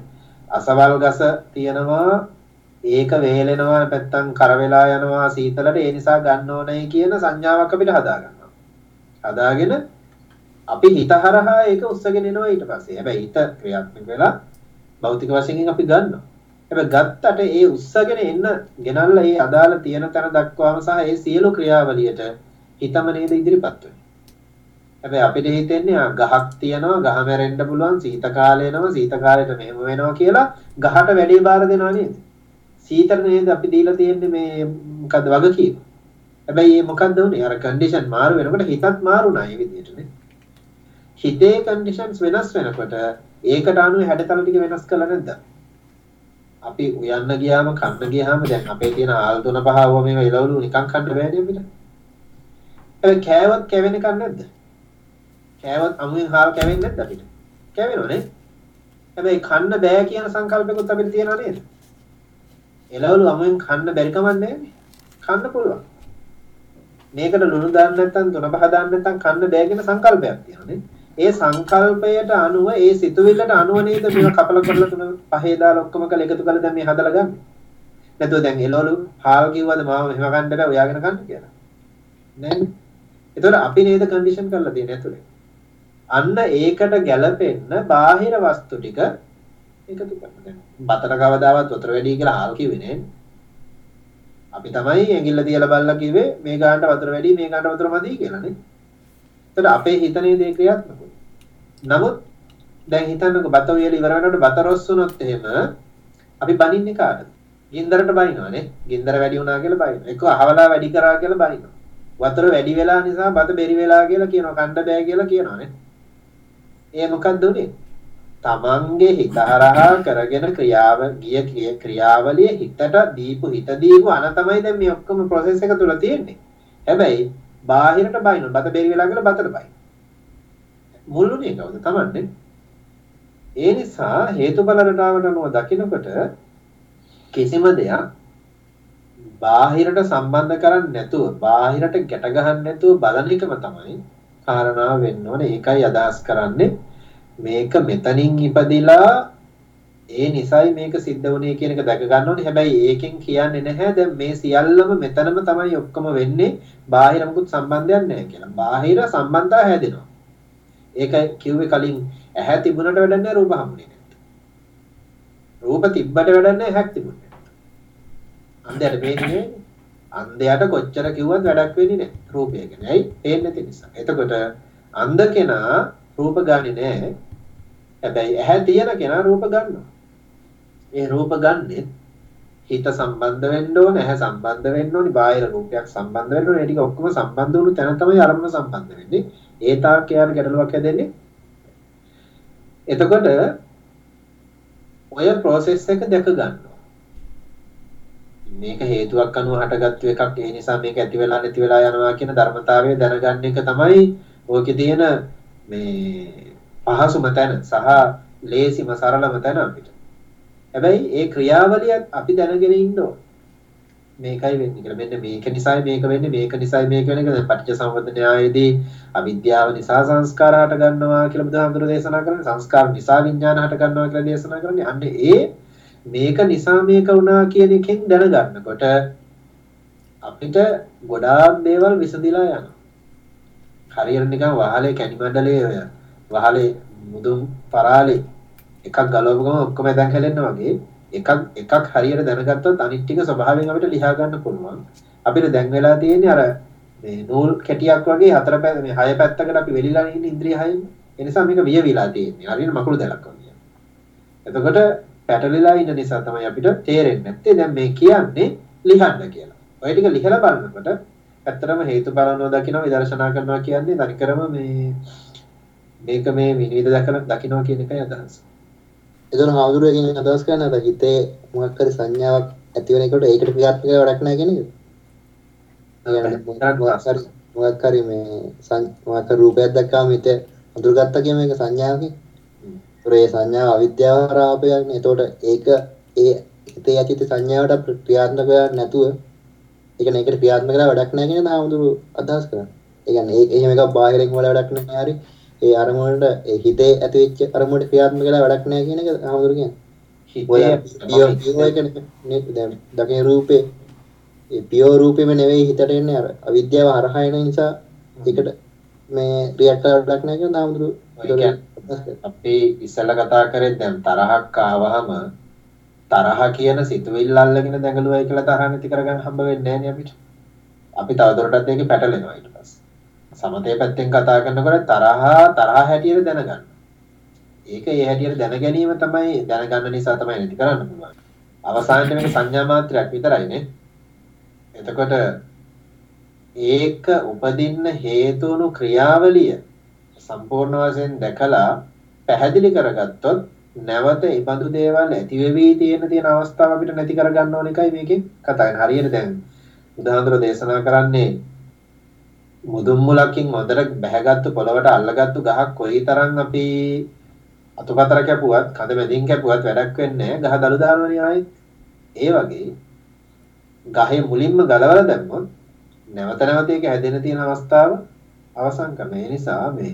අසවල් ගස තියෙනවා ඒක වේලෙනවා නැත්තම් කර වෙලා යනවා සීතලට ඒ නිසා ගන්න ඕනේ කියන සංඥාවක් අපිට හදා ගන්නවා. හදාගෙන අපි හිත හරහා ඒක උස්සගෙන එනවා ඊට පස්සේ. හැබැයි හිත ක්‍රියාත්මක වෙලා භෞතික වශයෙන් අපි ගන්නවා. හැබැයි ගත්තට ඒ උස්සගෙන එන්න ගෙනල්ලා ඒ අදාළ තියෙන තැන දක්වාම සහ ඒ සියලු ක්‍රියාවලියට හිතම නේද ඉදිරිපත් වෙන්නේ. හැබැයි අපිට හිතෙන්නේ ගහක් තියනවා ගහ මැරෙන්න පුළුවන් සීත කාලය එනවා සීත කාලෙට මෙහෙම වෙනවා කියලා ගහට වැඩේ බාර දෙනවා නේද? සීතල නේද අපි දීලා තියෙන්නේ මේ මොකද්ද වගකීම. හැබැයි මේ මොකද්ද උනේ? අර කන්ඩිෂන් මාරු වෙනකොට හිතත් මාරුණා ඒ විදිහටනේ. හිතේ කන්ඩිෂන්ස් වෙනස් වෙනකොට ඒකට අනුව හැඩතල ටික වෙනස් කළා නැද්ද? අපි උයන්න ගියාම කන්න ගියාම දැන් අපේ තියෙන ආල් තුන පහ වුව මේව එළවලු නිකන් කන්න බෑනේ අපිට. ඒ කෑවත් කැවෙන එකක් නැද්ද? කෑවත් අමුෙන් හාල් කැවෙන්නේ නැද්ද අපිට? කැවෙනවනේ. හැබැයි කන්න බෑ කියන සංකල්පයක්ත් අපිට තියෙනව නේද? එළවලු අමුෙන් කන්න බැරි කමක් නැහැනේ. කන්න පුළුවන්. මේකට ලුණු දාන්න නැත්නම් තුන පහ දාන්න නැත්නම් කන්න බෑ කියන සංකල්පයක් තියෙනවානේ. ඒ සංකල්පයට අනුව ඒ සිතුවිල්ලට අනුව නේද මේක කපල කරලා තුන පහේ දාලා ඔක්කොම කරලා එකතු කරලා දැන් මේ හදලා ගන්න. නැතුව දැන් එළවලු හාල් කිව්වද මාව මෙහෙම ගන්න බෑ ඔයාගෙන ගන්න කියලා. නෑනේ. ඒතකොට අපි නේද කන්ඩිෂන් කරලා තියෙන්නේ ඇතුලේ. අන්න ඒකට ගැළපෙන්න බාහිර වස්තු ටික එකතු කරනවා. දැන් බතර කවදාවත් වතුර වැඩි කියලා හාල් කිව්වේ නෑනේ. අපි තමයි ඇඟිල්ල තියලා බලලා කිව්වේ මේ ගානට වතුර වැඩි මේ ගානට වතුර මදි කියලා නේ. එතකොට අපේ හිතනේ දේ ක්‍රියාත්මක නමුත් දැන් හිතන්නකෝ බත උයලා ඉවර වෙනකොට බත රොස් වුණොත් එහෙම අපි බනින්නේ කාටද? ගින්දරට බනිනවනේ. ගින්දර වැඩි වුණා කියලා බනිනවා. එක්ක අහවලා වැඩි කරා කියලා බනිනවා. වතුර වැඩි වෙලා නිසා බත බෙරි වෙලා කියලා කියනවා. කණ්ඩ බෑ කියලා කියනවානේ. ඒ මොකද්ද උනේ? තමන්ගේ හිත හරහා කරගෙන ක්‍රියාව ගිය ක්‍රිය ක්‍රියාවලිය හිතට දීපු හිත දීපු අන තමයි දැන් මේ ඔක්කොම process එක තුල තියෙන්නේ. හැබැයි බාහිරට බයින බත බෙරි වෙලා කියලා බතට බයි. මුල්ුනේ කවුද තමන්නේ? ඒ නිසා හේතුඵල රටාවට අනුව දකිනකොට කිසිම දෙයක් බාහිරට සම්බන්ධ කරන්නේ නැතුව බාහිරට ගැට ගහන්න නැතුව බලන එකම තමයි කාරණා වෙන්න ඕනේ. ඒකයි අදහස් කරන්නේ මේක මෙතනින් ඉපදිලා ඒ නිසයි මේක සිද්ධ වුණේ කියන එක දැක ගන්න ඕනේ. හැබැයි ඒකෙන් කියන්නේ නැහැ දැන් මේ සියල්ලම මෙතනම තමයි ඔක්කොම වෙන්නේ. බාහිර මුකුත් සම්බන්ධයක් නැහැ කියලා. බාහිර සම්බන්ධතා හැදෙනවා. ඒක කිව්වේ කලින් ඇහැ තිබුණට වැඩක් නැහැ රූප හම්බුනේ නැත්නම්. රූප තිබ්බට වැඩක් නැහැ ඇහක් තිබුණේ නැත්නම්. අන්ධයට පේන්නේ අන්ධයට කොච්චර කිව්වත් වැඩක් වෙන්නේ නැහැ රූපය ගැන. ඇයි? පේන්නේ නැති නිසා. එතකොට අන්ධ කෙනා රූප ගන්නේ නැහැ. හැබැයි ඇහැ තියෙන කෙනා රූප ගන්නවා. ඒ රූප ගන්නෙ හිත සම්බන්ධ වෙන්න ඕනේ, ඇහැ සම්බන්ධ වෙන්න ඕනේ, බාහිර රූපයක් සම්බන්ධ වෙන්න ඕනේ. ඒ ටික ඔක්කොම සම්බන්ධ වුණු තැන තමයි අරමුණ සම්බන්ධ වෙන්නේ. ඒ තාක් යාර ගැටලුවක් හැදෙන්නේ. එතකොට ඔය process එක දැක ගන්නවා. මේක හේතුවක් අනුව හටගත්තු එකක්. ඒ නිසා මේක ඇති වෙලා නැති වෙලා යනවා කියන ධර්මතාවය දැනගන්න එක තමයි ඕකේ තියෙන මේ පහසුම තැන සහ ලේසිම සරලම තැන අපිට. හැබැයි ඒ ක්‍රියාවලියත් අපි දැනගෙන ඉන්න ඕන. මේකයි වෙන්නේ කියලා. මෙන්න මේක නිසායි මේක වෙන්නේ මේක නිසායි මේක වෙන්නේ කියලා. දැන් පටිච්චසමුප්පාද න්‍යායයේදී අවිද්‍යාව නිසා සංස්කාර හට ගන්නවා කියලා බුදුහාමුදුරුවෝ දේශනා කරන්නේ. සංස්කාර නිසා විඥාන හට ගන්නවා කියලා දේශනා කරන්නේ. අන්න ඒ මේක නිසා මේක වුණා කියන එකෙන් දැනගන්නකොට අපිට ගොඩාක් දේවල් විසඳිලා යනවා. හරියට නිකන් වහලේ කැණි මණ්ඩලයේ ඔය වහලේ මුදුන් පරාලේ එකක් ගලවපු ගමන් ඔක්කොම දැන් හැලෙන්න වගේ එකක් එකක් හරියට දැනගත්තොත් අනිත් ටික ස්වභාවයෙන් අපිට ලියා ගන්න පුළුවන්. අපිට දැන් වෙලා තියෙන්නේ අර මේ නූල් කැටියක් වගේ හතර පැත්ත මේ හය පැත්තකට අපි වෙලිලා ඉන්න ඉන්ද්‍රිය හයෙන්. ඒ නිසා මේක වියවිලා තියෙන්නේ. හරියට මකුළු දැලක් වගේ. එතකොට පැටලිලා ඉන්න නිසා තමයි අපිට තේරෙන්නේ නැත්තේ දැන් මේ කියන්නේ ලිහන්න කියලා. ඔය ටික ලිහලා බලනකොට ඇත්තටම හේතුඵල නොදකින්න විදර්ශනා කරනවා කියන්නේ තනිකරම මේ මේක මේ විනිවිද දැකලා දකින්නවා කියන එකයි අදහස. එතන හාමුදුරුවෝ අදහස් කරන්නේ නැත හිතේ මොකක් හරි සංඥාවක් ඇති වෙන එකට ඒකට ක්‍රියාත්මක වැඩක් නැහැ කියන එකද? මොකක් හරි මේ මොකක් රූපයක් දැක්කාම හිත අඳුරගත්තා කියන එක සංඥාවකින්. ඒ සංඥාව අවිද්‍යාව හරහා අපයන්නේ. එතකොට ඒක ඒ හිතේ ඇති සංඥාවට ක්‍රියාත්මක නැතුව ඒ කියන්නේ ඒකට ක්‍රියාත්මක කරලා වැඩක් නැහැ කියන හාමුදුරුවෝ අදහස් කරන්නේ. ඒ කියන්නේ ඒ එහෙම එකක් බාහිරින් වල වැඩක් නැහැ හරි. ඒ අරමුණට ඒ හිතේ ඇතිවෙච්ච අරමුණට ක්‍රියාත්මක කරලා වැඩක් නැහැ කියන එක හාමුදුරු කියන්නේ. දකින රූපේ ඒ පියෝ රූපෙම නෙවෙයි හිතට එන්නේ අර අවිද්‍යාව හරහා එන නිසා ඒකට මේ රියැක්ට් කරලා වැඩක් නැහැ කියන හාමුදුරු අපි ඉස්සෙල්ලා කතා කරේ දැන් තරහක් ආවහම තරහ කියන සිතුවිල්ල අල්ලගෙන දැඟලුවයි කියලා තරහ නැති කරගන්න හම්බ වෙන්නේ නැහැ නේ අපිට. අපි තවදුරටත් ඒකේ පැටලෙනවා ඊට පස්සේ. සමතේ පැත්තෙන් කතා කරනකොට තරහා තරහා හැටියට දැනගන්න. ඒක ඒ හැටියට දැන ගැනීම තමයි දැනගන්න නිසා තමයි නැති කරන්න පුළුවන්. අවසානයේ මේක සංඥා මාත්‍රයක් විතරයිනේ. එතකොට ඒක උපදින්න හේතුණු ක්‍රියාවලිය සම්පූර්ණ වශයෙන් දැකලා පැහැදිලි කරගත්තොත් නැවත ඒ බඳු දේවල් ඇති වෙවි තියෙන තියෙන අවස්ථාව අපිට නැති කරගන්න ඕන එකයි මේකෙන් කතා කරන්නේ. හරියට දැන් උදාහරණ දේශනා කරන්නේ මුදුන් මුලකින් හොඳට බැහැගත්තු පොළවට අල්ලගත්තු ගහක් කොයිතරම් අපි අතුපතර කැපුවත් කඳ මැදින් කැපුවත් වැඩක් වෙන්නේ නැහැ. ගහ දළු දානවනේ ආයේ. ඒ වගේ ගහේ මුලින්ම ගලවලා දැම්මොත් නැවත නැවත ඒක හැදෙන තියෙන අවස්ථාව අවසන් කරන. ඒ නිසා මේ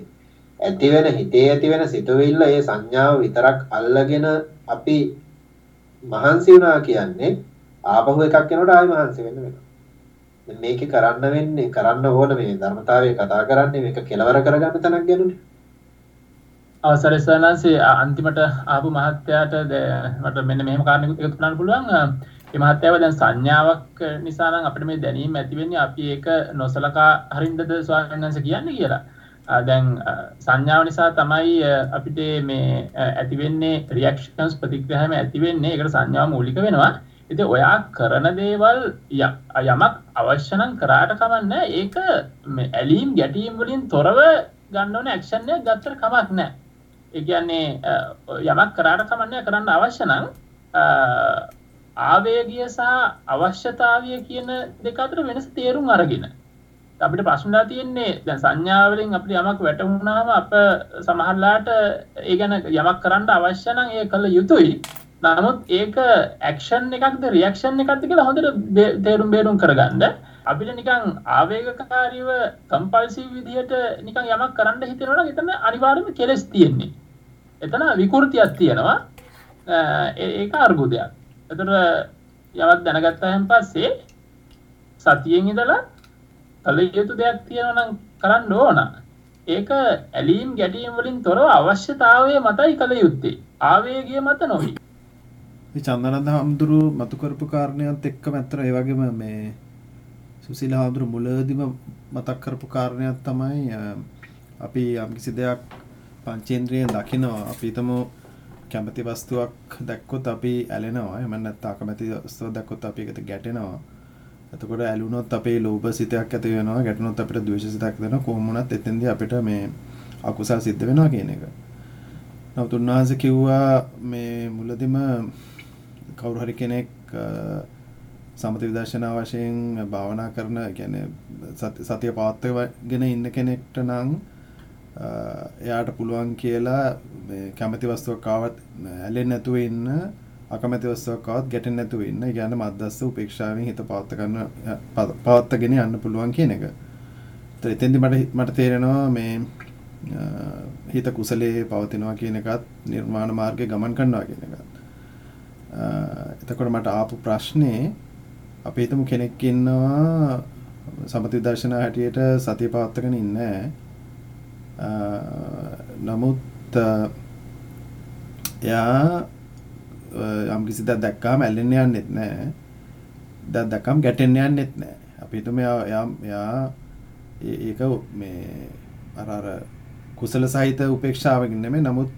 ඇති වෙන හිතේ ඇති වෙන සිතුවිල්ල ඒ සංඥාව විතරක් අල්ලගෙන අපි මහන්සි වුණා කියන්නේ ආපහු එකක් එනකොට ආයෙ මහන්සි වෙන්න වෙනවා. මේකේ කරන්න වෙන්නේ කරන්න ඕන මේ ධර්මතාවය කතා කරන්නේ මේක කෙලවර කරගන්න තැනක් ගැනනේ. අවසරයි සනන්සේ අන්තිමට ආපු මහත්තයාට මට මෙන්න මෙහෙම කාරණයක් එකතු කරන්න පුළුවන්. මේ මහත්තයාව දැන් සංඥාවක් නිසා නම් අපිට මේ දැනීම ඇති වෙන්නේ අපි ඒක නොසලකා හරින්නද ස්වාමීන් වහන්සේ කියන්නේ කියලා. දැන් සංඥාව නිසා තමයි අපිට මේ ඇති වෙන්නේ රියැක්ෂන්ස් ප්‍රතික්‍රියාවම ඇති වෙන්නේ. ඒකට සංඥාව මූලික වෙනවා. ඉතින් ඔයා කරන දේවල් යමක් අවශ්‍ය නම් කරාට කමන්නේ ඒක මේ ඇලීම් ගැටීම් වලින් තොරව ගන්න ඕනේ ඇක්ෂන් එකක් ගත්තට කමක් නැහැ. එකන්නේ යමක් කරාට කමන්නය කරන්න අවශ්‍ය නම් ආවේගිය සහ අවශ්‍යතාවය කියන දෙක අතර වෙනස තේරුම් අරගෙන. අපිට ප්‍රශ්නලා තියෙන්නේ දැන් සංඥාවලින් අපිට යමක් වැටහුණාම අප සමහරලාට ඒ ගැන යමක් කරන්න අවශ්‍ය නම් ඒ කළ යුතුයි. නමුත් ඒක ඇක්ෂන් එකක්ද රියක්ෂන් එකක්ද කියලා හොඳට තේරුම් බේරුම් කරගන්න. අපිට නිකං ආවේගකාරීව කම්පල්සී විදිහට නිකං යමක් කරන්න හිතෙනවා එතන අනිවාර්යයෙන්ම කෙලස් තියෙන්නේ. එතන විකෘතියක් තියෙනවා. ඒක අර්බුදයක්. එතට යවත් දැනගත්තායන් පස්සේ සතියෙන් ඉදලා කළ යුතු දෙයක් තියෙනනම් කරන්න ඕන. ඒක ඇලීම් ගැටීම් වලින් තොරව අවශ්‍යතාවය මතයි කළ යුත්තේ. ආවේගිය මත නොවී. චන්දනද හාමුදුරු මතුකරපු කාරණයත් එක්ක මැත්තර ඒවගේම මේ සුසිල හාමුදුරු මුලදිම මතක් කරපු කාරණයක් තමයි අපි යම්කිසි දෙයක් පංචේන්ද්‍රියෙන් දකිනවා අපිතම කැමති වස්තුවක් දැක්කොත් අපි ඇලෙනවා. එම නැත්තා අකමැති වස්තුව දැක්කොත් අපි එකට ගැටෙනවා. එතකොට ඇලුනොත් අපේ ලෝභ සිතයක් ඇති වෙනවා ගැටුනොත් අපිට ද්වේෂ සිතක් දෙනවා. කොහොමුණත් එතෙන්දී අපිට මේ අකුසල් සිද්ධ වෙනවා කියන එක. නමුත් උන්වහන්සේ කිව්වා මේ මුලදිම කවුරු හරි කෙනෙක් සමත විදර්ශනා වශයෙන් භාවනා කරන කියන්නේ සතිය පවත්වාගෙන ඉන්න කෙනෙක්ට නම් එයාට පුළුවන් කියලා කැමති වස්තුවක් ආවත් ඇලෙන්නේ නැතුව ඉන්න අකමැති වස්තුවක් ආවත් ගැටෙන්නේ නැතුව ඉන්න. ඒ කියන්නේ මද්දස්ස උපේක්ෂාවෙන් හිත පවත්ත ගන්න පවත්තගෙන යන්න පුළුවන් කියන එක. ඒතර එතෙන්දි මට මට තේරෙනවා මේ හිත කුසලයේ පවතිනවා කියන එකත් නිර්මාණ මාර්ගයේ ගමන් කරනවා කියන එකත්. එතකොට මට ආපු ප්‍රශ්නේ අපි හිතමු කෙනෙක් ඉන්නවා සමති දර්ශන හැටියට සතිය පවත්වාගෙන ඉන්නේ නැහැ. නමුත් එයා යම් කිසි දා දැක්කාම ඇල්ලෙන්න යන්නෙත් නෑ දා දැක්කම් ගැටෙන්න යන්නෙත් නෑ අපි හිතමු එයා එයා ඒක මේ අර අර කුසල සහිත උපේක්ෂාවකින් නෙමෙයි. නමුත්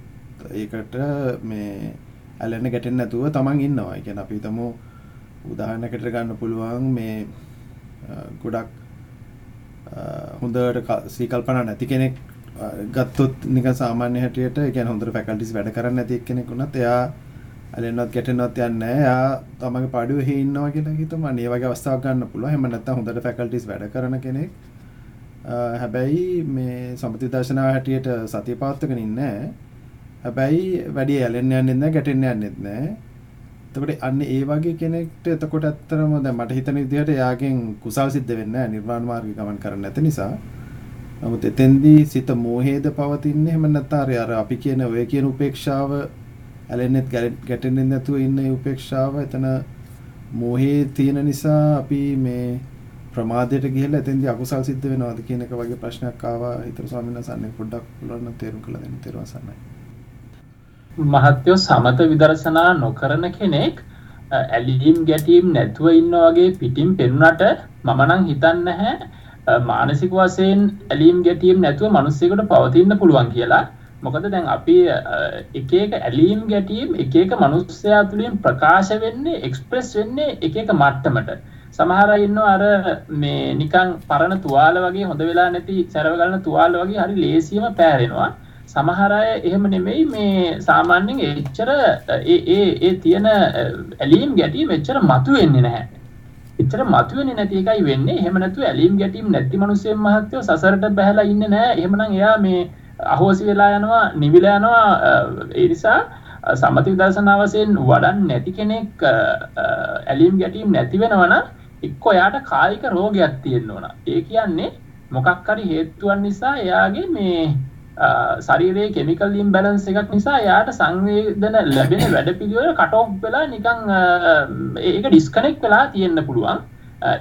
ඒකට මේ ඇලෙන්න ගැටෙන්න නැතුව තමන් ඉන්නවා. ඒ කියන්නේ අපි හිතමු උදාහරණයකට ගන්න පුළුවන් මේ ගොඩක් හොඳට සීකල්පනා නැති කෙනෙක් ගත්තොත් නික සාමාන්‍ය හැටියට ගැන හොඳට ෆැකල්ටිස් වැඩ කරන්න ඇති කෙනෙක් වුණත් එයා ඇලෙන්නවත් ගැටෙන්නවත් යන්නේ නැහැ. එයා තමගේ පාඩුවේ හේ ඉන්නවා කියලා හිතමු. අනේ වගේ අවස්ථාවක් ගන්න පුළුවන්. එහෙම නැත්නම් හොඳට ෆැකල්ටිස් වැඩ කරන කෙනෙක්. හැබැයි මේ සම්පති දර්ශනාව හැටියට සතිය පවත්වගෙන ඉන්නේ හැබැයි වැඩි ඇලෙන්න යන්නෙත් නැහැ, ගැටෙන්න යන්නෙත් නැහැ. එතකොට අන්න ඒ වගේ කෙනෙක්ට එතකොට ඇත්තටම දැන් මට හිතන විදිහට එයාගෙන් කුසල් සිද්ධ වෙන්නේ නැහැ. නිර්වාණ මාර්ගය ගමන් කරන්නේ නැති නිසා. නමුත් එතෙන්දී සිත මෝහේද පවතින්නේ එහෙම නැත්නම් අර අපි කියන ඔය කියන උපේක්ෂාව ඇලෙන්නෙත් ගැටෙන්නෙත් නැතුව ඉන්න උපේක්ෂාව එතන මෝහේ තියෙන නිසා අපි මේ ප්‍රමාදයට ගිහිල්ලා එතෙන්දී අකුසල් සිද්ධ වෙනවද කියන එක වගේ ප්‍රශ්නයක් ආවා හිතර ස්වාමීන් වහන්සේ පොඩ්ඩක් පුළුවන් නම් තේරුම් කරලා දෙන්න තේරුම් සන්නයි මහත්යෝ සමත විදර්ශනා නොකරන කෙනෙක් ඇලීම් ගැටීම් නැතුව ඉන්න වගේ පිටින් පෙනුනට මම නම් හිතන්නේ නැහැ මානසික වශයෙන් ඇලීම් ගැටීම් නැතුව මිනිස්සෙකුට පවතින්න පුළුවන් කියලා. මොකද දැන් අපි එක එක ඇලීම් ගැටීම් එක එක මිනිස්සයා තුළින් ප්‍රකාශ වෙන්නේ එක්ස්ප්‍රෙස් වෙන්නේ එක එක මට්ටමට. සමහර අය ඉන්නවා අර මේ නිකන් පරණ තුවාල වගේ හොඳ වෙලා නැති සැරව ගන්න තුවාල වගේ හරි ලේසියම පෑරෙනවා. සමහර අය එහෙම නෙමෙයි මේ සාමාන්‍යයෙන් එච්චර ඒ ඒ ඒ තියෙන ඇලීම් ගැටීම් එච්චර මතුවෙන්නේ නැහැ. එච්චර මතුවෙන්නේ නැති එකයි වෙන්නේ. එහෙම නැතුව ඇලීම් ගැටීම් නැති මිනිස්සෙන් මහත්යෝ සසරට බහැලා ඉන්නේ නැහැ. එහෙමනම් එයා මේ අහෝසි වෙලා යනවා, නිවිලා යනවා. ඒ නිසා සමති විදර්ශනා වශයෙන් වඩන් නැති කෙනෙක් ඇලීම් ගැටීම් නැති වෙනවා නම් එක්ක එයාට කායික රෝගයක් තියෙන්න ඕන. ඒ කියන්නේ මොකක් හරි හේතුවක් නිසා එයාගේ මේ ශරීරයේ කෙමිකල් ඉම්බැලන්ස් එකක් නිසා යාට සංවේදන ලැබෙන වැඩ පිළිවෙල කටෝක් වෙලා නිකං ඒක ඩිස්කනෙක් වෙලා තියෙන්න්න පුළුවන්.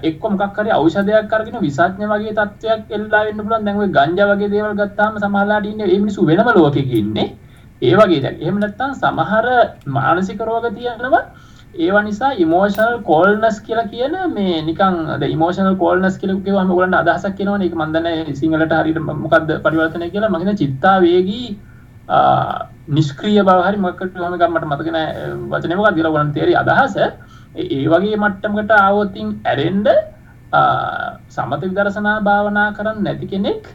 එක්කො මොක්කර අවෂදයක් කරගෙන විසාඥ වගේ තත්වයක් එල්ලා වෙන්න පුලන් දැව ගංජ වගේ දේවල් ගත්තාම සමහලාටන්න එමිසු වෙනම ලෝකකින්නේ ඒ වගේ දැ එහම නැත්තන් සමහර මානසික රෝග තියෙනවා. ඒවා නිසා ඉමෝෂනල් කෝල්නස් කියලා කියන මේ නිකන් ඉමෝෂනල් කෝල්නස් කියලක හම ගලන්න අදහසක් කියනවන එක මන්දන සිංහලට හරිට මොකක්ද පරිවර්තනය කියලා. මගෙන චිත්තා වේගී නිස්ක්‍රිය බවහරි මකට හම ගම්මට මතගෙන වචනමක දිර ගලන් තේරි අදහස ඒ වගේ මට්ටමකට ආවොත්තින් ඇරෙන්ඩ සමත විදරසනා භාවනා කරන්න නැති කෙනෙක්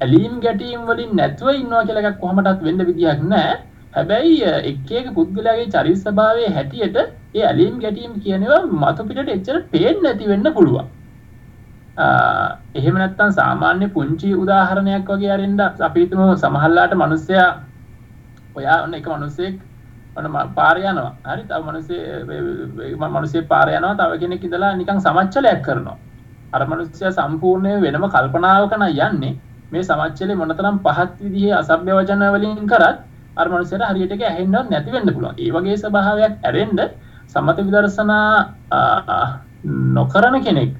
ඇලීම් ගැටීම් වලින් නැතුව ඉන්නවා කියලා එකක් කොහොමදත් වෙන්න විදියක් නැහැ. හැබැයි එක් එක පුද්ගලයාගේ චරිත ස්වභාවයේ හැටියට ඒ ඇලීම් ගැටීම් කියනවා මතු පිටට එච්චර පේන්නේ නැති වෙන්න පුළුවන්. එහෙම නැත්තම් සාමාන්‍ය පුංචි උදාහරණයක් වගේ අරින්න අපි හිතමු සමහරලාට මිනිස්සයා ඔයා ඔන්න එක මිනිස්සෙක් ඔන්න පාර යනවා. හරි තව මිනිස්සේ මිනිස්සේ පාර යනවා තව කෙනෙක් ඉඳලා නිකන් සමච්චලයක් කරනවා. අර මිනිස්සයා සම්පූර්ණයෙන් වෙනම කල්පනාවක නම් යන්නේ මේ සමච්චලේ මොනතරම් පහත් විදිහේ අසභ්‍ය වචන වලින් කරත් අර මනුස්සයට හරියට ඒක ඇහෙන්නවත් නැති වෙන්න පුළුවන්. ඒ වගේ ස්වභාවයක් ඇරෙන්න සමත විදර්ශනා නොකරන කෙනෙක්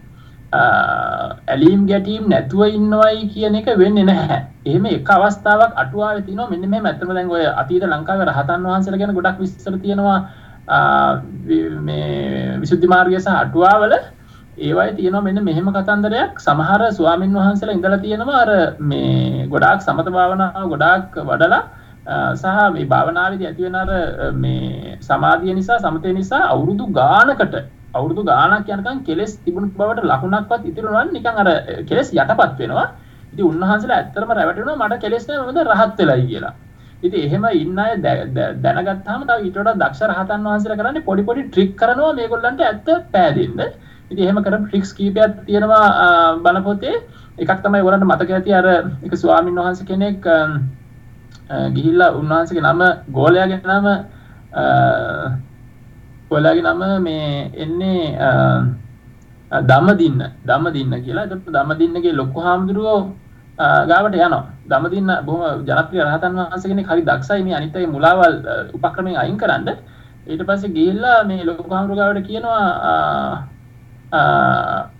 ඇලීම් ගැටීම් නැතුව ඉන්නවයි කියන එක වෙන්නේ නැහැ. එහෙම එක අවස්ථාවක් අටුවාවේ තියෙනවා මෙන්න මෙහෙම ඇත්තම දැන් ඔය අතීත ලංකාවේ රහතන් වහන්සේලා ගැන ගොඩක් විස්තර තියෙනවා මේ විසුද්ධි මාර්ගය සහ අටුවාවල ඒවයි තියෙනවා මෙන්න මෙහෙම කතන්දරයක් සමහර ස්වාමින් වහන්සේලා ඉඳලා තියෙනවා අර මේ ගොඩාක් සමත භාවනාව ගොඩාක් වඩලා සහ මේ භාවනාවේදී ඇතිවෙන අර මේ සමාධිය නිසා සමතේ නිසා අවුරුදු ගානකට අවුරුදු ගානක් යනකම් කෙලස් තිබුණු බවට ලකුණක්වත් ඉතිරි නොවන නිකන් අර කෙලස් යටපත් වෙනවා. ඉතින් උන්වහන්සේලා ඇත්තටම රැවටෙනවා මට කෙලස් නෑ මම රහත් වෙලයි කියලා. ඉතින් එහෙම ඉන්න අය දැනගත්තාම තව ඊට වඩා දක්ෂ රහතන් වහන්සේලා කරන්නේ පොඩි පොඩි ට්‍රික් කරනවා මේගොල්ලන්ට ඇත්ත පෑදෙන්න. ඉතින් එහෙම කරපු ට්‍රික්ස් කීපයක් තියෙනවා බලපොතේ. එකක් තමයි ඔයගොල්ලන්ට මතක ඇති අර එක ස්වාමින් වහන්සේ කෙනෙක් ගිහිල්ලා උන්වහන්සේගේ නම ගෝලයාගේ නම ගෝලයාගේ නම මේ එන්නේ දම දින්න දම දින්න කියලා. එතකොට දම දින්නගේ ලොකු හාමුදුරුවෝ ගාවට යනවා. දම දින්න බොහොම ජනප්‍රිය රහතන් වහන්සේ කෙනෙක් හරි දක්ෂයි මේ අනිත් අය මුලාවල් උපක්‍රමයෙන් අයින් කරන්න ඊට පස්සේ ගිහිල්ලා මේ ලොකු හාමුදුරුවෝ ගාවට කියනවා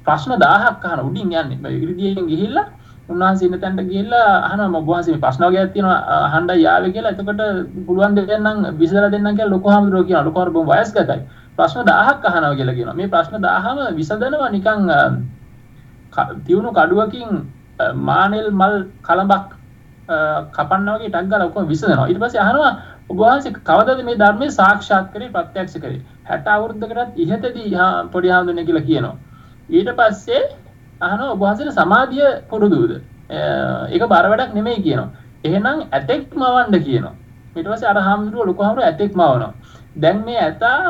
ප්‍රශ්න 1000ක් අහන උඩින් යන්නේ. ඉරිදියෙන් ගිහිල්ලා උන්වහන්සේ ඉන්න තැනට ගිහිල්ලා අහනවා මම වහන්සේ මේ ප්‍රශ්න වගේක් තියෙනවා අහන්නයි ආවේ කියලා. එතකොට පුළුවන් දෙන්නම් විසඳලා දෙන්නම් කියලා ලොකු හාමුදුරුවෝ කියනවා. ලොකු හාමුදුරුවෝ බොහොම වයස්ගතයි. ප්‍රශ්න 1000ක් අහනවා කියලා කියනවා. මේ ප්‍රශ්න 1000ම විසඳනවා නිකන් තියුණු කඩුවකින් මානෙල් මල් කලඹක් කපන්න වගේ ටක් ගාලා ඔක්කොම විසඳනවා. ඊට පස්සේ අහනවා ඔබ වහන්සේ කවදද මේ ධර්මයේ සාක්ෂාත් කරේ ප්‍රත්‍යක්ෂ කරේ? 60 අවුරුද්දකටත් ඉහතදී පොඩි හාමුදුරනේ කියලා කියනවා. ඊට පස්සේ අහනවා ඔබ වහන්සේට සමාධිය පුරුදුද? ඒක බර වැඩක් නෙමෙයි කියනවා. එහෙනම් ඇතෙක් මවන්න කියනවා. ඊට පස්සේ අර හාමුදුරුවෝ ලොකු හාමුදුරුවෝ ඇතෙක් මවනවා. දැන් මේ ඇතා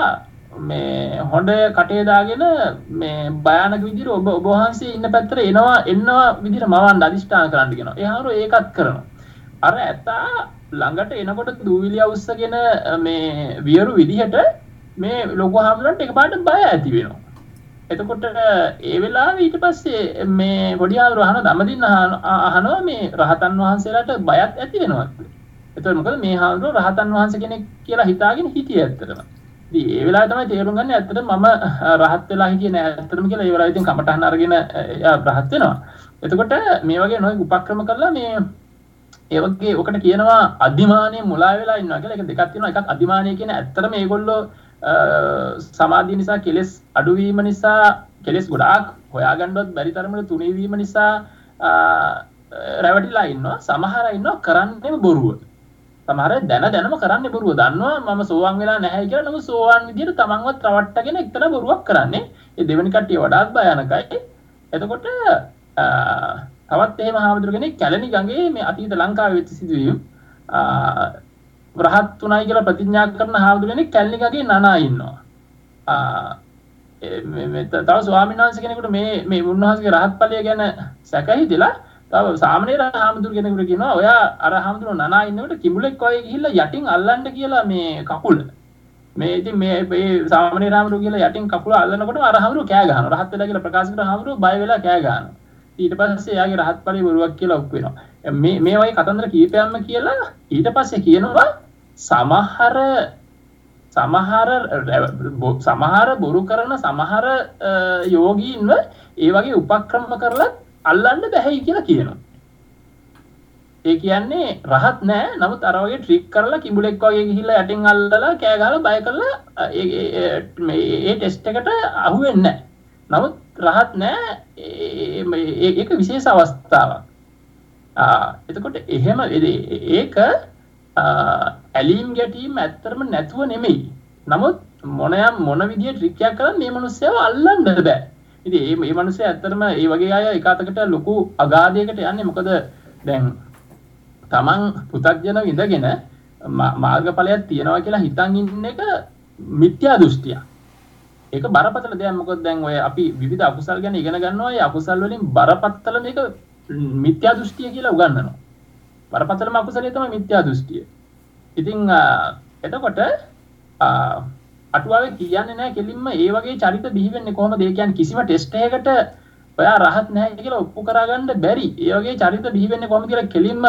මේ හොඳ කටේ දාගෙන මේ භයානක විදිහට ඔබ ඔබ වහන්සේ ඉන්න පැත්තට එනවා එනවා විදිහට මවන්න අදිෂ්ඨාන කරන්න කියනවා. ඒ හාමුදුරුවෝ ඒකත් කරනවා. අර ඇතා ළඟට එනකොට දූවිලි අවුස්සගෙන මේ වියරු විදිහට මේ ලොකු හාමුදුරන්ට එකපාරට බය ඇති වෙනවා. එතකොට ඒ වෙලාවේ ඊට පස්සේ මේ පොඩි ආවරු අහන දමදින්න අහනවා මේ රහතන් වහන්සේලාට බයත් ඇති වෙනවද? එතකොට මොකද මේ හාමුදුරුවෝ රහතන් වහන්සේ කෙනෙක් කියලා හිතාගෙන හිටියේ ඇත්තටම. ඉතින් ඒ වෙලාවේ තමයි තේරුම් ගන්න ඇත්තටම මම රහත් වෙලා හිටියේ නෑ ඇත්තටම කියලා ඒ වෙලාවේ ඉතින් කමටහන් අරගෙන එයා රහත් වෙනවා. එතකොට මේ වගේ නොයෙක් උපක්‍රම කරලා මේ ඒ වගේ ඔකට කියනවා අධිමානයේ මුලා වෙලා ඉන්නවා කියලා. ඒක දෙකක් තියෙනවා. එකක් අධිමානය කියන ඇත්තටම මේගොල්ලෝ සමාධිය නිසා කෙලෙස් අඩුවීම නිසා කෙලෙස් ගොඩාක් හොයාගන්නවත් බැරි තරමට තුනීවීම නිසා රැවටිලා ඉන්නවා. සමහර ඉන්නවා කරන්නේම බොරුව. සමහර දැන දැනම කරන්නේ බොරුව. දන්නවා මම සෝවාන් වෙලා නැහැ කියලා. නමුත් සෝවාන් විදියට තමන්වත් රවට්ටගෙන එක්තරා බොරුවක් කරන්නේ. ඒ දෙවෙනි කට්ටිය වඩාත් භයානකයි. එතකොට තවත් එහෙම හාමුදුරු කෙනෙක් කැලණි ගඟේ මේ අතීත ලංකාවේ වෙච්ච සිදුවීම් රහත් තුනයි කියලා ප්‍රතිඥා කරන හාමුදුරු කෙනෙක් කැලණි ගඟේ නනා ඉන්නවා. තව ස්වාමීන් වහන්සේ කෙනෙකුට මේ මේ උන්වහන්සේගේ රහත් ඵලය ගැන සැක හිතිලා තව සාමණේර හාමුදුරු කෙනෙකුට කියනවා ඔයා අර හාමුදුරු නනා ඉන්නකොට කිඹුලෙක් වගේ ගිහිල්ලා යටින් අල්ලන්න කියලා මේ කකුල. මේ ඉතින් මේ මේ සාමණේර හාමුදුරු කියලා යටින් කකුල අල්ලනකොට අර හාමුදුරු කෑ ගහනවා. රහත් වෙලා කියලා ප්‍රකාශ කරන හාමුදුරු බය වෙලා කෑ ගහනවා. ඊට පස්සේ එයාගේ රහත් ඵලය බොරුවක් කියලා ඔප්පු වෙනවා. මේ මේ වගේ කතන්දර කීපයක්ම කියලා ඊට පස්සේ කියනවා සමහර සමහර සමහර බොරු කරන සමහර යෝගීන්ව ඒ වගේ උපක්‍රම කරලත් අල්ලන්න බැහැයි කියලා කියනවා. ඒ කියන්නේ රහත් නෑ නමුත් අර වගේ ට්‍රික් කරලා කිඹුලෙක් වගේ ගිහිල්ලා යටින් අල්ලලා කෑ ගහලා බය කරලා ඒ ටෙස්ට් එකට අහු වෙන්නේ නෑ. නමුත් රහත් නෑ ඒක විශේෂ අවස්ථාවක්. එතකොට එහෙම ඒක ඇලීම් ගැටීම් ඇත්තරම නැතුව නෙමෙයි. නමුත් මොනයම් මොන විදිය ට්‍රික්යක් කරන් මේ මිනිස්සයව අල්ලන්න බෑ. ඉතින් මේ මේ මිනිස්සයා ඇත්තරම ඒ වගේ අය එක අතකට ලොකු අගාධයකට යන්නේ මොකද දැන් තමන් පුතක්ජන විඳගෙන මාර්ගඵලයක් තියෙනවා කියලා හිතන් ඉන්න එක මිත්‍යා දෘෂ්ටියක්. ඒක බරපතල දෙයක් මොකද දැන් ඔය අපි විවිධ අකුසල් ගැන ඉගෙන ගන්නවා ඒ අකුසල් වලින් බරපතල මේක මිත්‍යා දෘෂ්ටිය කියලා උගන්වනවා. බරපතලම අකුසලයේ තමයි මිත්‍යා දෘෂ්ටිය. ඉතින් එතකොට අටුවාවේ කියන්නේ නැහැ කෙලින්ම ඒ වගේ චරිත බිහි වෙන්නේ කොහොමද? ඒ කියන්නේ කිසිම ටෙස්ට් එකකට ඔයා රහත් නැහැ කියලා ඔප්පු කරගන්න බැරි. ඒ වගේ චරිත බිහි වෙන්නේ කොහොමද කියලා කෙලින්ම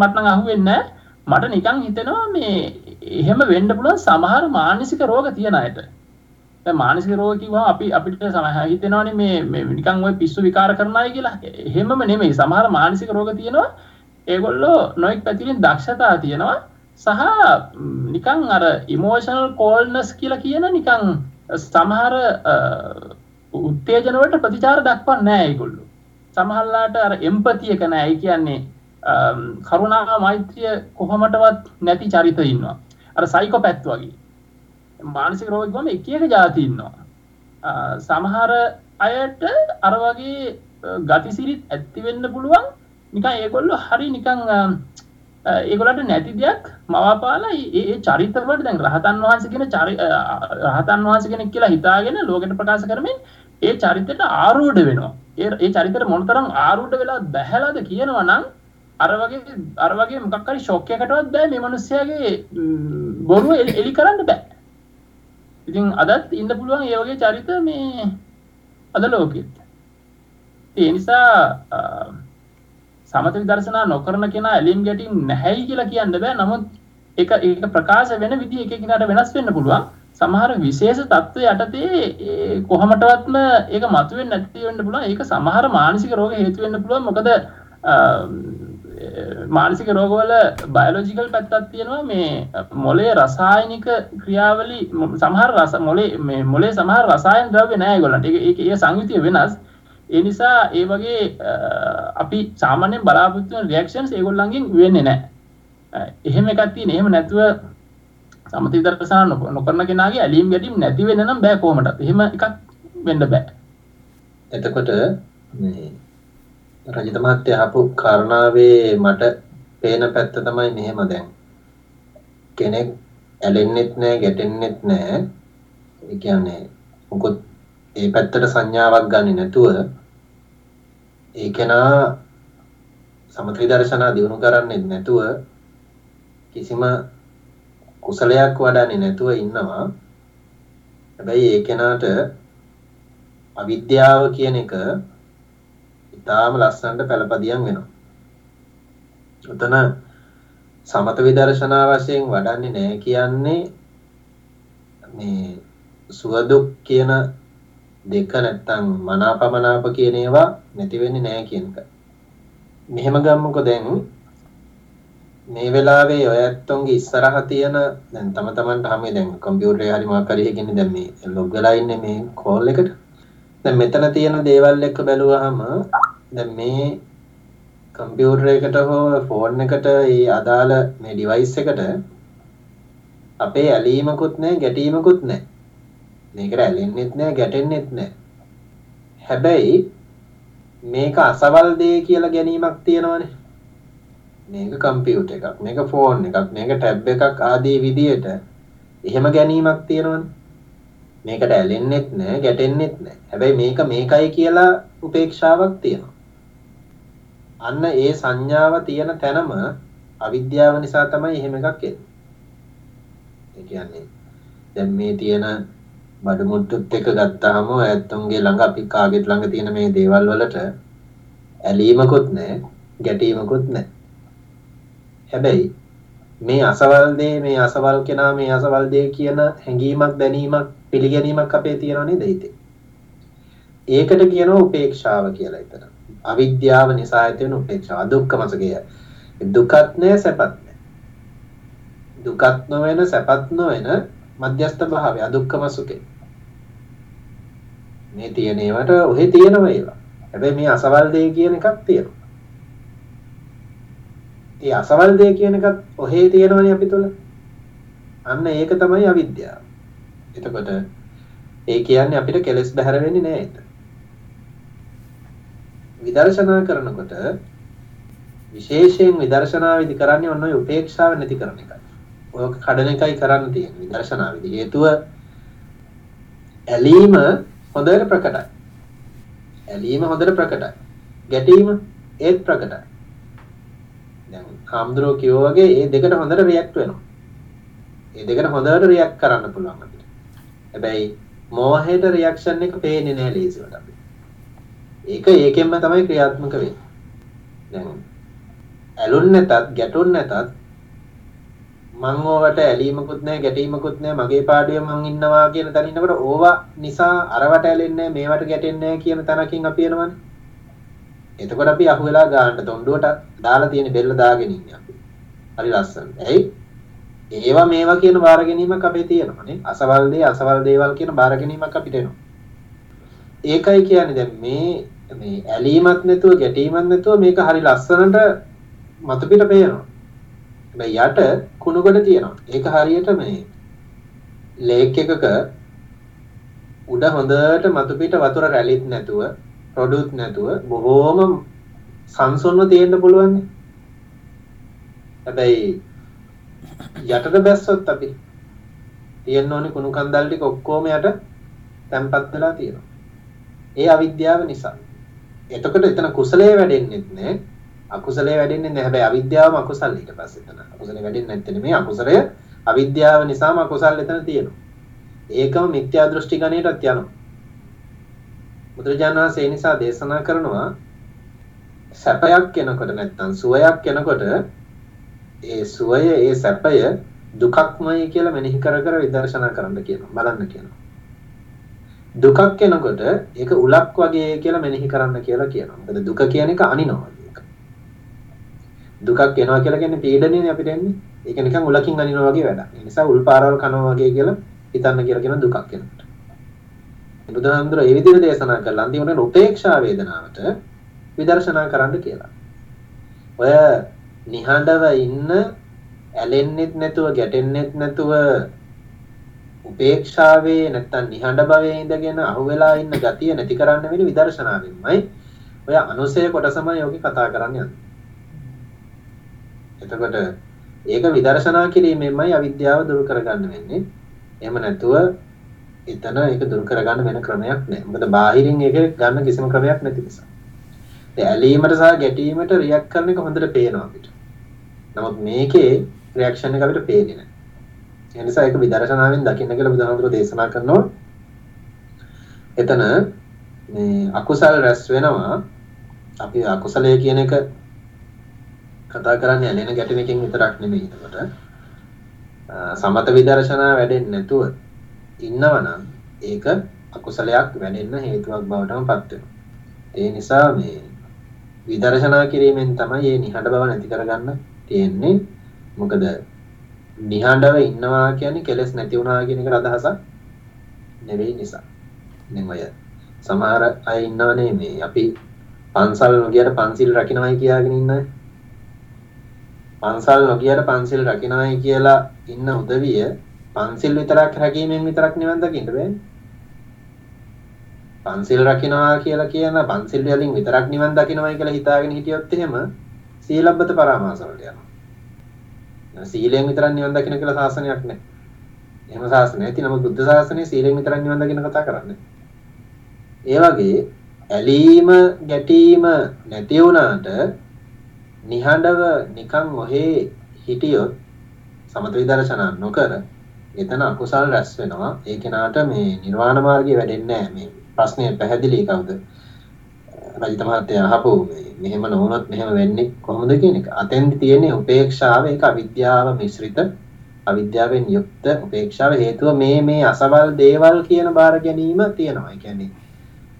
මට නම් අහුවෙන්නේ මට නිකන් හිතෙනවා මේ එහෙම වෙන්න පුළුවන් සමහර මානසික රෝග තියෙන අයට. දැන් මානසික රෝග කිව්වම අපි අපිට හිතෙනවානේ මේ මේ නිකන් ওই පිස්සු විකාර කරන අය කියලා. එහෙමම නෙමෙයි. සමහර මානසික රෝග තියෙනවා. ඒගොල්ලෝ නොයෙක් පැතිවලින් දක්ෂතා තියෙනවා. සහ නිකං අර ඉමෝෂනල් කෝල්නස් කියලා කියන නිකං සමහර උත්තේජනවට ප්‍රතිචාර දක්වන්න නෑ ඒගොල්ලු. සමහල්ලාට අර එම්පතියක නෑ කියන්නේ කරුණා මෛත්‍රිය කොහොමටවත් නැති චරිත ඉන්නවා. අර සයිකෝ පැත් වගේ. මානසික රෝගම එක එක ජාතින්නවා සමහර අයට අර වගේ ගතිසිරිත් ඇත්තිවෙන්න පුළුවන්. නිකන් ඒගොල්ලු හරි නිකං ඒගොලට නැති දෙයක් මවාපාලා ඒ චරිතවට දැන් රහතන් වහන්සගෙන චරි රහතන් වහන්ස කෙනෙක් කියලා හිතාගෙන ලෝකට ප්‍රකාශ කරමින් ඒ චරිතයට ආරූඩ වෙනවා. ඒ චරිතර මොනතරම් ආරූඩ වෙලා බැහැලාද කියනවා නම් අර වගේ අර වගේ මොකක්කරි ශෝක්‍යකටවත් බෑ. මේ මනුස්සයාගේ බොරුව එලි කරන්න බෑ. ඉතින් අදත් ඉන්න පුළුවන් ඒ වගේ චරිත මේ අද ලෝකෙත්. ඒ නිසා සමත විදර්ශනා නොකරන කෙනා ඇලීම් ගැටීම් නැහැයි කියලා කියන්න බෑ. නමුත් එක ඒක ප්‍රකාශ වෙන විදි එක කෙනාට වෙනස් වෙන්න පුළුවන්. සමහර විශේෂ තත්ත්ව යටතේ කොහමටවත්ම ඒක මතුවෙන් නැති වෙන්න පුළුවන්. ඒක සමහර මානසික රෝග හේතු වෙන්න පුළුවන්. මොකද මානසික රෝගවල බයලෝජිකල් පැත්තක් තියෙනවා. මේ මොලේ රසායනික ක්‍රියාවලි සමහර රස මොලේ මේ මොලේ සමහර රසායන ද්‍රව්‍ය නෑ ඒගොල්ලන්ට. ඒක ඒ සංයුතිය වෙනස්. ඒ නිසා ඒ වගේ අපි සාමාන්‍යයෙන් බලාපොරොත්තු වෙන රියැක්ෂන්ස් ඒගොල්ලන්ගෙන් වෙන්නේ නැහැ. එහෙම එකක් තියෙන. එහෙම නැතුව සමථ විදර්ශනා නොකරන කෙනාගේ ඇලීම් ගැටීම් නැති වෙන්න නම් බෑ කොහොමදත්. එහෙම එකක් වෙන්න බෑ. එතකොට මේ රජිත මහත්තයා අහපු කාරණාවේ මට පේන පැත්ත තමයි මෙහෙම දැන්. කෙනෙක් ඇලෙන්නෙත් නෑ ගැටෙන්නෙත් නෑ. ඒ කියන්නේ මොකොත් ඒ පැත්තට සංඥාවක් ගන්නේ නැතුව ඒ කෙනා සමථ විදර්ශනා දියුණු කරන්නේ නැතුව කිසිම කුසලයක් වඩන්නේ නැතුව ඉන්නවා. හැබැයි ඒ කෙනාට අවිද්‍යාව කියන එක ඉතාම ලස්සනට පළපදියම් වෙනවා. උතන සමත විදර්ශනා වශයෙන් වඩන්නේ නැහැ කියන්නේ මේ සුවදුක් කියන දෙක නැත්තම් මනාපමනාප කියන ඒවා නැති වෙන්නේ නැහැ කියන එක. මෙහෙම ගමුකෝ දැන් මේ වෙලාවේ ඔය ඇත්තොන්ගේ ඉස්සරහ තියෙන දැන් තම තමන්ට හැම දැන් කම්පියුටරේ හරි මොකක් හරි එකකින් දැන් මේ ලොග් වෙලා ඉන්නේ මේ කෝල් එකට. දැන් මෙතන තියෙන දේවල් එක්ක බැලුවහම දැන් මේ කම්පියුටර් එකට හෝ ෆෝන් එකට ඒ අදාළ මේ ඩිවයිස් එකට අපේ ඇලීමකුත් නැහැ ගැටීමකුත් නැහැ. මේකට ඇලෙන්නෙත් නෑ ගැටෙන්නෙත් නෑ. හැබැයි මේක අසවල් දේ කියලා ගැනීමක් තියෙනවනේ. මේක කම්පියුටර් එකක් මේක ෆෝන් එකක් මේක ටැබ් එකක් ආදී විදියට එහෙම ගැනීමක් තියෙනවනේ. මේකට ඇලෙන්නෙත් නෑ ගැටෙන්නෙත් නෑ. හැබැයි මේක මේකයි කියලා උපේක්ෂාවක් තියෙනවා. අන්න ඒ සංඥාව තියෙන තැනම අවිද්‍යාව නිසා තමයි එහෙම එකක් එන්නේ. ඒ කියන්නේ දැන් මේ තියෙන බඩු මුට්ටුත් එක ගත්තාම ඇත්තොන්ගේ ළඟ අපි කාගෙත් ළඟ තියෙන මේ දේවල් වලට ඇලීමකුත් නැහැ ගැටීමකුත් නැහැ හැබැයි මේ අසවල් දේ මේ අසවල් කෙනා මේ අසවල් දේ කියන හැඟීමක් දැනීමක් පිළිගැනීමක් අපේ තියෙනව නේද හිතේ ඒකට කියනවා උපේක්ෂාව කියලා එතන අවිද්‍යාව නිසා ඇති වෙන උපේක්ෂාව. අදුක්කමසකය දුකත් නැහැ සැපත් නැහැ දුකත් නොවන සැපත් නොවන මධ්‍යස්ථ භාවය අදුක්කම සුඛේ මේ තියෙන ඒවට ඔහෙ තියෙනවා ඒවා. හැබැයි මේ අසවල් දෙය කියන එකක් තියෙනවා. ඒ අසවල් දෙය කියන එකත් ඔහේ තියෙනවනේ අපි තුල. අන්න ඒක තමයි අවිද්‍යාව. එතකොට ඒ කියන්නේ අපිට කෙලස් බැහැර වෙන්නේ නැහැ ඒක. විදර්ශනා කරනකොට විශේෂයෙන් විදර්ශනාවේදී කරන්නේ ඔන්න ඔය උපේක්ෂාව නැති කරන එකයි. ඔය කඩන එකයි කරන්න තියෙන්නේ විදර්ශනාවේදී. හේතුව ඇලීම හොඳට ප්‍රකටයි. ඇලීම හොඳට ප්‍රකටයි. ගැටීම ඒත් ප්‍රකටයි. දැන් හාමුදුරුවෝ කිව්වා වගේ මේ දෙකට හොඳට රියැක්ට් වෙනවා. මේ දෙකට හොඳට රියැක්ට් කරන්න පුළුවන් අපිට. හැබැයි මෝහයට රියැක්ෂන් එක පේන්නේ නැහැ ලේසියට අපිට. ඒක ඒකෙන්ම තමයි ක්‍රියාත්මක වෙන්නේ. දැන් ඇලුන් නැතත් ගැටුන් නැතත් මං ඕවට ඇලීමකුත් නැහැ ගැටීමකුත් නැහැ මගේ පාඩුවේ මං ඉන්නවා කියන තැන ඉන්නකොට ඕවා නිසා අරවට ඇලෙන්නේ මේවට ගැටෙන්නේ කියන තැනකින් අපි එනවනේ. එතකොට අපි අහුවෙලා ගන්නට තොණ්ඩුවට දාලා තියෙන බෙල්ල දාගෙන ඉන්නේ අපි. හරි ලස්සන. ඇයි? ඒවා මේවා කියන බාර ගැනීමක් අපේ තියෙනවානේ. අසවල් දේ අසවල් දේවල් කියන බාර ගැනීමක් අපිට එනවා. ඒකයි කියන්නේ දැන් මේ මේ ඇලීමක් නැතුව ගැටීමක් නැතුව මේක හරි ලස්සනට මතු පිට පේනවා. හැබැයි යට කුණු කොට තියෙනවා. ඒක හරියට මේ ලේක් එකක උඩ හොඳට මතු පිට වතුර රැලිත් නැතුව රොඩුත් නැතුව බොහෝම සංසුන්ව තියෙන්න පුළුවන්. හැබැයි යටට බැස්සොත් අපි තියෙන්න ඕනේ කුණු කන්දල් ටික ඔක්කොම යට තැම්පත් වෙලා තියෙනවා. ඒ අවිද්‍යාව නිසා. එතකොට එතන කුසලයේ වැඩෙන්නෙත් නෑ අකුසලයේ වැඩෙන්නේ නැහැ. හැබැයි අවිද්‍යාවම අකුසල ඊට පස්සේ එතන. අකුසලයේ වැඩෙන්නේ නැත්තේ නෙමෙයි අකුසලය අවිද්‍යාව නිසාම අකුසල එතන තියෙනවා. ඒකම මිත්‍යා දෘෂ්ටි ගණයටත් යනවා. බුදුරජාණන් වහන්සේ ඒ නිසා දේශනා කරනවා සැපයක් කෙනකොට නැත්තම් සුවයක් කෙනකොට ඒ සුවය ඒ සැපය දුකක්මයි කියලා මෙනෙහි කර කර විදර්ශනා කරන්න කියනවා බලන්න කියනවා දුකක් කෙනකොට ඒක උලක් වගේ කියලා මෙනෙහි කරන්න කියලා කියනවා මොකද දුක කියන එක අනිනවා දුකක් එනවා කියලා කියන්නේ පීඩනයනේ අපිට එන්නේ. ඒක නිකන් උලකින් අනිනවා වගේ වැඩක්. ඒ නිසා උල් පාරවල් කනවා වගේ කියලා හිතන්න කියලා කියන දුකක් එනකොට. බුදුහාමුදුර ඒ විදිහට දේශනා කළා අන්තිමට උපේක්ෂා වේදනාවට විදර්ශනා කරන්න කියලා. ඔය නිහඬව ඉන්න ඇලෙන්නෙත් නැතුව ගැටෙන්නෙත් නැතුව උපේක්ෂාවේ නැත්තම් නිහඬ භවයේ ඉඳගෙන අහුවෙලා ඉන්න ගතිය නැති කරන්න වෙන්නේ විදර්ශනාවෙන්මයි. ඔය අනුසය කොටසමයි යෝගී කතා කරන්නේ. එතකොට ඒක විදර්ශනා කිරීමෙන්මයි අවිද්‍යාව දුරු කරගන්න වෙන්නේ. එහෙම නැතුව එතන ඒක දුරු කරගන්න වෙන ක්‍රමයක් නැහැ. මොකද බාහිරින් ඒක ගන්න කිසිම ක්‍රමයක් නැති නිසා. ඒ ඇලීමට සහ ගැටීමට රියැක්ට් කරන එක හොඳට පේනවා අපිට. නමුත් මේකේ රියැක්ෂන් එක අපිට පේන්නේ නැහැ. ඒ නිසා ඒක විදර්ශනාවෙන් දකින්න කියලා බුදුහාමුදුරෝ දේශනා කරනවා. එතන මේ අකුසල් රැස් වෙනවා. අපි අකුසලය කියන එක කතා කරන්නේ ඇලෙන ගැටෙන එකෙන් විතරක් නෙමෙයි එතකොට සමත විදර්ශනා වැඩෙන්නේ නැතුව ඉන්නවනම් ඒක අකුසලයක් වැඩෙන්න හේතුවක් බවටම පත් වෙනවා. ඒ නිසා මේ විදර්ශනා කිරීමෙන් තමයි මේ නිහඬ බව නැති කරගන්න තියෙන්නේ. මොකද නිහඬව ඉන්නවා කියන්නේ කෙලස් නැති වුණා කියන එකට අදහසක් නෙවෙයි නිසා. දැන් ඔය සමහර අය ඉන්නවනේ මේ අපි පන්සල් නොගියට පන්සිල් රකින්නයි කියාගෙන ඉන්න අය. පන්සල් නොගියට පන්සිල් රකින්නයි කියලා ඉන්න උදවිය පන්සිල් විතරක් රැකීමෙන් විතරක් නිවන් දකින්න බෑනේ. පන්සිල් රකින්නවා කියලා කියන පන්සිල් වලින් විතරක් නිවන් දකින්නයි කියලා හිතාගෙන හිටියොත් එහෙම සීලබ්බත පරාමාස වලට යනවා. සීලෙන් විතරක් නිවන් දකින්න කියලා ශාසනයක් නැහැ. එහෙම ශාසනය නැති නමුත් බුද්ධ ශාසනය සීලෙන් විතරක් නිවන් දකින්න කතා කරන්නේ. ඒ වගේ ඇලීම ගැටීම නැති වුණාට නිහඬව නිකන් ඔහේ හිටියොත් සමත විදර්ශනා නොකර එතන අකුසල් රැස් වෙනවා. ඒ කෙනාට මේ නිර්වාණ මාර්ගය වැඩෙන්නේ නැහැ. මේ ප්‍රශ්නය පැහැදිලි කවුද? රජිත මහත්තයා අහපු මෙහෙම නොවුනොත් මෙහෙම වෙන්නේ කොහොමද කියන එක. අතෙන්දි තියෙන්නේ උපේක්ෂාව ඒක අවිද්‍යාව මිශ්‍රිත අවිද්‍යාවෙන් යුක්ත උපේක්ෂාව හේතුව මේ මේ අසවල් දේවල් කියන බාර ගැනීම තියෙනවා. ඒ කියන්නේ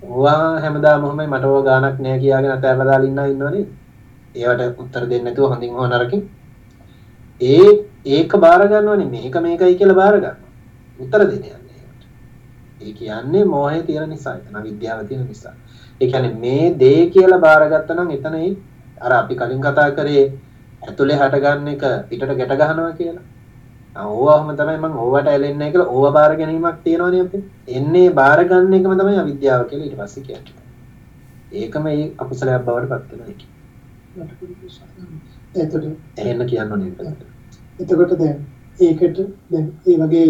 ඕවා හැමදාම මොහොමයි මට ඕවා ගානක් නෑ කියාගෙන අතහැරලා දාලා ඉන්නා ඉන්නවනේ. ඒවට උත්තර දෙන්නේ නැතුව හොඳින් හෝ නරකින් ඒ ඒක බාර ගන්නවනේ මේක මේකයි කියලා බාර ගන්නවා. උත්තර දෙන්නේ යන්නේ ඒකට. ඒ කියන්නේ මෝහය තියෙන නිසා, එතන විද්‍යාව තියෙන නිසා. ඒ කියන්නේ මේ දේ කියලා බාරගත්තා නම් එතනයි අර අපි කලින් කතා කරේ ඇතුලේ හටගන්න එක පිටට ගැට ගන්නවා කියලා. ඕවම තමයි මම ඕවට ඇලෙන්නේ නැහැ කියලා ඕව බාර ගැනීමක් තියෙනවනේ අපේ. එන්නේ බාර ගන්න එකම තමයි අවිද්‍යාව කියලා ඊට පස්සේ කියන්නේ. ඒකම ඒ අකුසලයක් බවට පත් වෙනවා ඒක. එතකොට එහෙන්න කියන්න ඕනේ එතකොට දැන් ඒකට දැන් ඒ වගේ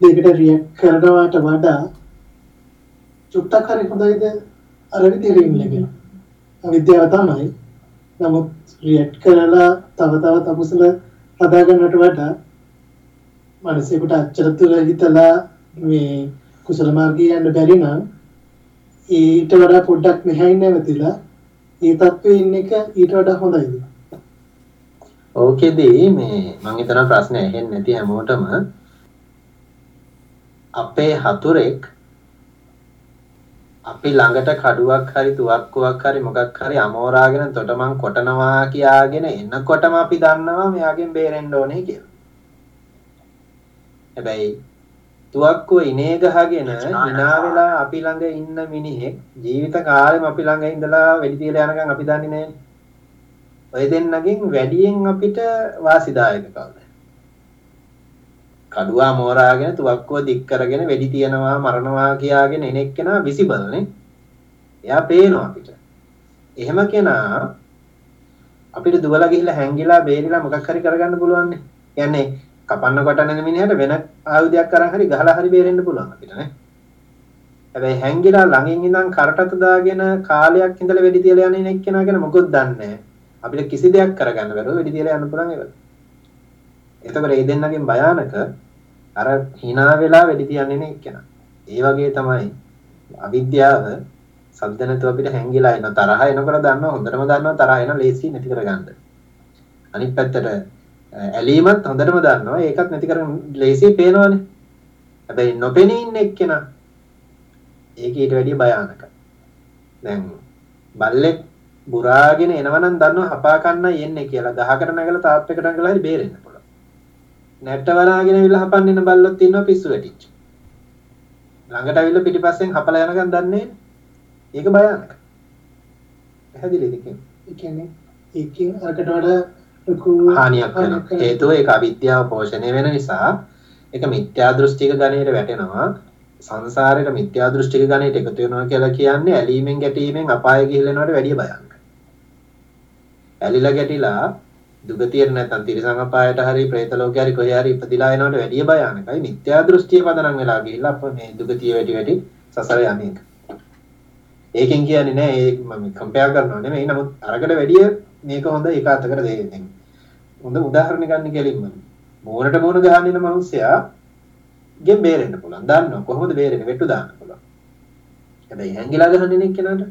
දෙයකට රියැක්ට් කරනවාට වඩා චුට්ටක් හරි හොඳයිද අර විදිහට ඉන්න. අවිද්‍යාව තමයි. නමුත් රියැක්ට් කරලා තව තවත් අකුසල හදාගන්නට වඩා මනසෙකට අච්චර තුර හිතලා මේ කුසල මාර්ගයේ යන්න බැරි නම් ඊට වඩා පොඩ්ඩක් මෙහායින් නැවතිලා ඒ තත්ත්වයේ ඉන්න එක ඊට වඩා හොඳයිද? ඕකෙදී මේ මං හිතන ප්‍රශ්නේ ඇහෙන්නේ නැති හැමෝටම අපේ හතුරෙක් අපි ළඟට කඩුවක් හරි තුවක්කුවක් හරි මොකක් හරි අමෝරාගෙන තොටමන් කොටනවා කියාගෙන එනකොටම අපි දන්නවා මෙයාගෙන් බේරෙන්න ඕනේ කියලා. හැබැයි තුවක්කුව ඉනේ ගහගෙන hina වෙලා අපි ළඟ ඉන්න මිනිහෙක් ජීවිත කාලෙම අපි ළඟ ඉඳලා වෙඩි තියලා යනකම් අපි දන්නේ නැහැ. ඔය දෙන්නගෙන් වැඩියෙන් අපිට වාසිදායක කවුද? කඩුවා මෝරාගෙන තුවක්කුව දික් කරගෙන වෙඩි තියනවා මරනවා කියාගෙන එන එක්කෙනා විසිබල් නේ. එයා පේනවා අපිට. එහෙම කෙනා අපිට දුවලා ගිහිල්ලා හැංගිලා බේරිලා මොකක් හරි කරගන්න පුළුවන් නේ. කියන්නේ කපන්න කොටන මිනිහට වෙන ආයුධයක් අරන් හරි ගහලා හරි බේරෙන්න පුළුවන් අපිට නේ. හැබැයි හැංගිලා ළඟින් ඉඳන් කරටත දාගෙන කාලයක් ඉඳලා වෙඩි තියලා යන එක්කෙනා ගැන මොකොත් දන්නේ නැහැ. අපිට කිසි දෙයක් කරගන්න බැරුව වෙඩි තියලා යන්න පුළුවන් ඒක. එතකොට මේ දෙන්නගෙන් භයානක අර hina වෙලා වෙඩි තියන්නේ නේ එක්කෙනා. ඒ වගේ තමයි අවිද්‍යාව සද්ද නැතුව අපිට හැංගිලා එන තරහ එනකොට දන්නවා හොඳටම දන්නවා තරහ එන ලේසි නැති කරගන්න. අනිත් පැත්තට ඇලීමත් හොඳටම දන්නවා ඒකත් නැති කරගන්න ලේසි පේනවනේ. හැබැයි නොපෙනී ඉන්න එක්කෙනා ඒක ඊට වැඩිය භයානකයි. දැන් බල්ලෙක් බුරාගෙන එනවනම් දන්නවා හපා කන්නයි එන්නේ කියලා ගහකට නැගලා තාප් එකට නැගලා හරි බේරෙන්න පුළුවන්. නැට්ට වරාගෙන ඇවිල්ලා හපන්න ඉන්න බල්ලොත් ඉන්නවා පිස්සු වැටිච්ච. ළඟට ඇවිල්ලා පිටිපස්සෙන් හපලා යනකම් දන්නේ ඒක භයානක. පැහැදිලිද කියන්නේ? ඒ කියන්නේ ඒකෙන් අරකට වඩා ලොකු හානියක් වෙනවා. හේතුව ඒක අවිද්‍යාව පෝෂණය වෙන නිසා ඒක මිත්‍යා දෘෂ්ටික ගණයට වැටෙනවා. සංසාරේට මිත්‍යා දෘෂ්ටික ගණයට එකතු වෙනවා කියලා කියන්නේ ඇලීමෙන් ගැටීමෙන් අපාය ගිහිල්ලනවට වැඩිය භයානකයි. ඇලිලා ගැටිලා දුගතියට නැත්නම් තිරිසං අපායට හරි ප්‍රේත ලෝකේ හරි කොහේ හරි ඉපදිලා එනවට වැඩිය භයානකයි මිත්‍යා දෘෂ්ටිය පදනම් වෙලා ගිහිල්ලා අප මේ දුගතිය වැටි වැටි සසර යන්නේක. ඒකෙන් කියන්නේ නෑ ඒ මම කම්පෙයාර් කරනවා නෙමෙයි නමුත් අරකට වැඩිය මේක හොඳ එක අතකට දෙන්නේ. හොඳ උදාහරණ ගන්න කෙලින්ම මෝනට මෝන ගහන්න ඉන්න මිනිස්සයා ගෙන් බේරෙන්න පුළුවන්. දන්නවා කොහොමද බේරෙන්නේ වෙට්ටු දාන්න පුළුවන්. හැබැයි හැංගිලා ගහන්නේ නේ කෙනාට.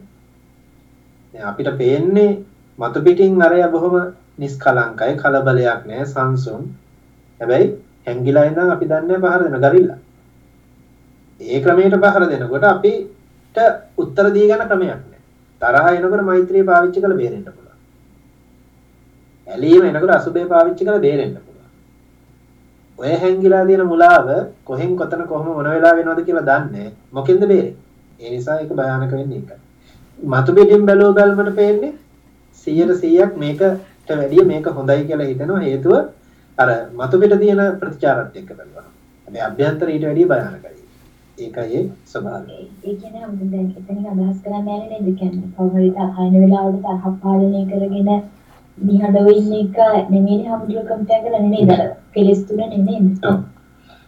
දැන් අපිට පේන්නේ මතු පිටින් අරය බොහොම නිස්කලංකයි කලබලයක් නෑ සංසුන්. හැබැයි හැංගිලා ඉඳන් අපි දන්නේ පහර දෙන ගරිල්ලා. ඒ ක්‍රමයට පහර දෙනකොට අපිට උත්තර දී ගන්න ක්‍රමයක් නෑ. තරහ එනකොට මෛත්‍රිය පාවිච්චි කරලා බේරෙන්න පුළුවන්. ඇලීම එනකොට අසුබේ පාවිච්චි කරලා බේරෙන්න පුළුවන්. ඔය හැංගිලා තියෙන මුලාව කොහෙන් කොතන කොහොම මොන වෙලාව වෙනවද කියලා දන්නේ මොකෙන්ද බේරෙන්නේ. ඒ නිසා ඒක භයානක වෙන්නේ ඒකයි. මතු පිටින් බැලුව බැලමට පේන්නේ 100ට 100ක් මේකට වැඩිය මේක හොඳයි කියලා හිතනවා හේතුව අර මතු පිට තියෙන ප්‍රතිචාරත් එක්ක බලනවා. හැබැයි අභ්‍යන්තර ඊට වැඩිය භයානකයි. ඒකයි ඒ ස්වභාවය. ඒ කියන්නේ අපිට දැන් එතනින් අදහස් කරන්න යන්නේ නේද කියන්නේ කවුරු හරි තරහින වෙලාවට තරහ පාලනය කරගෙන නිහඬව ඉන්න එක නෙමෙයි හම්දුර කම්පියර් කරලා නේද කෙලස් තුන නෙමෙයි ඔව්.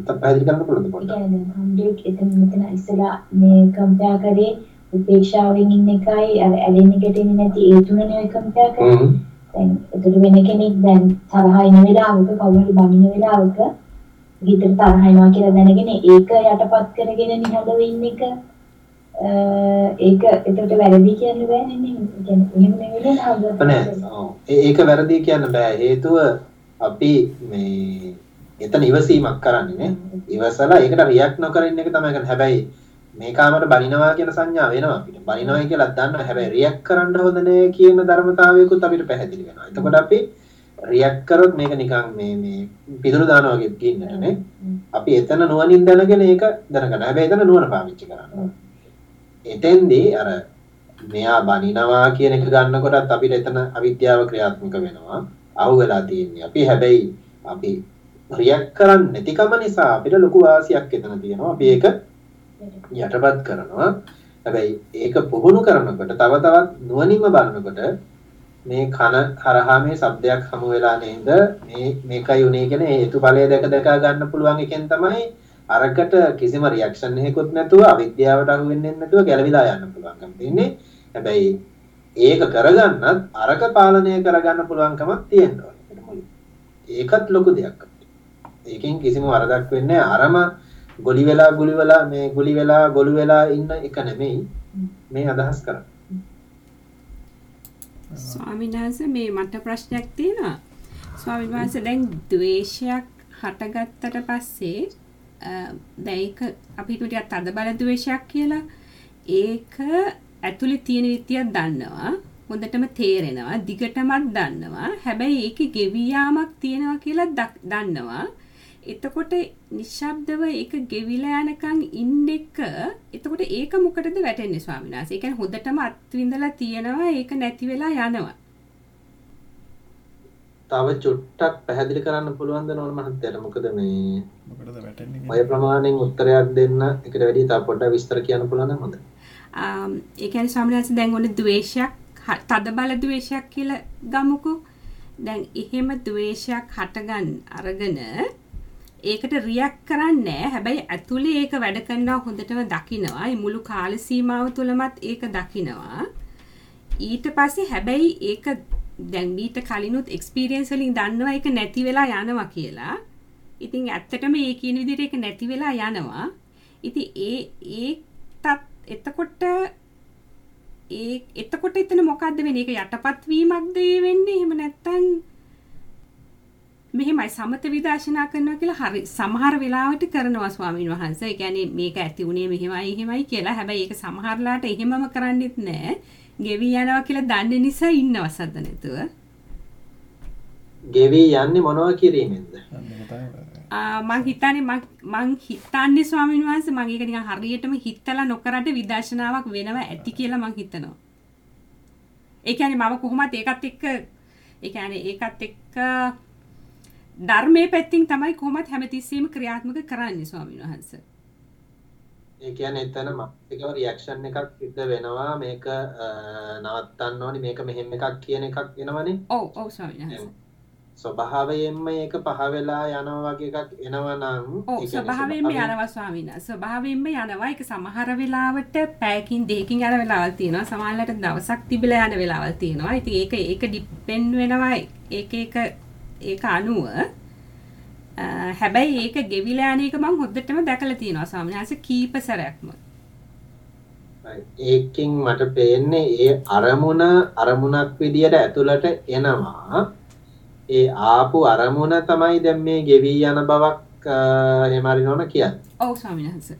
පැහැදිලි කරන්න පුළුවන්ද ඒ පොඩ්ඩක්? කියන්නේ හම්දුර එතන මෙතන ඉස්සලා මේ කම්පියර් කරේ උපේක්ෂාවෙන් ඉන්න එකයි අර ඇලෙන්නේ ගැටෙන්නේ නැති ඒ තුනනේ ඔය කම්පියර් කරේ හ්ම්. දැන් එතකොට වෙන කෙනෙක් දැන් තරහ එන වෙලාවක කවුරු හරි බනින වෙලාවක හිතට තරහ එනවා කියලා දැනගෙන ඒක යටපත් කරගෙන නිහඬව ඉන්න එක ඒක එතකොට වැරදි කියන්න බෑනේ නේද. ඒ- ඒක වැරදි කියන්න බෑ. හේතුව අපි මේ එතන ඉවසීමක් කරන්නේ නේ. ඉවසලා ඒකට රියැක්ට් නොකර ඉන්න එක තමයි කරන්නේ. හැබැයි මේ කාමර බනිනවා කියන සංඥාව එනවා අපිට. බනිනවා කියලා දන්නවා. හැබැයි රියැක්ට් කරන්න හොඳ නෑ කියන ධර්මතාවයකුත් අපිට පැහැදිලි වෙනවා. එතකොට අපි රියැක්ට් කරොත් මේක නිකන් මේ මේ පිදුරු දානවා වගේ ගින්නට නේ. අපි එතන නුවණින් දැනගෙන ඒක දැනගන්න. හැබැයි එතන නුවණ පාවිච්චි කරන්න. එතෙන්දී අර මෙයා බනිනවා කියන එක ගන්නකොටත් අපිට එතන අවිද්‍යාව ක්‍රියාත්මක වෙනවා. අහු වෙලා තියෙන්නේ. අපි හැබැයි අපි රියැක්ට් කරන්නේ නැතිකම නිසා අපිට ලොකු වාසියක් එතන තියෙනවා. අපි ඒක යටපත් කරනවා. හැබැයි ඒක පුහුණු කරනකොට තව තවත් නුවණින්ම බලනකොට මේ කන හරහා මේ શબ્දයක් හමු වෙලා නේද? මේ මේකයි උනේ කියන හේතුඵලය දැක දැක ගන්න පුළුවන් එකෙන් තමයි අරකට කිසිම රියැක්ෂන් එකකුත් නැතුව අවිද්‍යාවට අහු වෙන්නේ නැතුව ගැලවිලා යන්න පුළුවන්කම තියෙන්නේ. හැබැයි ඒක කරගන්නත් අරක පාලනය කරගන්න පුළුවන්කමක් තියෙනවා ඒකත් ලොකු දෙයක්. ඒකෙන් කිසිම වරදක් වෙන්නේ අරම ගොලි වෙලා ගුලි වෙලා මේ ගුලි වෙලා ගොළු වෙලා ඉන්න එක නෙමෙයි මේ අදහස් කරන්නේ. ස්වාමීන් වහන්සේ මේ මට ප්‍රශ්නයක් තියෙනවා. ස්වාමීන් වහන්සේ දැන් ද්වේෂයක් හටගත්තට පස්සේ දැන් ඒක අපි හිතුව ටිකක් තද බල ද්වේෂයක් කියලා. ඒක ඇතුලේ තියෙන විදියක් දන්නවා. හොඳටම තේරෙනවා. දිගටමත් දන්නවා. හැබැයි ඒකේ ගෙවි යාමක් තියෙනවා කියලා දන්නවා. එතකොට නිශ්ශබ්දව ඒක ගෙවිලා යනකම් ඉන්න එක එතකොට ඒක මොකටද වැටෙන්නේ ස්වාමීන් වහන්සේ? ඒ කියන්නේ හොඳටම අත්විඳලා තියෙනවා ඒක නැති වෙලා යනවා. තව චුට්ටක් පැහැදිලි කරන්න පුළුවන්ද නෝන මහත්තයාට? මොකද මේ මොකටද වැටෙන්නේ? ඔය ප්‍රමාණයෙන් උත්තරයක් දෙන්න එකට වැඩි තව පොඩ්ඩක් විස්තර කියන්න පුළුවන් නම් හොඳයි. ඒ කියන්නේ ස්වාමීන් වහන්සේ දැන් ඔන්න ද්වේෂයක් තද බල ද්වේෂයක් කියලා ගමුකෝ. දැන් එහෙම ද්වේෂයක් හටගන්න අරගෙන ඒකට රියක් කරන්නේ හැබැයි ඇතුලේ ඒක වැඩ කරනවා හොඳටම දකිනවා. ඒ මුළු කාල සීමාව තුලමත් ඒක දකිනවා. ඊට පස්සේ හැබැයි ඒක දැන් මීට කලිනුත් එක්ස්පීරියන්ස් වලින් දන්නවා ඒක නැති වෙලා යනවා කියලා. ඉතින් ඇත්තටම ඒ කියන විදිහට ඒක නැති වෙලා යනවා. ඉතින් ඒ ඒකත් එතකොට ඒ එතකොට එතන මොකද්ද වෙන්නේ? ඒක යටපත් වීමක්ද වෙන්නේ? එහෙම නැත්නම් මෙහෙමයි සමත විදර්ශනා කරනවා කියලා හරි සමහර වෙලාවට කරනවා ස්වාමීන් වහන්සේ. ඒ කියන්නේ මේක ඇති උනේ මෙහෙමයි එහෙමයි කියලා. හැබැයි ඒක සමහරලාට එහෙමම කරන්නෙත් නෑ. ගෙවි යනවා කියලා දන්නේ නිසා ඉන්නවා සද්ද නැතුව. ගෙවි යන්නේ මොනවා කිරීමෙන්ද? මං හිතන්නේ මං හිතන්නේ ස්වාමීන් වහන්සේ මම ඒක නිකන් හරියටම හිතලා නොකරට විදර්ශනාවක් වෙනවා ඇති කියලා මං හිතනවා. ඒ කියන්නේ මම කොහොමද ඒකත් එක්ක ඒ කියන්නේ ඒකත් එක්ක ධර්මයේ පැත්තින් තමයි කොහොමත් හැමතිස්සෙම ක්‍රියාත්මක කරන්නේ ස්වාමීන් වහන්සේ. ඒ කියන්නේ එතන මානසිකව රියැක්ෂන් එකක් සිද්ධ වෙනවා මේක නවත්තන්න ඕනි මේක මෙහෙම එකක් කියන එකක් එනවනේ. ඔව් ඔව් ස්වාමීන් වහන්සේ. ස්වභාවයෙන්ම ඒක පහ වෙලා යනවා වගේ එකක් එනවා නම් ඔව් ස්වභාවයෙන්ම යනවා ස්වාමීන්. ස්වභාවයෙන්ම යනවා. ඒක සමහර වෙලාවට පැයකින් දෙකකින් යන වෙලාවල් තියෙනවා. සමහරවිට දවසක් තිබිලා යන වෙලාවල් තියෙනවා. ඉතින් ඒක ඒක ඩිපෙන්ඩ් වෙනවා. ඒක ඒක ඒක අනුව හැබැයි ඒක ගෙවිලා යන එක මම හොද්දටම දැකලා තියෙනවා ස්වාමීන් වහන්සේ කීප සැරයක්ම. ඒකෙන් මට පේන්නේ ඒ අරමුණ අරමුණක් විදියට ඇතුළට එනවා. ඒ ආපු අරමුණ තමයි දැන් මේ ගෙවි යන බවක් එහෙම හරි නෝන කියන්නේ. ඔව් ස්වාමීන් වහන්සේ.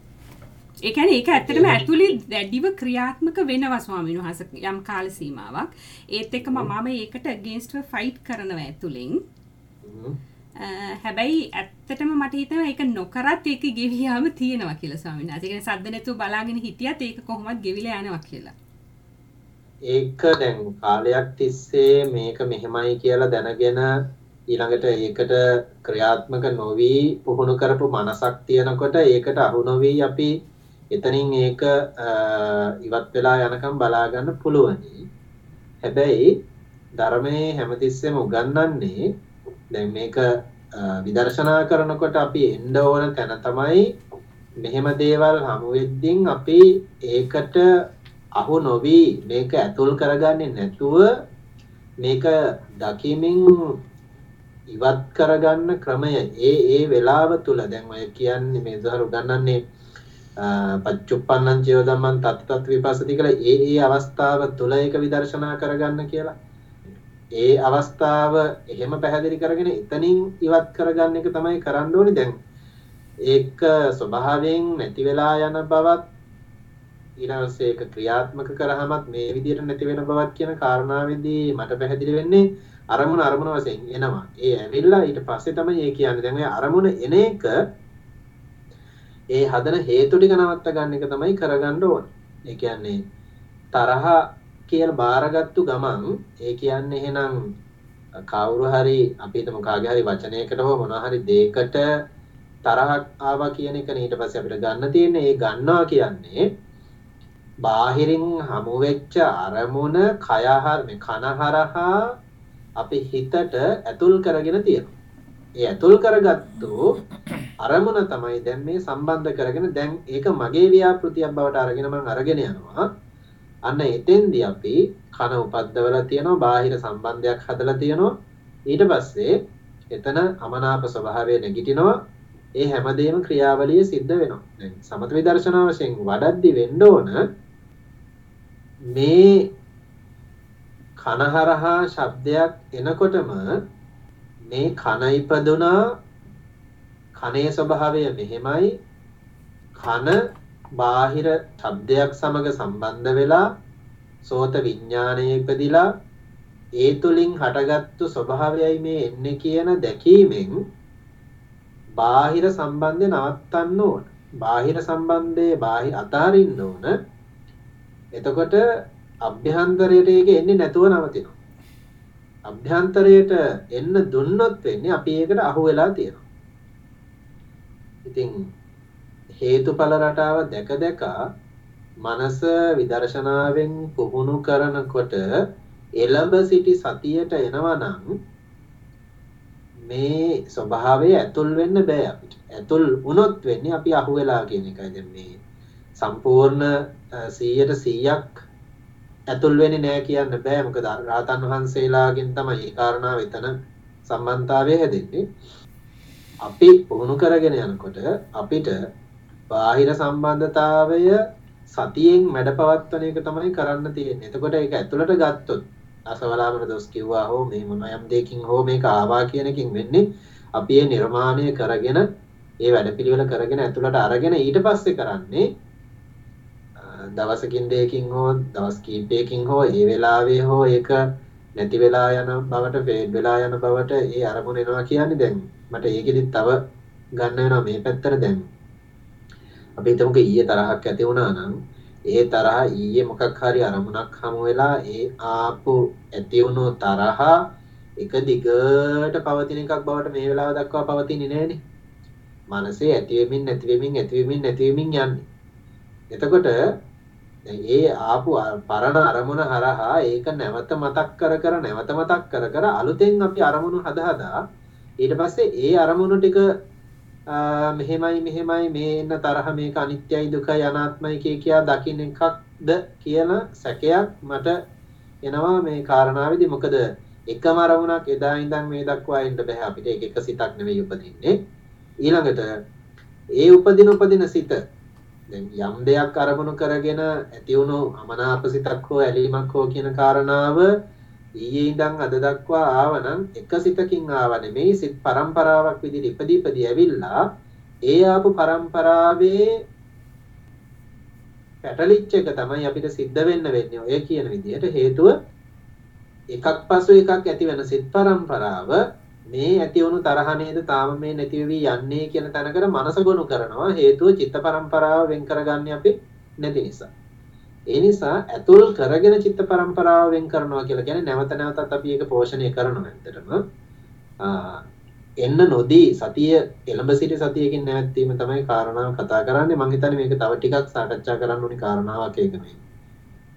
ඒ කියන්නේ ඒක ඇත්තටම ඇතුලේ දැඩිව ක්‍රියාත්මක වෙනවා ස්වාමීන් වහන්සේ යම් කාල සීමාවක්. ඒත් එක්කම මම ඒකට against ෆයිට් කරනවා ඇතුලෙන්. Uh, හැබැයි ඇත්තටම මට හිතෙනවා ඒක නොකරත් ඒක ගෙවියාම තියෙනවා කියලා ස්වාමීන් වහන්සේ. ඒ කියන්නේ සද්ද නැතුව බලාගෙන හිටියත් ඒක කොහොමද ගෙවිලා යනවා කියලා. ඒක දැන් කාලයක් තිස්සේ මේක මෙහෙමයි කියලා දැනගෙන ඊළඟට ඒකට ක්‍රියාත්මක නොවි පුහුණු කරපු මනසක් තියෙනකොට ඒකට අහු නොවි අපි එතනින් ඒක uh, ඉවත් වෙලා යනකම් බලා ගන්න පුළුවනි. හැබැයි ධර්මයේ හැමතිස්සෙම උගන්වන්නේ දැන් මේක විදර්ශනා කරනකොට අපි එන්න ඕන තැන තමයි මෙහෙම දේවල් හමු වෙද්දී අපි ඒකට අහු නොවි මේක ඇතුල් කරගන්නේ නැතුව මේක දකිමින් ඉවත් කරගන්න ක්‍රමය. ඒ ඒ වෙලාව තුල දැන් ඔය කියන්නේ මේ උදාහරණ උගන්වන්නේ පච්චුප්පන්නං චේව ධම්මං තත් තත් විපස්සති කියලා ඒ ඒ අවස්ථාව තුල ඒක විදර්ශනා කරගන්න කියලා. ඒ අවස්ථාව එහෙම පැහැදිලි කරගෙන එතනින් ඉවත් කරගන්න එක තමයි කරන්න ඕනි දැන් ඒක ස්වභාවයෙන් නැති වෙලා යන බවත් ඊළඟට ඒක ක්‍රියාත්මක කරාමත් මේ විදිහට නැති වෙන බවත් කියන කාරණාවෙදී මට පැහැදිලි වෙන්නේ අරමුණ අරමුණ වශයෙන් එනවා. ඒ ඇවිල්ලා ඊට පස්සේ තමයි ඒ කියන්නේ. දැන් ඔය අරමුණ එන එක ඒ හදන හේතු ටික නවත්ත ගන්න එක තමයි කරගන්න ඕනේ. ඒ කියන්නේ තරහ කියලා බාරගත්තු ගමන් ඒ කියන්නේ එහෙනම් කවුරු හරි අපි හිතමු කාගේ හරි වචනයකට හෝ මොනවා හරි දෙයකට තරහක් ආවා කියන එක ඊට පස්සේ අපිට ගන්න තියෙන්නේ ඒ ගන්නවා කියන්නේ බාහිරින් හමුවෙච්ච අරමුණ කයහර මේ කනහරහා අපි හිතට ඇතුල් කරගෙන තියෙනවා. ඒ ඇතුල් කරගත්තු අරමුණ තමයි දැන් මේ සම්බන්ධ කරගෙන දැන් ඒක මගේ ව්‍යාපෘතියක් බවට අරගෙන මම අරගෙන යනවා. අන්න එතෙන්දී අපි කන උපද්දවලා තියෙනවා බාහිර සම්බන්ධයක් හදලා තියෙනවා. ඊට පස්සේ එතන අමනාප ස්වභාවය නැගිටිනවා. ඒ හැමදේම ක්‍රියාවලිය සිද්ධ වෙනවා. දැන් සමත විදර්ශනා වශයෙන් වඩද්දි වෙන්න ඕන මේ කනහරහා ශබ්දයක් එනකොටම මේ කන ඉපදුනා කනේ ස්වභාවය මෙහෙමයි කන බාහිර ශබ්දයක් සමග සම්බන්ධ වෙලා සෝත විඥානය ඉපදිලා ඒ තුලින් හටගත්තු ස්වභාවයයි මේ එන්නේ කියන දැකීමෙන් බාහිර සම්බන්ධය නවත්තන්න ඕන. බාහිර සම්බන්ධයේ බාහිර අතාරින්න ඕන. එතකොට අභ්‍යන්තරයට ඒක එන්නේ නැතුව නවතිනවා. අභ්‍යන්තරයට එන්න දුන්නොත් වෙන්නේ අපි ඒකට අහු වෙලා තියෙනවා. ඉතින් හේතුඵල රටාව දැක දැක මනස විදර්ශනාවෙන් පුහුණු කරනකොට එළඹ සිටි සතියට එනවා නම් මේ ස්වභාවය ඇතුල් වෙන්න බෑ අපිට. ඇතුල් වුණොත් වෙන්නේ අපි අහු වෙලා කියන එකයි දැන් මේ සම්පූර්ණ 100ට 100ක් ඇතුල් වෙන්නේ නෑ කියන්න බෑ මොකද රාතන් වහන්සේලාගෙන් තමයි ඒ කාරණාව එතන සම්බන්ධතාවය හැදෙන්නේ. අපි පුහුණු කරගෙන යනකොට අපිට බාහිර සම්බන්ධතාවය සතියෙන් මැඩපවත්වන එක තමයි කරන්න තියෙන්නේ. එතකොට ඒක ඇතුළට ගත්තොත් අසවලාමන දොස් කිව්වා හෝ මේ මොන යම් දෙකින් හෝ මේක ආවා කියන එකකින් වෙන්නේ අපි ඒ නිර්මාණය කරගෙන ඒ වැඩපිළිවෙල කරගෙන ඇතුළට අරගෙන ඊට පස්සේ කරන්නේ දවසකින් දෙකකින් හෝ දවස් කීපයකින් හෝ ඒ වෙලාවේ හෝ ඒක නැති වෙලා යන බවට ෆේඩ් වෙලා යන බවට ඒ අරමුණ එනවා කියන්නේ දැන් මට ඒකෙදි තව ගන්න වෙනවා මේ පැත්තට දැන් අපි හිතමුකෝ ඊයේ තරහක් ඇති වුණා නම් ඒ තරහ ඊයේ මොකක් හරි අරමුණක් හමු වෙලා ඒ ආපු ඇති වුණු තරහ එක දිගට පවතින එකක් බවට මේ වෙලාව දක්වා පවතින්නේ නැහනේ. මනසේ ඇතිවෙමින් නැතිවෙමින් ඇතිවෙමින් නැතිවෙමින් යන්නේ. එතකොට ඒ ආපු පරණ අරමුණ හරහා ඒක නැවත මතක් කර කර නැවත මතක් කර කර අලුතෙන් අපි අරමුණු හද හදා ඊට පස්සේ ඒ අරමුණු ටික මෙහෙමයි මෙහෙමයි මේ එන්න තරහ මේක අනිත්‍යයි දුකයි අනාත්මයි කිය කියා දකින්න එකක්ද කියලා සැකයක් මට එනවා මේ කාරණාවේදී. මොකද එකම අරමුණක් එදා ඉඳන් මේ දක්වා එන්න බෑ අපිට. ඒක එක සිතක් නෙවෙයි උපදින්නේ. ඊළඟට ඒ උපදින උපදින සිත දැන් යම් දෙයක් අරමුණු කරගෙන ඇති වුණු අමනාප සිතක් හෝ ඇලීමක් හෝ කියන කාරණාව ඊයේ ඉඳන් අද දක්වා ආවනම් එක සිතකින් ආව නෙමෙයි සිත් පරම්පරාවක් විදිහට ඉපදී ඉපදී ඇවිල්ලා ඒ ආපු පරම්පරාවේ පැටලිච්ච එක තමයි අපිට සිද්ධ වෙන්න වෙන්නේ. ඔය කියන විදිහට හේතුව එකක් පසු එකක් ඇති වෙන සිත් පරම්පරාව මේ ඇති වුණු තරහ නේද තාම මේ නැති වෙවි යන්නේ කියන තැනකට මනස ගොනු කරනවා. හේතුව චිත්ත පරම්පරාව වෙන් කරගන්නේ අපි නැති නිසා. ඒ නිසා ඇතුල් කරගෙන චිත්ත පරම්පරාව වෙන් කරනවා කියලා කියන්නේ නැවත නැවතත් අපි ඒක පෝෂණය කරනවා ඇත්තටම. එන්න නොදී සතිය එළඹ සිටි සතියකින් නැවැත්වීම තමයි කාරණාව කතා කරන්නේ. මම හිතන්නේ මේක තව ටිකක් සාකච්ඡා කරන්න ඕනි කාරණාවක් ඒක මේ.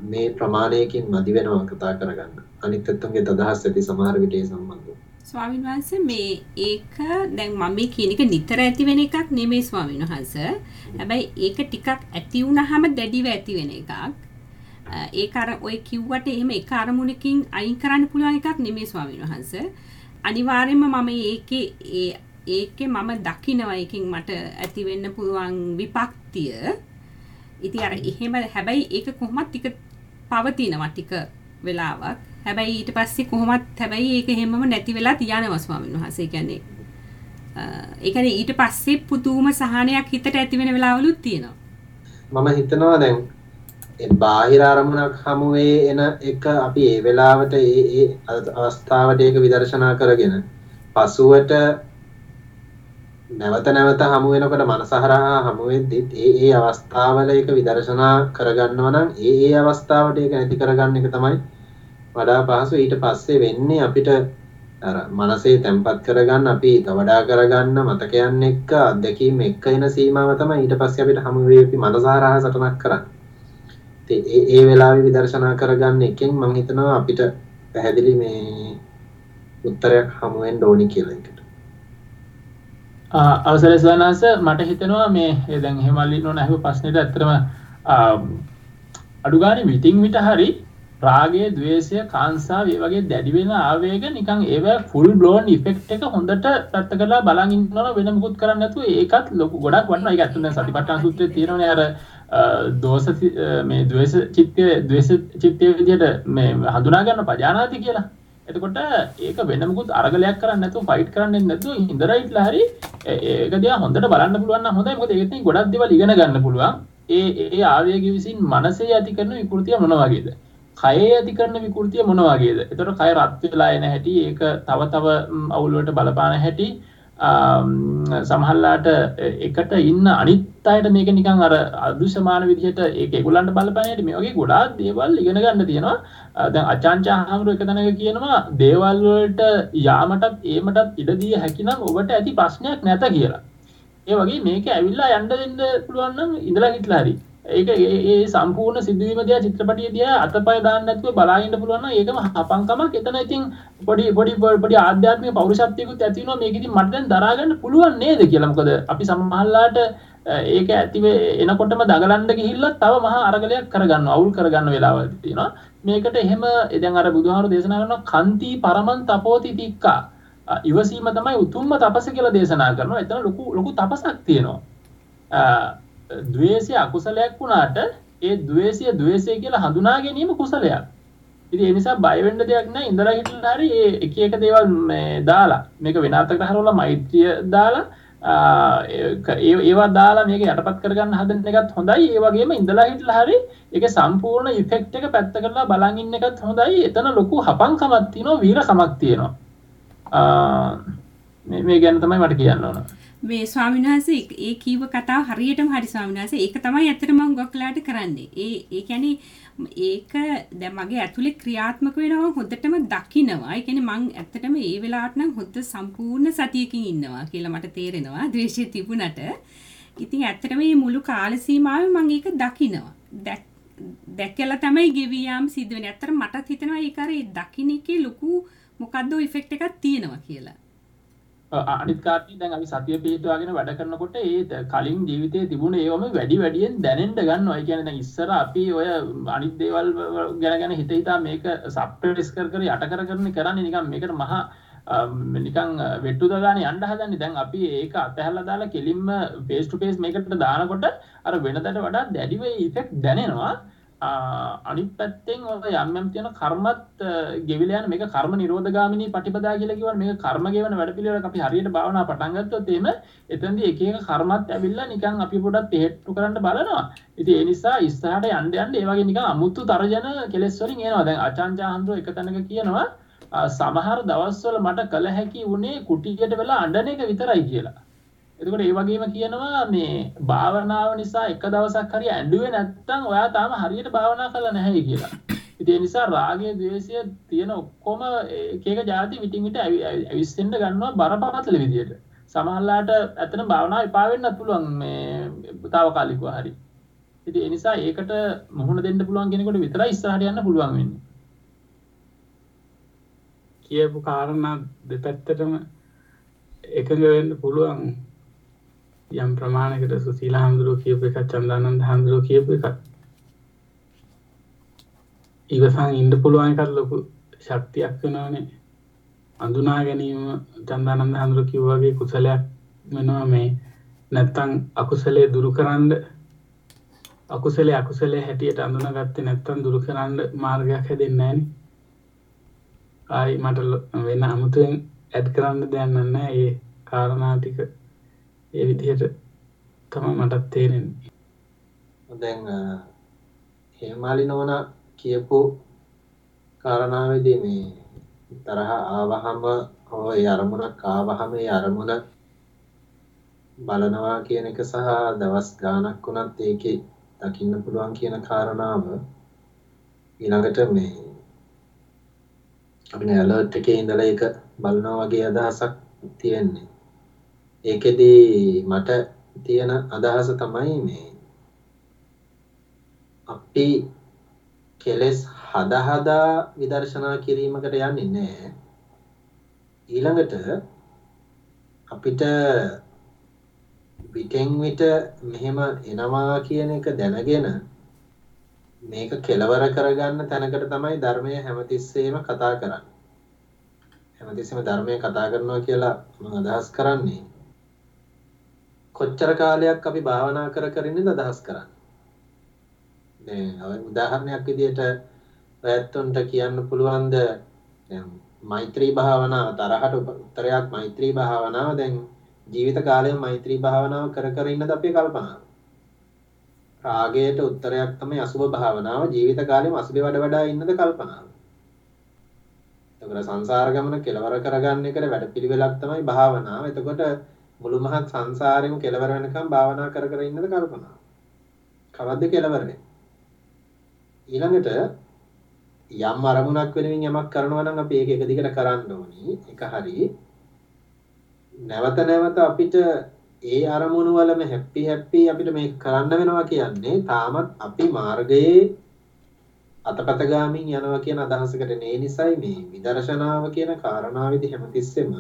මේ ප්‍රමාණයකින් මදි වෙනවා කතා කරගන්න. අනිත් පැත්තන්ගේ අදහස් ඇති සමහර විට ඒ සම්බන්ධව. ස්වාමීන් වහන්සේ මේ ඒක දැන් මම මේ කියන එක නිතර ඇති වෙන එකක් නෙමෙයි ස්වාමීන් වහන්සේ. හැබැයි ඒක ටිකක් ඇති වුනහම දැඩිව ඇති වෙන එකක්. ඒක අර ඔය කිව්වට එහෙම එක අරමුණකින් අයින් කරන්න පුළුවන් එකක් නෙමෙයි ස්වාමීන් වහන්සේ. අනිවාර්යයෙන්ම මම ඒකේ ඒ ඒකේ මම දකිනවා එකකින් මට ඇති වෙන්න පුළුවන් විපක්තිය. ඉතින් අර එහෙම හැබැයි ඒක කොහොමත් ටික පවතිනවා ටික වෙලාවක්. හැබැයි ඊට පස්සේ කොහොමත් හැබැයි ඒක එහෙමම නැති වෙලා තියනවා ස්වාමීන් වහන්සේ කියන්නේ. ඒ කියන්නේ ඊට පස්සේ පුදුම සහනයක් හිතට ඇති වෙන වෙලාවලුත් තියෙනවා. මම හිතනවා දැන් බාහිර අරමුණක් හමුවේ එන එක අපි ඒ වෙලාවට ඒ ඒ අවස්ථාවට ඒක විදර්ශනා කරගෙන පසුවට නැවත නැවත හමු වෙනකොට මනස හරහා හමු වෙද්දිත් ඒ ඒ අවස්ථාවල ඒක විදර්ශනා කරගන්නවා නම් ඒ ඒ අවස්ථාවට ඒක නැති කරගන්න එක තමයි වඩා පහසු ඊට පස්සේ වෙන්නේ අපිට අර මනසේ තැම්පත් කරගන්න අපි වඩා කරගන්න මතකයන් එක්ක අත්දැකීම් එක්ක එන සීමාව තමයි ඊට පස්සේ අපිට හමු වෙවි මනස හරහා සටනක් කරන්නේ. ඉතින් ඒ ඒ වෙලාවේ විදර්ශනා කරගන්න එකෙන් මම හිතනවා අපිට පැහැදිලි මේ උත්තරයක් හමු වෙන්න ඕනි කියලා එකට. අවසර ස්වනාස මට හිතනවා මේ ඒ දැන් හෙමල්ලි නොන ඇහුව ප්‍රශ්නෙට ඇත්තටම අඩුගානේ විටින් විට හරි රාගේ ද්වේෂය කාංසා ඒ වගේ දැඩි වෙන ආවේග නිකන් ඒව ෆුල් බ්ලෝන් ඉෆෙක්ට් එක හොඳට පැත්ත කරලා බලන් ඉන්නවනම් වෙන මොකුත් කරන්නේ නැතුව ඒකත් ලොකු ගොඩක් වටිනවා ඒක ඇත්තටම සතිපට්ඨාන සූත්‍රයේ තියෙනවනේ අර දෝෂ මේ ද්වේෂ චිත්තය ද්වේෂ චිත්තය විදිහට මේ හඳුනා ගන්න පජානාති කියලා. එතකොට ඒක වෙන මොකුත් අරගලයක් කරන්නේ නැතුව ෆයිට් කරන්නේ නැතුව ඉඳලා ඉట్లా හරි ඒක දිහා හොඳට බලන්න පුළුවන් නම් හොඳයි. මොකද ඒකෙන් ගොඩක් දේවල් ඉගෙන ගන්න පුළුවන්. ඒ ඒ ආවේග විසින් මනසේ ඇති කරන විකෘතිය මොන වගේද? කයේ ඇති කරන විකෘතිය මොන වගේද? එතකොට කය රත් වෙලා එන හැටි, ඒක තව තව අවුල් වලට බලපාන හැටි, සමහරලාට එකට ඉන්න අනිත් අයට මේක නිකන් අර අදෘශ්‍යමාන විදිහට ඒක ඒගොල්ලන්ට බලපාන හැටි මේ වගේ ගොඩාක් දේවල් ඉගෙන ගන්න තියෙනවා. දැන් අචාන්චා හාමුදුරුවෝ එක තැනක කියනවා දේවල් වලට යාමටත් ඒමටත් ඉඩ දිය හැකි නම් ඔබට ඇති ප්‍රශ්නයක් නැත කියලා. ඒ වගේ මේක ඇවිල්ලා යන්න දෙන්න පුළුවන් නම් ඉඳලා හිටලා හරි ඒක ඒ සම්පූර්ණ සිදුවීම දිහා චිත්‍රපටිය දිහා අතපය දාන්න නැතුව බලාගෙන පුළුවන් නම් ඒකම හපංකමක් එතන ඉතින් පොඩි පොඩි පොඩි ආධ්‍යාත්මික පෞරුෂත්වයකුත් ඇති වෙනවා. මේක ඉතින් මට දැන් දරා ගන්න පුළුවන් නේද කියලා. මොකද අපි සමහරලාට ඒක ඇති එනකොටම දගලන්න ගිහිල්ලා තව මහා අරගලයක් කරගන්න අවුල් කරගන්න වෙලාවල් තියෙනවා. මේකට එහෙම දැන් අර බුදුහාමුදුරු දේශනා කරනවා කන්ති පරමන් තපෝති තික්කා. ඉවසීම තමයි උතුම්ම තපස කියලා දේශනා කරනවා. එතන ලොකු ලොකු තපසක් තියෙනවා. දවේශය අකුසලයක් වුණාට ඒ දවේශය දවේශය කියලා හඳුනා ගැනීම කුසලයක්. ඉති එනිසා බයිවෙන්ඩ දෙයක් නෑ ඉඳලා හිටල හරි ඒ එක එක දේවල් දාලා මේක වෙනර්ථක හරවල මෛත්‍රිය දාලා ඒවා දාලා මේක යටපත් කරගන්න හදන එකත් හොඳයි. ඒවගේම ඉඳලා හිටල හරි එක සම්පූර්ණ ඉෆෙක්් එක පැත්ත කරලා බලඟන්න එකත් හොඳයි. එතන ලොකු හපංකමත් තියනවා වීර කමක් තියෙනවා මේ ගැන තමයි මට කියන්න ඕන. මේ ස්වාමීන් වහන්සේ ඒ කීව කතාව හරියටම හරි ස්වාමීන් වහන්සේ ඒක තමයි ඇත්තටම මම ගොක්ලාට කරන්නේ. ඒ ඒ කියන්නේ ඒක දැන් මගේ ඇතුලේ ක්‍රියාත්මක වෙනවා හොඳටම දකිනවා. ඒ කියන්නේ මං ඇත්තටම ඒ වෙලාවට නම් හොඳ සම්පූර්ණ සතියකින් ඉන්නවා කියලා මට තේරෙනවා. ද්වේෂය තිබුණට. ඉතින් ඇත්තටම මේ මුළු කාල සීමාවේ මම ඒක දකිනවා. දැකලා තමයි ගෙවි යාම සිද්ධ වෙන්නේ. ඇත්තට මටත් හිතෙනවා ඒක අර දකින්න එකේ ලොකු මොකද්ද ඉෆෙක්ට් එකක් තියෙනවා කියලා. අනිත්කාරී දැන් අපි සතිය පිටවාගෙන වැඩ කරනකොට ඒ කලින් ජීවිතයේ තිබුණ ඒවම වැඩි වැඩියෙන් දැනෙන්න ගන්නවා. ඒ කියන්නේ දැන් ඉස්සර අපි ඔය අනිත් දේවල් ගැන ගැන හිත හිතා මේක සබ්ට්‍රේස් කර කර යට කර කරන්නේ කරන්නේ නිකන් මේකට මහා නිකන් වෙට්ටු දාගෙන යන්න හදන්නේ. දැන් අපි ඒක අතහැරලා දාලා කෙලින්ම ෆේස් ටු ෆේස් මේකට දානකොට අර වෙනදට වඩා දැඩිව ඉෆෙක්ට් දැනෙනවා. අනිත් පැත්තෙන් ඔය යම් යම් තියෙන කර්මත් ගෙවිලා යන මේක කර්ම නිරෝධගාමිනී ප්‍රතිපදා කියලා කියවන මේක කර්ම ගෙවන වැඩපිළිවෙලක් අපි හරියට භාවනා පටන් ගත්තොත් එහෙම එතෙන්දී එක එක කර්මත් ඇවිල්ලා නිකන් අපි පොඩක් තෙහෙට්ටු කරන්න බලනවා. ඉතින් ඒ නිසා ඉස්සරහට යන්න යන්න ඒ වගේ නිකන් අමුතු තරජන කෙලෙස් වලින් එනවා. දැන් අචාන්චා හන්දෝ එක තැනක කියනවා සමහර දවස්වල මට කළ හැකි වුණේ කුටියට වෙලා අඬන එක විතරයි කියලා. එතකොට ඒ වගේම කියනවා මේ භාවනාව නිසා එක දවසක් හරි ඇඬුවේ නැත්තම් ඔයා තාම හරියට භාවනා කළා නැහැ කියලා. ඉතින් ඒ නිසා රාගය, ద్వේෂය තියෙන ඔක්කොම එක එක જાති විටින් විට ඇවිස්සෙන්න ගන්නවා බරපතල විදියට. සමහරලාට ඇත්තටම භාවනාව එපා වෙන්නත් පුළුවන් මේ తాවකාලිකව හරි. ඉතින් ඒ නිසා ඒකට මුහුණ දෙන්න පුළුවන් කෙනෙකුට විතරයි ඉස්සරහට යන්න පුළුවන් වෙන්නේ. කියපු කාරණා දෙපැත්තටම එකඟ වෙන්න පුළුවන් යම් ප්‍රමාණයකට සුසීල හාමුදුරුව කියපු එකත් චන්දානන්ද හාමුදුරුව කියපු එකත් ඉවසන් ඉන්න පුළුවන් එකත් ලොකු ශක්තියක් වෙනවානේ අඳුනා ගැනීම චන්දානන්ද හාමුදුරුව කිව්ව වගේ කුසලයක් වෙනවා මේ. නැත්තම් අකුසලයේ දුරු කරන්න අකුසලේ අකුසලේ හැටියට අඳුනගත්තේ නැත්තම් දුරු කරන්න මාර්ගයක් හැදෙන්නේ නැහනේ ආයි මට වෙන අමුතුවෙන් ඇඩ් කරන්න දෙයක් නැහැ. ඒ කාරණා ටික ඒ විදිහට තමයි මටත් තේරෙන්නේ. දැන් හේමාලි නෝනා කියපු කාරණාවේදී මේ තරහ ආවහම හෝ ඒ අරමුණක් ආවහම ඒ අරමුණ බලනවා කියන එක සහ දවස් ගාණක් වුණත් ඒකේ දකින්න පුළුවන් කියන කාරණාව ඊළඟට මේ අපිනේ ඇලර්ට් එකේ ඉඳලා ඒක බලනවා වගේ අදහසක් තියෙන්නේ. ඒකෙදී මට තියෙන අදහස තමයි මේ අපි කෙලෙස් හදා හදා විදර්ශනා කිරීමකට යන්නේ නැහැ. ඊළඟට අපිට විටෙන් විට මෙහෙම එනවා කියන එක දැනගෙන මේක කෙලවර කරගන්න තැනකට තමයි ධර්මය හැමතිස්සෙම කතා කරන්නේ. හැමතිස්සෙම ධර්මය කතා කරනවා කියලා මම අදහස් කරන්නේ කොච්චර කාලයක් අපි භාවනා කර කර ඉන්නද අදහස් කරන්නේ. දැන් උදාහරණයක් විදිහට ඔයත්තුන්ට කියන්න පුළුවන්ද දැන් මෛත්‍රී භාවනාව තරහට උත්තරයක් මෛත්‍රී භාවනාව දැන් ජීවිත කාලයම මෛත්‍රී භාවනාව කර කර ඉන්නද අපේ කල්පනාව. රාගයට උත්තරයක් තමයි අසුභ භාවනාව ජීවිත කාලෙම අසුභ වඩ වඩා ඉන්නද කල්පනාව. එතකොට සංසාර ගමන කෙලවර කරගන්න එකට වැඩපිළිවෙලක් තමයි භාවනාව. එතකොට මුළු මහත් සංසාරෙම කෙලවර වෙනකම් භාවනා කර කර ඉන්නද කල්පනාව. කවද්ද කෙලවර වෙන්නේ? ඊළඟට යම් අරමුණක් වෙනුවෙන් යමක් කරනවා නම් අපි ඒක එක දිගට කරන්න ඕනි. ඒක හරි. නැවත නැවත අපිට ඒ අරමුණු වලම හැපි හැපි අපිට මේක කරන්න වෙනවා කියන්නේ තාමත් අපි මාර්ගයේ අතපතගාමින් යනවා කියන අදහසකට නේ නිසයි මේ විදර්ශනාව කියන කාරණාවේදී හැමතිස්සෙම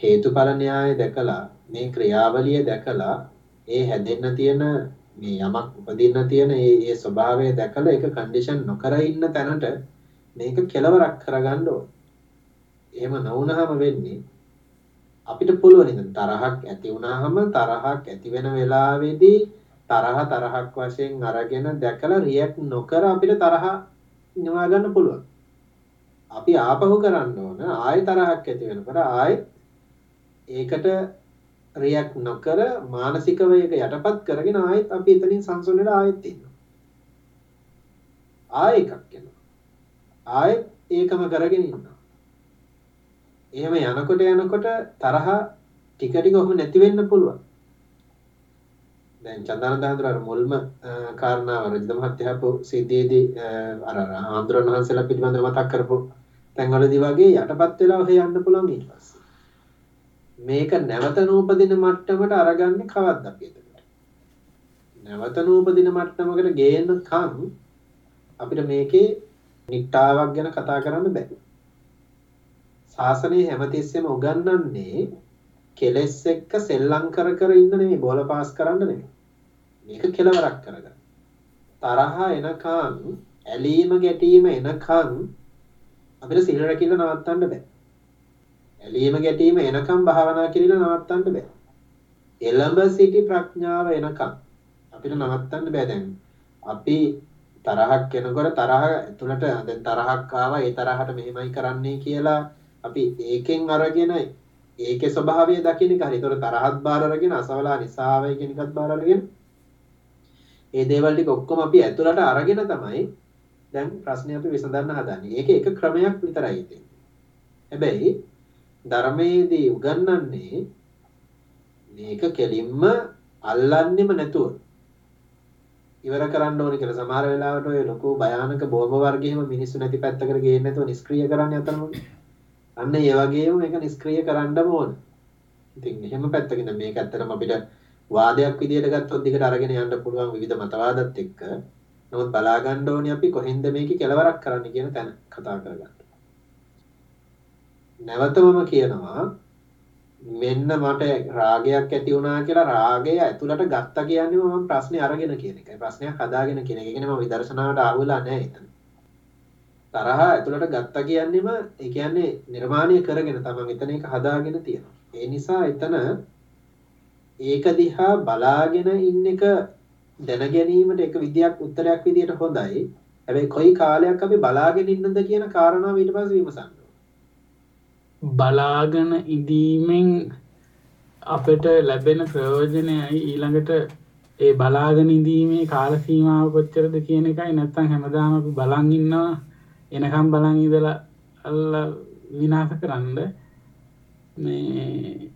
හේතුඵල න්‍යාය දැකලා මේ ක්‍රියාවලිය දැකලා ඒ හැදෙන්න තියෙන මේ යමක් උපදින්න තියෙන ඒ ඒ ස්වභාවය දැකලා ඒක කන්ඩිෂන් නොකර ඉන්න තැනට මේක කෙලවරක් කරගන්න ඕනේ. එහෙම නොවුනහම වෙන්නේ අපිට පුළුවන් ඉතින් තරහක් ඇති වුණාම තරහක් ඇති වෙන වෙලාවේදී තරහ තරහක් වශයෙන් අරගෙන දැකලා රියැක්ට් නොකර අපිට තරහ නිවා ගන්න පුළුවන්. අපි ආපහු කරන්න ඕන ආයෙ තරහක් ඇති වෙනකොට ආයෙ ඒකට රියැක්ට් නොකර මානසිකව ඒක යටපත් කරගෙන ආයෙත් අපි එතනින් සංසුන් වෙලා ආයෙත් ඉන්නවා. ආයෙ එකක් එනවා. ආයෙත් ඒකම කරගෙන ඉන්නවා. එහෙම යනකොට යනකොට තරහ ටික ටික ඔහොම නැති වෙන්න පුළුවන්. දැන් චන්දනන්ද හඳුර අර මුල්ම කාරණාව රජිත මහත්තයා හපු සිද්ධියේදී අර ආන්දරණ වහන්සේලා පිළිබඳව මතක් කරපු තැන්වලදී වගේ යටපත් වෙලා ඔහෙ යන්න පුළුවන් ඊට පස්සේ. මේක නැවත නූපදින මට්ටමට අරගන්නේ කවද්ද අපි එතකොට? නැවත නූපදින මට්ටමකට ගේනකම් අපිට මේකේ නිට්ටාවක් ගැන කතා කරන්න බෑ. ශාසනය හැමතිස්සෙම උගන්වන්නේ කෙලෙස් එක්ක සෙල්ලම් කර කර ඉන්න නෙමෙයි බෝල පාස් කරන්න නෙමෙයි. මේක කෙලවරක් කරගන්න. තරහ එනකන් ඇලීම ගැටීම එනකන් අපිට සිල් රැකිල්ල නවත්තන්න බෑ. ඇලීම ගැටීම එනකම් භාවනා කිරීම නවත්තන්න බෑ. එළඹ සිටි ප්‍රඥාව එනකම් අපිට නවත්තන්න බෑ දැන්. අපි තරහක් එනකොට තරහ ඇතුළට දැන් තරහක් ආවා ඒ තරහට මෙහෙමයි කරන්නේ කියලා අපි ඒකෙන් අරගෙන ඒකේ ස්වභාවය දකින්න එක හරි. ඒතකොට තරහත් බාර අරගෙන අසවලා නිසාවයි කියන එකත් බාර අරගෙන ඒ දේවල් ටික ඔක්කොම අපි ඇතුළට අරගෙන තමයි දැන් ප්‍රශ්නේ අපි විසඳන්න හදන්නේ. ඒක එක ක්‍රමයක් විතරයි තියෙන්නේ. හැබැයි ධර්මයේදී උගන්වන්නේ මේක කෙලින්ම අල්ලන්නෙම නැතුව ඉවර කරන්න ඕනේ කියලා සමහර වෙලාවට ඔය ලොකු භයානක බෝම්බ වර්ගයේම මිනිස්සු නැති පැත්තකට ගේන්නේ නැතුව නිෂ්ක්‍රීය කරන්න යතරම අන්න ඒ වගේම මේක නිෂ්ක්‍රීය කරන්නම ඕන. ඉතින් එහෙම පැත්තකින් මේක ඇත්තටම අපිට වාදයක් විදියට ගත්තොත් දිගට අරගෙන යන්න පුළුවන් විවිධ මතවාදත් එක්ක. නමුත් බලා ගන්න ඕනේ අපි කොහෙන්ද මේකේ කෙලවරක් කරන්න කියන තැන කතා කරගන්න. නැවතමම කියනවා මෙන්න මට රාගයක් ඇති වුණා කියලා රාගය ඇතුළට ගත්තා කියන්නේ මම ප්‍රශ්නේ අරගෙන කියන එකයි. ප්‍රශ්නයක් හදාගෙන කියන එක. ඒ කියන්නේ මම විදර්ශනාවට ආවලා නැහැ එතන. තරහ ඇතුළට ගත්තා කියන්නේම ඒ කියන්නේ නිර්මාණය කරගෙන තමන් එතන එක හදාගෙන තියෙනවා. ඒ නිසා එතන ඒක දිහා බලාගෙන ඉන්න එක දැන ගැනීමට එක විදියක් උත්තරයක් විදියට හොඳයි. හැබැයි කොයි කාලයක් අපි බලාගෙන ඉන්නද කියන කාරණාව ඊට පස්සේ විමසන්න බලාගෙන ඉදීමෙන් අපට ලැබෙන ප්‍රයෝජනයයි ඊළඟට ඒ බලාගෙන ඉදීමේ කාල සීමාව කොච්චරද කියන එකයි නැත්තම් හැමදාම අපි බලන් ඉන්නවා එනකම් බලන් ඉඳලා අල්ල විනාශ කරන්න මේ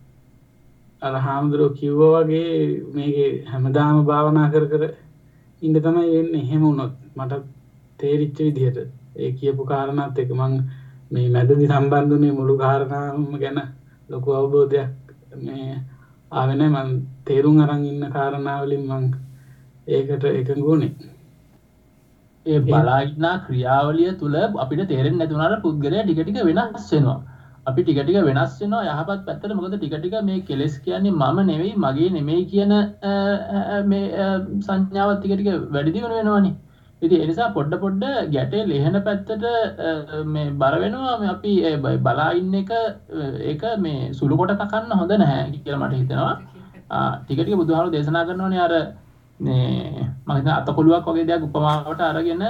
අර හාමුදුරුවෝ කිව්වා වගේ මේකේ හැමදාම භාවනා කර කර ඉන්න තමයි වෙන්නේ. එහෙම වුණොත් මට තේරිච්ච විදිහට. ඒ කියපු කාරණාත් එක්ක මං මේ මැදදි සම්බන්ධනේ මුළු කාරණාවම ගැන ලොකු අවබෝධයක් මේ ආවෙන මන් තේරුම් අරන් ඉන්න කාරණාවලින් මං ඒකට එකඟුණේ ඒ බලාගන්නා ක්‍රියාවලිය තුළ අපිට තේරෙන් නැතුනට පුද්ගලය ටිකටික වෙනස් වෙනවා. අපි ටිකටික වෙනස් වෙනවා. යහපත් පැත්තට මොකද ටිකටික මේ කෙලෙස් කියන්නේ මම නෙවෙයි මගේ නෙමෙයි කියන මේ සංඥාවත් ටිකටික වැඩිදිවන වෙනවානි. ඉති එනිසා පොඩ්ඩ පොඩ්ඩ ගැටේ ලෙහෙන පැත්තට මේ බර වෙනවා. අපි බලා ඉන්න එක ඒක මේ සුළුකොට කකන්න හොඳ නැහැ කියල මට හිතෙනවා. ටිකටික බුදුහාරු දේශනා කරනවන අර මහිත අතකොළුවක් වගේ දෙයක් උපමාවට අරගෙන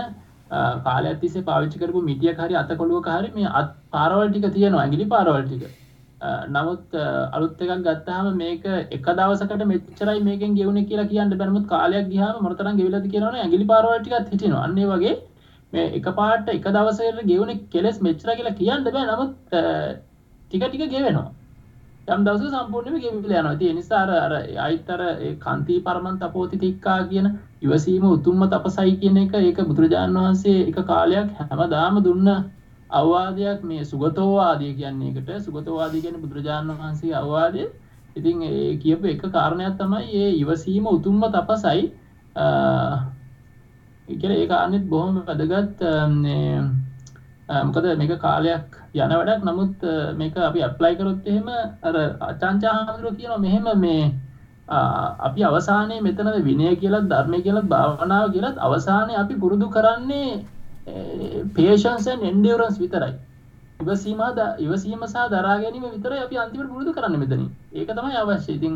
කාලය ඇතිසේ පාවිච්චි කරපු මිටිය හරි අතකොළුව හරි මේ අත් පාරවල් ටික තියෙනවා ඇගිලි පාරවල් ටික. නමුත් අලුත් එකක් ගත්තාම මේක එක දවසකට මෙච්චරයි මේකෙන් ගෙවුණ කියලා කියන්න බැනමුත් කාලයක් ගියාම මොනතරම් ගෙවිලද කියනවනේ ඇගිලි පාරවල් ටිකක් හිටිනවා. අන්න ඒ වගේ මේ එක පාට එක දවසකට ගෙවුණ කෙලස් මෙච්චර කියලා කියන්න බෑ. නමුත් ටික ටික ගෙවෙනවා. යම් දවස සම්පූර්ණයෙන්ම ගෙවිලා යනවා. ඉතින් ඒ නිසා අර අර අයිතර ඒ කාන්ති පරමන් තපෝති තික්කා කියන ඉවසීම උතුම්ම තපසයි කියන එක ඒක බුදුරජාණන් වහන්සේ එක කාලයක් හැමදාම දුන්න අවවාදයක් මේ සුගතෝවාදිය කියන්නේ එකට. සුගතෝවාදී කියන්නේ බුදුරජාණන් වහන්සේ අවවාදය. ඉතින් ඒ කියපු එක කාරණයක් තමයි ඒ ඉවසීම උතුම්ම තපසයි. ඒ කියන්නේ ඒක අනිත් බොහොම වැදගත් මොකද මේක කාලයක් යන වැඩක්. නමුත් මේක අපි ඇප්ලයි කරොත් එහෙම අර අචාංචා හාමුදුරුවෝ කියනවා මෙහෙම මේ අපි අවසානයේ මෙතනද විනය කියලත් ධර්මය කියලත් භාවනාව කියලත් අවසානයේ අපි පුරුදු කරන්නේ patience and endurance විතරයි. ඉවසීම ඉවසීම සහ දරා ගැනීම විතරයි අපි අන්තිමට පුරුදු කරන්නේ මෙතනින්. ඒක තමයි අවශ්‍ය. ඉතින්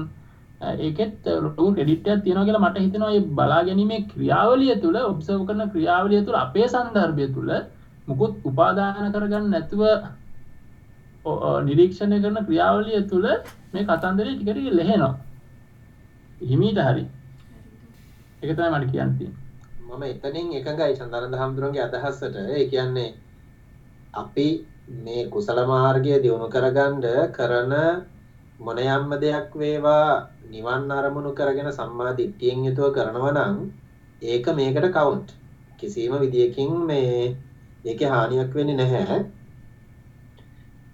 ඒකෙත් ලොකු ක්‍රෙඩිට් එකක් තියෙනවා කියලා මට හිතෙනවා මේ බලා ගැනීමේ ක්‍රියාවලිය තුළ ඔබ්සර්ව් කරන ක්‍රියාවලිය තුළ අපේ සන්දර්භය තුළ මුකුත් උපාදාන කරගන්න නැතුව නිරීක්ෂණය කරන ක්‍රියාවලිය තුළ මේ කතන්දරේ ටික ටික ලෙහෙනවා. හිමීට හරි. ඒක තමයි මට කියන්න තියෙන්නේ. මම එතනින් එකඟයි චන්දනන්ද හාමුදුරන්ගේ අදහසට. ඒ කියන්නේ අපි මේ කුසල මාර්ගය දියුණු කරගන්න කරන මොන යම්ම දෙයක් වේවා නිවන් අරමුණු කරගෙන සම්මා දිට්ඨියෙන් යුතුව කරනවා නම් ඒක මේකට කවුන්ට්. කිසිම විදියකින් මේ ඒකේ හානියක් වෙන්නේ නැහැ.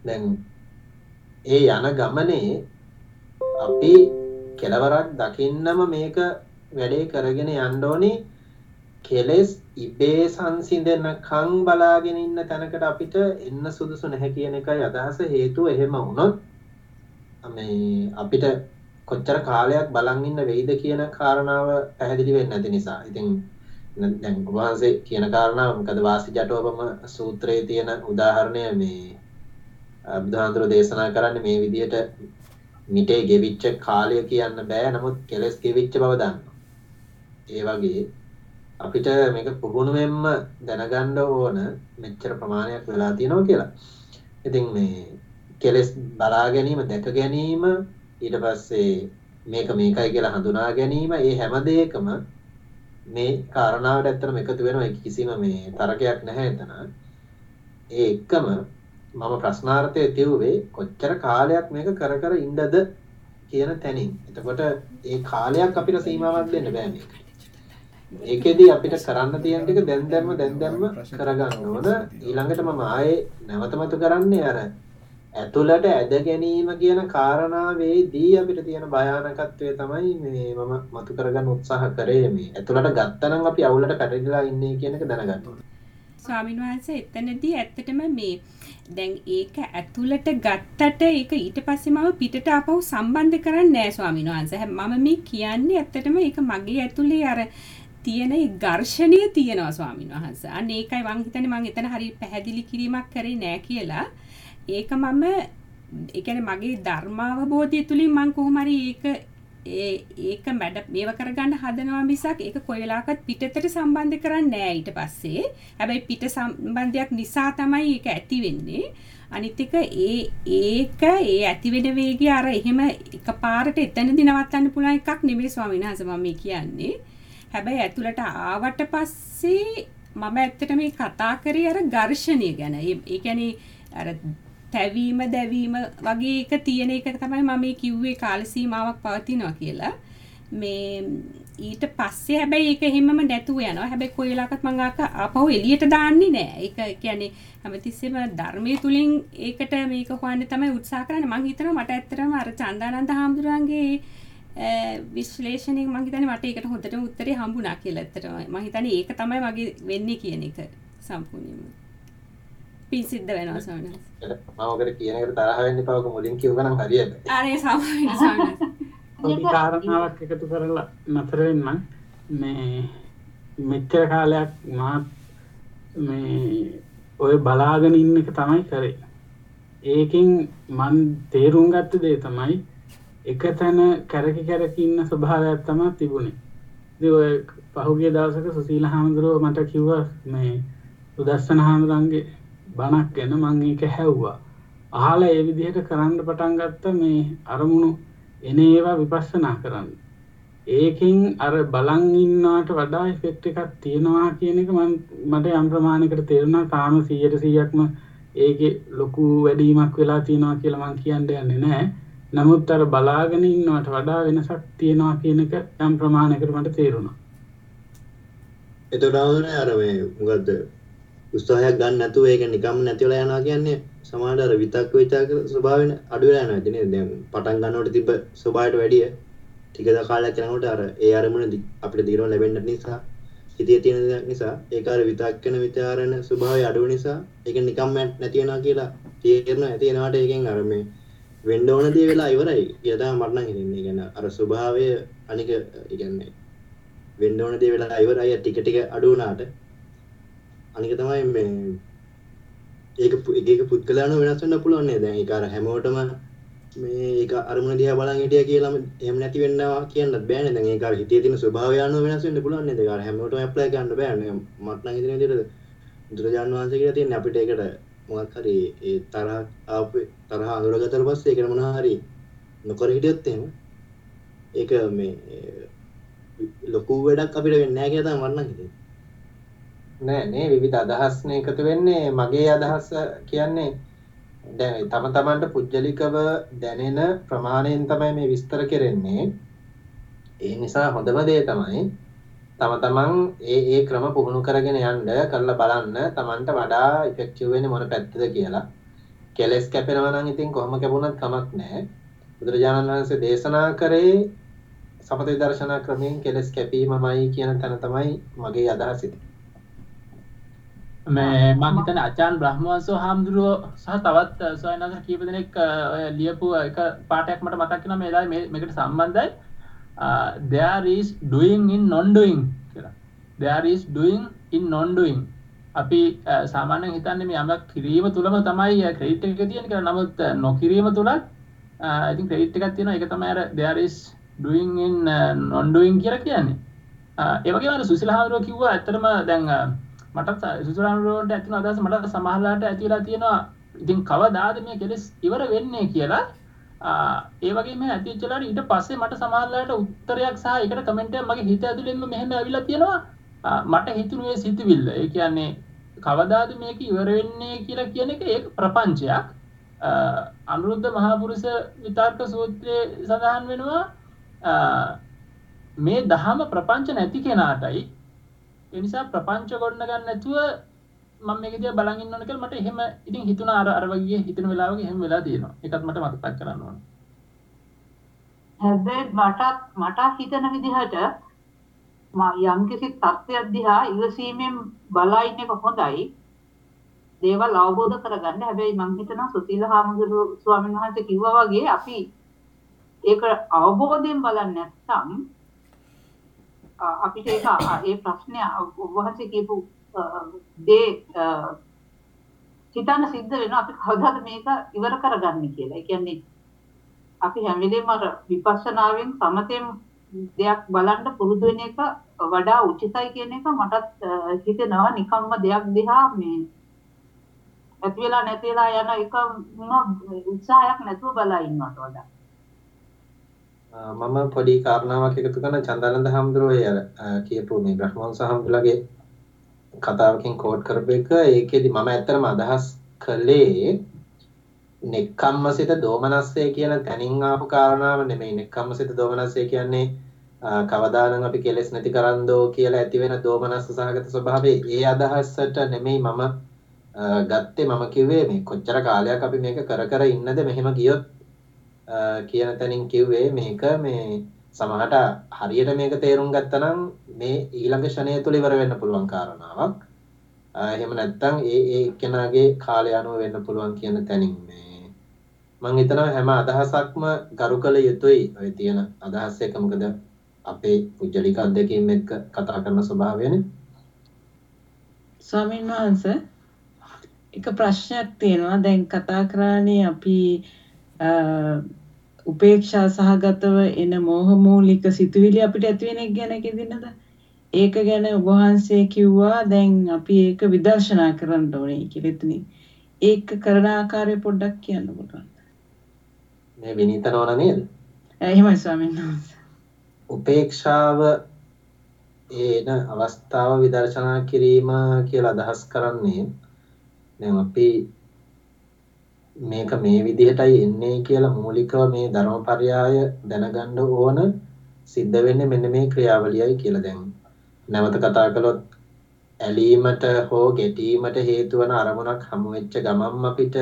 දැන් ඒ යන ගමනේ අපි කෙලවරක් දකින්නම මේක වැඩේ කරගෙන යන්න ඕනේ. කෙලෙස් ඉබේ සංසිඳනකම් බලාගෙන ඉන්න තැනකට අපිට එන්න සුදුසු නැහැ කියන එකයි අදහස හේතුව එහෙම වුණොත් මේ අපිට කොච්චර කාලයක් බලන් ඉන්න වෙයිද කියන කාරණාව පැහැදිලි වෙන්නේ නැති නිසා. ඉතින් දැන් වහන්සේ කියන කාරණාව මොකද වාසි ජටෝපම සූත්‍රයේ තියෙන උදාහරණය මේ බුදුහාඳුර දේශනා කරන්නේ මේ විදිහට මිටේ ගෙවිච්ච කාලය කියන්න බෑ නමුත් කෙලස් ගෙවිච්ච බව දන්නවා. ඒ වගේ අපිට මේක පුහුණුවෙන්ම දැනගන්න ඕන මෙච්චර ප්‍රමාණයක් වෙලා තියෙනවා කියලා. ඉතින් මේ කෙලස් බලා ගැනීම දැක ගැනීම ඊට පස්සේ මේක මේකයි කියලා හඳුනා ගැනීම ඒ හැම දෙයකම මේ කාරණාවට ඇත්තටම එකතු වෙනවා ඒක කිසිම මේ තරකයක් නැහැ එතන. ඒ එක්කම මම ප්‍රශ්නාර්ථය තියුවේ කොච්චර කාලයක් මේක කර කර ඉන්නද කියන තැනින්. එතකොට ඒ කාලයක් අපිට සීමාවක් දෙන්න බෑ මේක. ඒකෙදි අපිට කරන්න තියෙන ටික දැන් දැම්ම දැන් දැම්ම කරගන්න ඕන. ඊළඟට මම ආයේ නැවත මතු කරන්නේ අර ඇතුළට ඇද ගැනීම කියන කාරණාවේදී අපිට තියෙන භයානකත්වය තමයි මේ මම මතු කරගන්න උත්සාහ කරේ මේ ඇතුළට ගත්තනම් අපි අවුලට පැටලිලා ඉන්නේ කියන එක දැනගන්න ඕනේ. ස්වාමීන් වහන්සේ එතනදී ඇත්තටම මේ දැන් ඒක ඇතුළට ගත්තට ඒක ඊට පස්සේ මම පිටට ආපහු සම්බන්ධ කරන්නේ නැහැ ස්වාමීන් වහන්සේ. මම මේ කියන්නේ ඇත්තටම ඒක මගේ ඇතුලේ අර තියෙන ඝර්ෂණය තියෙනවා ස්වාමීන් වහන්සේ. අන්න ඒකයි මං හිතන්නේ මං එතන හරි පැහැදිලි කිරීමක් කරේ නෑ කියලා. ඒක මම ඒ කියන්නේ මගේ ධර්මාවබෝධය තුලින් මං කොහොම හරි ඒක ඒ ඒක මැඩ මේව කරගන්න හදනවා මිසක් ඒක කොයි වෙලාවකත් පිටතට සම්බන්ධ කරන්නේ නෑ ඊට පස්සේ. හැබැයි පිට සම්බන්ධයක් නිසා තමයි ඒක ඇති වෙන්නේ. අනිත් එක ඒ ඒක ඒ ඇති වෙන වේගය අර එහෙම එකපාරට එතනදී නවත්තන්න පුළුවන් එකක් නෙමෙයි ස්වාමීන් වහන්සේ මම කියන්නේ. හැබැයි ඇතුළට ආවට පස්සේ මම ඇත්තට මේ කතා කරේ අර ඝර්ෂණය ගැන. ඒ කියන්නේ අර තැවීම දැවීම වගේ එක තියෙන එක තමයි මම මේ කිව්වේ කාල සීමාවක් පවතිනවා කියලා. මේ ඊට පස්සේ හැබැයි ඒක එහෙමම නැතුව යනවා. හැබැයි කොයි වෙලාවකත් මම ආක ආපහු එළියට දාන්නේ නැහැ. ඒක කියන්නේ හැමතිස්සෙම ධර්මයේ තුලින් ඒකට මේක හොයන්න තමයි උත්සාහ කරන්නේ. මම හිතනවා මට ඇත්තටම අර චන්දානන්ද හාමුදුරන්ගේ විශ්ලේෂණය මහිතන මට එකට හොඳට උත්තරේ හම්බුනා කියලා. ඇත්තටම මම හිතන්නේ ඒක තමයි මගේ වෙන්නේ කියන එක සම්පූර්ණයෙන්ම. පින් සිද්ධ වෙනවා සවනස් මම ඔකට කියන එකට තරහ වෙන්න එපා. ඔක මුලින් කිව්ව නම් හරියට අනේ සාමාන්‍ය සවනස් පොඩි කාරණාවක් එකතු කරලා නතර වෙන්නම් මේ මෙච්චර කාලයක් මාත් මේ ඔය බලාගෙන ඉන්න එක තමයි කරේ. ඒකින් මන් තේරුම් ගත්ත දේ තමයි එක තැන කැරකි කැරකි ඉන්න ස්වභාවයක් තමා තිබුණේ. ඔය පහුගේ දවසක සුසීල හාමුදුරුව මට කිව්ව මේ සුදස්සන හාමුදුරන්ගේ බණක් ගැන මං ඒක හැව්වා අහල ඒ විදිහට කරන්න පටන් ගත්ත මේ අරමුණු එන ඒවා විපස්සනා කරන්න. ඒකින් අර බලන් ඉන්නවට වඩා එෆෙක්ට් එකක් තියෙනවා කියන එක මට යම් ප්‍රමාණයකට තේරුණා. තාම 100%ක්ම ඒකේ ලොකු වැඩිවීමක් වෙලා තියෙනවා කියලා මං කියන්න යන්නේ නැහැ. නමුත් අර බලාගෙන ඉන්නවට වඩා වෙනසක් තියෙනවා කියන එක යම් ප්‍රමාණයකට මට තේරුණා. එතකොට ආවනේ අර මේ මොකද්ද? උත්සාහයක් ගන්න නැතුව ඒක නිකම්ම නැති වෙලා යනවා කියන්නේ සමහරවිට අර විතක්ක විචාක ස්වභාවයෙන් අඩු වෙලා යනවා ඉතින් නේද? දැන් පටන් ගන්නකොට තිබ්බ ස්වභාවයට වැඩිය ටික කාලයක් යනකොට අර ඒ අරමුණ අපිට දිරව ලැබෙන්න නිසා හිතේ තියෙන දෙයක් නිසා ඒක අර විතක්කන විචාරණ ස්වභාවය අඩු නිසා ඒක නිකම්ම නැති වෙනවා කියලා තේරෙනවා. ඇති වෙනවාට ඒකෙන් අර මේ වෙන්න ඕන දේ වෙලා ඉවරයි කියලා තමයි මට නම් හිතෙන්නේ. කියන්නේ අර ස්වභාවය අනික කියන්නේ වෙන්න ඕන දේ වෙලා ඉවරයි ටික ටික අඩු වුණාට අනික තමයි මේ ඒක එක එක පුද්ගලයන්ව වෙනස් වෙන්න පුළුවන් නේද? දැන් ඒක අර හැමෝටම මේ ඒක අරමුණ දිහා බලන් හිටියා කියලාම එහෙම නැති වෙන්නවා කියන්නත් බෑනේ. දැන් ඒක අර හිතේ තියෙන ස්වභාවය අනුව වෙනස් වෙන්න පුළුවන් නේද? ඒක අර හැමෝටම ඇප්ලයි කරන්න බෑනේ. මට නම් හිතෙන විදිහට බුදුරජාණන් වහන්සේ කියලා තියෙන්නේ අපිට ඒකට මොකක් හරි ඒ තරහ ආපු තරහ අඳුරගත්තට පස්සේ ඒකට මොනවා හරි නොකර හිටියොත් එහෙම ඒක මේ ලොකු වැඩක් අපිට වෙන්නේ නැහැ කියලා තමයි මම හිතන්නේ. නෑ නේ විවිධ අදහස් නේ එකතු වෙන්නේ මගේ අදහස කියන්නේ දැන් තම තමන්ට පුජ්‍යලිකව දැනෙන ප්‍රමාණයෙන් තමයි මේ විස්තර කෙරෙන්නේ. ඒ නිසා හොඳම දේ තමයි තම තමන් ඒ ඒ ක්‍රම පුහුණු කරගෙන යන්න කරලා බලන්න තමන්ට වඩා ඉෆෙක්ටිව් වෙන්නේ මොන පැත්තද කියලා. කෙලස් කැපෙනවා නම් ඉතින් කොහොම කැපුණත් කමක් නැහැ. බුදුරජාණන් වහන්සේ දේශනා කරේ සමත විදර්ශනා ක්‍රමයෙන් කෙලස් කැපීමමයි කියන තැන තමයි මගේ අදහස ඉතින්. මේ මං හිතන්නේ අචාන් බ්‍රහ්මවංශ හාමුදුරුවෝ සහ තවත් සොයනස කීප දෙනෙක් ඔය ලියපු එක පාඩයක් මට මතක් වෙනවා මේ වෙලාවේ මේකට සම්බන්ධයි Uh, there is doing in non doing කියලා. There is doing in non doing අපි uh, සාමාන්‍යයෙන් හිතන්නේ මේ යමක් කිරීම තුලම තමයි uh, ක්‍රෙඩිට් එක තියෙන්නේ කියලා. නමුත් නොකිරීම තුලත් ඉතින් ක්‍රෙඩිට් එකක් තියෙනවා. ඒක තමයි අර there is doing in non doing කියලා කියන්නේ. ඒ වගේම අර සුසිල හාමුදුරුවෝ කිව්වා ඇත්තටම දැන් මටත් සුසිලාමුදුරුවන්ට ඇතින අදහස මට සමහරලාට ඇතිලා තියෙනවා. ඉතින් කවදාද මේ කෙලෙස් ඉවර වෙන්නේ කියලා ඒ වගේ මේ ඇතිච්චලාට ඊට පස්සේ මට සමහරලාට උත්තරයක් සහ ඒකට කමෙන්ට් එකක් මගේ හිත ඇතුළෙන්ම මෙහෙම ඇවිල්ලා තියෙනවා. මට හිතුනේ සිතුවිල්ල. ඒ කියන්නේ කවදාද මේක ඉවර වෙන්නේ කියලා කියන එක ඒක ප්‍රපංචයක්. අනුරුද්ධ මහාපුරුෂ විතර්ක සූත්‍රයේ සඳහන් වෙනවා මේ දහම ප්‍රපංච නැති කෙනාටයි. එනිසා ප්‍රපංච ගොඩන ගන්න නැතුව මම මේක දිහා බලන් ඉන්න ඕන කියලා මට එහෙම ඉතින් හිතුණා අර අර වගේ හිතන වෙලාවක එහෙම වෙලා තියෙනවා. ඒකත් මට මතක් කරන්න ඕන. හැබැයි මටත් මට හිතන විදිහට යම් කිසි තත්ත්වයක් දිහා ඉවසීමෙන් බලා ඉන්න එක හොඳයි. දේවල් අවබෝධ කරගන්න. හැබැයි මම හිතනවා සුසීල හාමුදුරුවෝ ස්වාමීන් වහන්සේ කිව්වා වගේ අපි ඒක අවබෝධයෙන් බලන්නේ නැත්නම් අපිට ඒක ඒ ප්‍රශ්නය ඔබ වහන්සේ කියපු දේ හිතන්න සිද්ධ වෙනවා අපි කවදාද මේක ඉවර කරගන්නේ කියලා. ඒ කියන්නේ අපි හැම වෙලේම අර විපස්සනාවෙන් සමතෙන් දෙයක් බලන්න පුරුදු වෙන එක වඩා උචිතයි කියන එක මටත් හිතෙනවා නිකම්ම දෙයක් දිහා මේ ඇති වෙලා නැති වෙලා යන එක උත්සාහයක් නැතුව බලා ඉන්නවට වඩා මම පොඩි කාරණාවක් එකතු කරන චන්දානන්ද හාමුදුරුවෝ අර කියපු මේ බ්‍රහ්මවංශ හාමුදුරුවගේ කතාවකින් කෝඩ් කරපු එක. ඒකෙදි මම ඇත්තටම අදහස් කළේ නෙක්ඛම්මසිත දෝමනස්සේ කියන තැනින් ආපු කාරණාව නෙමෙයි. නෙක්ඛම්මසිත දෝමනස්සේ කියන්නේ කවදානම් අපි කෙලෙස් නැති කරන්දෝ කියලා ඇති වෙන දෝමනස්ස සහගත ස්වභාවයේ. ඒ අදහසට නෙමෙයි මම ගත්තේ. මම කිව්වේ මේ කොච්චර කාලයක් අපි මේක කර කර ඉන්නද? මෙහෙම ගියොත් කියන තැනින් කිව්වේ මේක මේ සමහරට හරියට මේක තේරුම් ගත්තනම් මේ ඊළඟ ෂණය තුළ ඉවර වෙන්න පුළුවන් කාරණාවක්. එහෙම නැත්නම් ඒ ඒ කෙනාගේ කාලය අනුව වෙන්න පුළුවන් කියන තැනින් මේ මම හිතනවා හැම අදහසක්ම ගරු කළ යුතුයි ඔය තියෙන අදහස් එක මොකද අපේ පුජ්‍යලික අත්දැකීම් එක්ක කතා කරන ස්වභාවයනේ. ස්වාමීන් වහන්සේ එක ප්‍රශ්නයක් තියෙනවා දැන් කතා කරන්නේ අපි උපේක්ෂා සහගතව එන මෝහ මූලික සිතුවිලි අපිට ඇති වෙන එක ගැන කිදින්නද ඒක ගැන ඔබ වහන්සේ කිව්වා දැන් අපි ඒක විදර්ශනා කරන්න ඕනේ කියලා. එතනින් ඒක කරන ආකාරය පොඩ්ඩක් කියන්න පුළුවන් මේ විනීත නෝන නේද එහෙමයි ස්වාමීන් වහන්සේ? උපේක්ෂාව ඒන අවස්ථාව විදර්ශනා කිරීම කියලා අදහස් කරන්නේ දැන් අපි මේක මේ විදිහටයි එන්නේ කියලා මූලිකව මේ ධර්මපරයය දැනගන්න ඕන සිද්ධ වෙන්නේ මෙන්න මේ ක්‍රියාවලියයි කියලා දැන් නැවත කතා කළොත් ඇලීමට හෝ ගැටීමට හේතු වන අරමුණක් හමු වෙච්ච ගමන්ම අපිට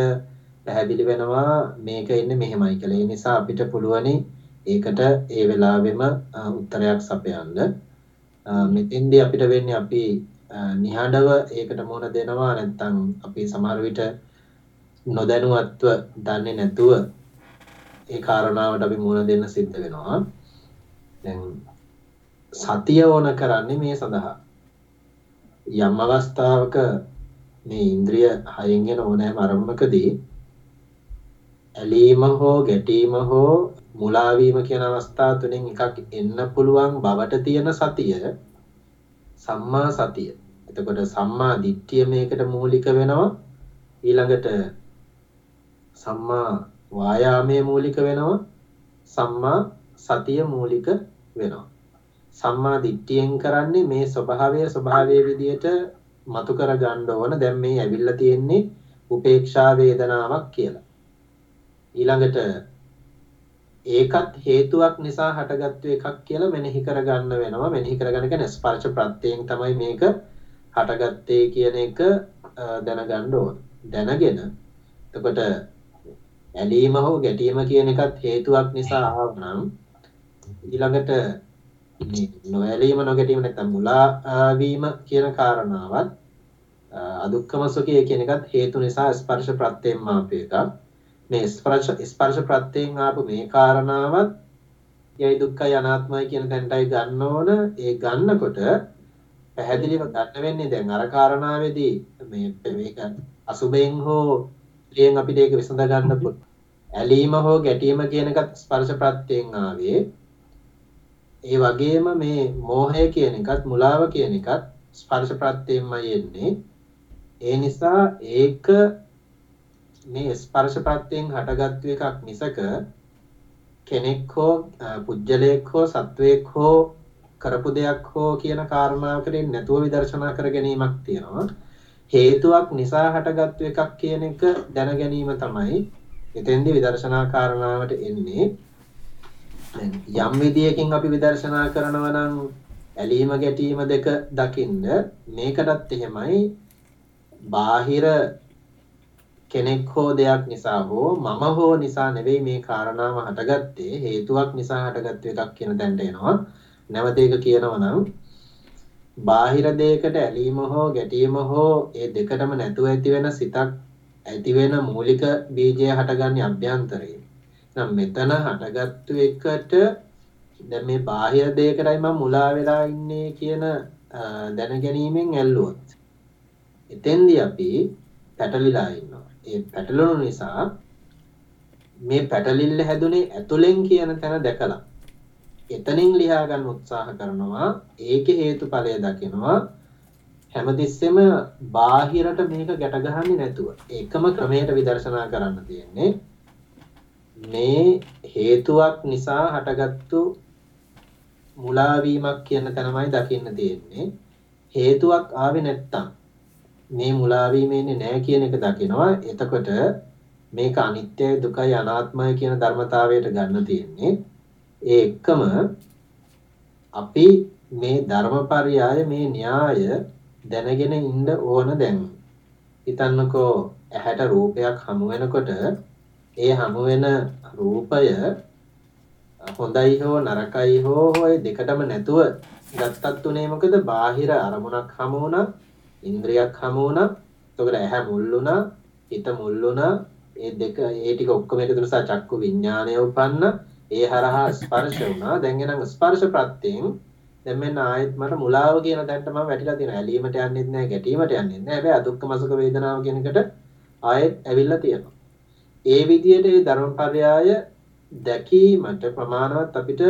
පැහැදිලි වෙනවා මේක ඉන්නේ මෙහෙමයි කියලා. ඒ නිසා අපිට පුළුවනි ඒකට ඒ වෙලාවෙම උත්තරයක් සපයන්න. මෙතෙන්දී අපිට වෙන්නේ අපි නිහඬව ඒකට මුහුණ දෙනවා නැත්නම් අපි සමහර විට නොදැනුවත්ව දන්නේ නැතුව ඒ කාරණාවට අපි මුහුණ දෙන්න සිද්ධ වෙනවා. දැන් සතිය ඕන කරන්නේ මේ සඳහා. යම් අවස්ථාවක මේ ඉන්ද්‍රිය හයෙන් එන ඕනෑම අරමුණකදී ඇලීම හෝ ගැටීම හෝ මුලා වීම කියන අවස්ථා තුනෙන් එකක් එන්න පුළුවන් බවට තියෙන සතිය සම්මා සතිය. එතකොට සම්මා දිට්ඨිය මේකට මූලික වෙනවා. ඊළඟට සම්මා වායාමයේ මූලික වෙනවා. සම්මා සතිය මූලික වෙනවා. සම්මා දිට්ඨියෙන් කරන්නේ මේ ස්වභාවය ස්වභාවයේ විදියට මතු කර ගන්න ඕන. දැන් මේ ඇවිල්ලා තියෙන්නේ උපේක්ෂා වේදනාවක් කියලා. ඊළඟට ඒකත් හේතුවක් නිසා හටගත්තු එකක් කියලා මෙනෙහි කරගන්න වෙනවා. මෙනෙහි කරගන්න කියන්නේ ස්පර්ශ ප්‍රත්‍යයෙන් තමයි මේක හටගත්තේ කියන එක දැනගන්න ඕන. දැනගෙන එතකොට ඇලීම හෝ ගැටීම කියන එකත් හේතුවක් නිසා ආවනම් ඊළඟට නොඇලීම නොගැටීම නැත්නම් මුලා වීම කියන කාරණාවත් අදුක්කම සුඛය කියන එකත් හේතු නිසා ස්පර්ශ ප්‍රත්‍යයෙන් මාපු එකක්. මේ ස්පර්ශ ස්පර්ශ ප්‍රත්‍යයෙන් ආපු මේ කාරණාවත් යයි දුක්ඛයි අනාත්මයි කියන තැනටයි ගන්න ඕන. ඒ ගන්නකොට පැහැදිලිව ගන්න වෙන්නේ දැන් අර කාරණාවේදී මේ මේක අසුබෙන් හෝ ක්‍රියෙන් අපිට ඒක විසඳ ගන්න පුළුවන්. ඇලීම හෝ ගැටීම කියන එකත් ස්පර්ශ ප්‍රත්‍යයෙන් ආවේ. ඒ වගේම මේ මෝහය කියන එකත් මුලාව කියන එකත් ස්පර්ශ ප්‍රත්‍යයෙන්මයි එන්නේ. ඒ නිසා ඒක මේ ස්පර්ශ ප්‍රත්‍යයෙන් හටගත්තු එකක් මිසක කෙනෙක් හෝ පුජ්‍යලයක් හෝ සත්වයක් හෝ කරපු දෙයක් හෝ කියන කාරණාවකින් නැතුව විදර්ශනා කර ගැනීමක් තියෙනවා. හේතුවක් නිසා හටගත්තු එකක් කියන එක දැන ගැනීම තමයි එතෙන්දී විදර්ශනා කාරණාවට එන්නේ. යම් විදියකින් අපි විදර්ශනා කරනවා නම් ඇලීම ගැටීම දෙක දකින්න මේකටත් එහෙමයි. බාහිර කෙනෙක් හෝ දෙයක් නිසා හෝ මම හෝ නිසා නෙවෙයි මේ කාරණාව හටගත්තේ. හේතුවක් නිසා හටගත්තු එකක් කියන තැනට එනවා. නැවත ඒක කියනවා නම් බාහිර දෙයකට ඇලීම හෝ ගැටීම හෝ ඒ දෙකටම නැතුව ඇති වෙන සිතක් ඇති වෙන මූලික බීජය හටගන්නේ අභ්‍යන්තරයෙන්. නම් මෙතන හටගත්තු එකට දැන් මේ බාහිර දෙයකටයි මම මුලා වෙලා ඉන්නේ කියන දැන ගැනීමෙන් ඇල්ලුවොත්. එතෙන්දී අපි පැටලිලා ඉන්නවා. ඒ පැටලුණු නිසා මේ පැටලිල්ල හැදුනේ ඇතුලෙන් කියන තැන දැකලා එතනින් ලියා ගන්න උත්සාහ කරනවා ඒකේ හේතුඵලය දකිනවා හැමතිස්සෙම බාහිරට මේක ගැට ගහන්නේ නැතුව එකම ක්‍රමයට විදර්ශනා කරන්න තියෙන්නේ මේ හේතුවක් නිසා හටගත්තු මුලාවීමක් කියන තැනමයි දකින්න තියෙන්නේ. හේතුවක් ආවේ නැත්තම් මේ මුලාවීම එන්නේ නැහැ කියන එක දකිනවා. එතකොට මේක අනිත්‍යයි දුකයි අනාත්මයි කියන ධර්මතාවයට ගන්න තියෙන්නේ. ඒ එක්කම අපි මේ ධර්මපරයය මේ න්‍යාය දැනගෙන ඉන්න ඕන දැන්. හිතන්නකෝ ඇහැට රූපයක් හමු වෙනකොට ඒ හමු වෙන රූපය හොඳයි හෝ නරකයි හෝ ඔය දෙකටම නැතුව ගත්තත් උනේ මොකද? බාහිර අරමුණක් හමු වුණා ඉන්ද්‍රියක් හමු වුණා. එතකොට ඇහැ මුල් වුණා හිත මුල් වුණා. ඒ දෙක ඒ ටික ඔක්කොම එකතු නිසා චක්කු විඥානය උපන්න. ඒ හරහා ස්පර්ශ වුණා. දැන් එනම් ස්පර්ශ ප්‍රත්‍යයෙන් දැන් මෙන්න ආයෙත් මට මුලාව කියන තැනට මම වැටිලා තියෙනවා ඇලීමට යන්නෙත් නැහැ ගැටීමට යන්නෙත් නැහැ හැබැයි අදුක්කම සුඛ වේදනාව කියන එකට ආයෙත් ඇවිල්ලා තියෙනවා ඒ විදිහට ඒ ධර්මපර්යාය දැකීමට ප්‍රමාණවත් අපිට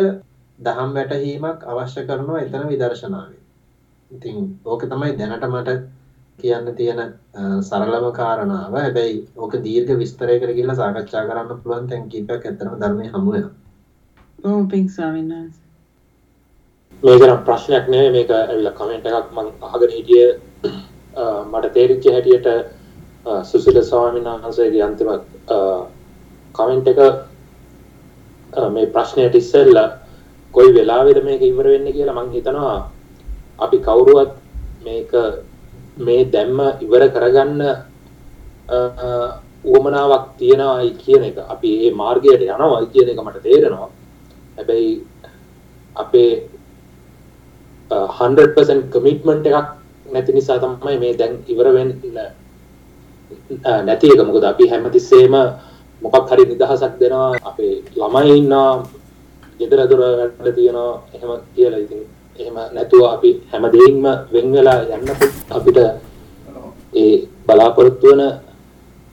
දහම් වැටහීමක් අවශ්‍ය කරනවා එතන විදර්ශනාවෙන්. ඉතින් ඕක තමයි දැනට මට කියන්න තියෙන සරලම කාරණාව. හැබැයි ඕක දීර්ඝ විස්තරයකට ගිහිල්ලා සාකච්ඡා කරන්න පුළුවන් තැන් කීපයක් ඇත්තටම ධර්මයේ හමු වෙනවා. බොහොම පිං ස්වාමීන් වහන්සේ. මේක නම් ප්‍රශ්නයක් නෙවෙයි. මේක ඇවිල්ලා කමෙන්ට් එකක් මම අහගෙන හිටියේ. මට තේරිච්ච හැටියට සුසිල ස්වාමීන් වහන්සේගේ අන්තිම කමෙන්ට් එක මේ ප්‍රශ්නයට ඉස්සෙල්ලා කොයි වෙලාවෙද මේක ඉවර වෙන්නේ කියලා මං හිතනවා. අපි කවුරුවත් මේක මේ දැම්ම ඉවර කරගන්න උවමනාවක් තියෙනවායි කියන එක. අපි ඒ මාර්ගයට යනවා කියන එක මට තේරෙනවා. හැබැයි අපේ 100% කමිට්මන්ට් එකක් නැති නිසා තමයි මේ දැන් ඉවර වෙන්න නැති එක. මොකද අපි හැමතිස්සෙම මොකක් හරි නිදහසක් දෙනවා. අපේ ළමයි ඉන්නවා ගෙදර දොර වැඩ තියෙනවා. එහෙම කියලා. ඉතින් එහෙම නැතුව අපි හැම දෙයින්ම වෙන් වෙලා යන්න අපිට ඒ බලාපොරොත්තු වෙන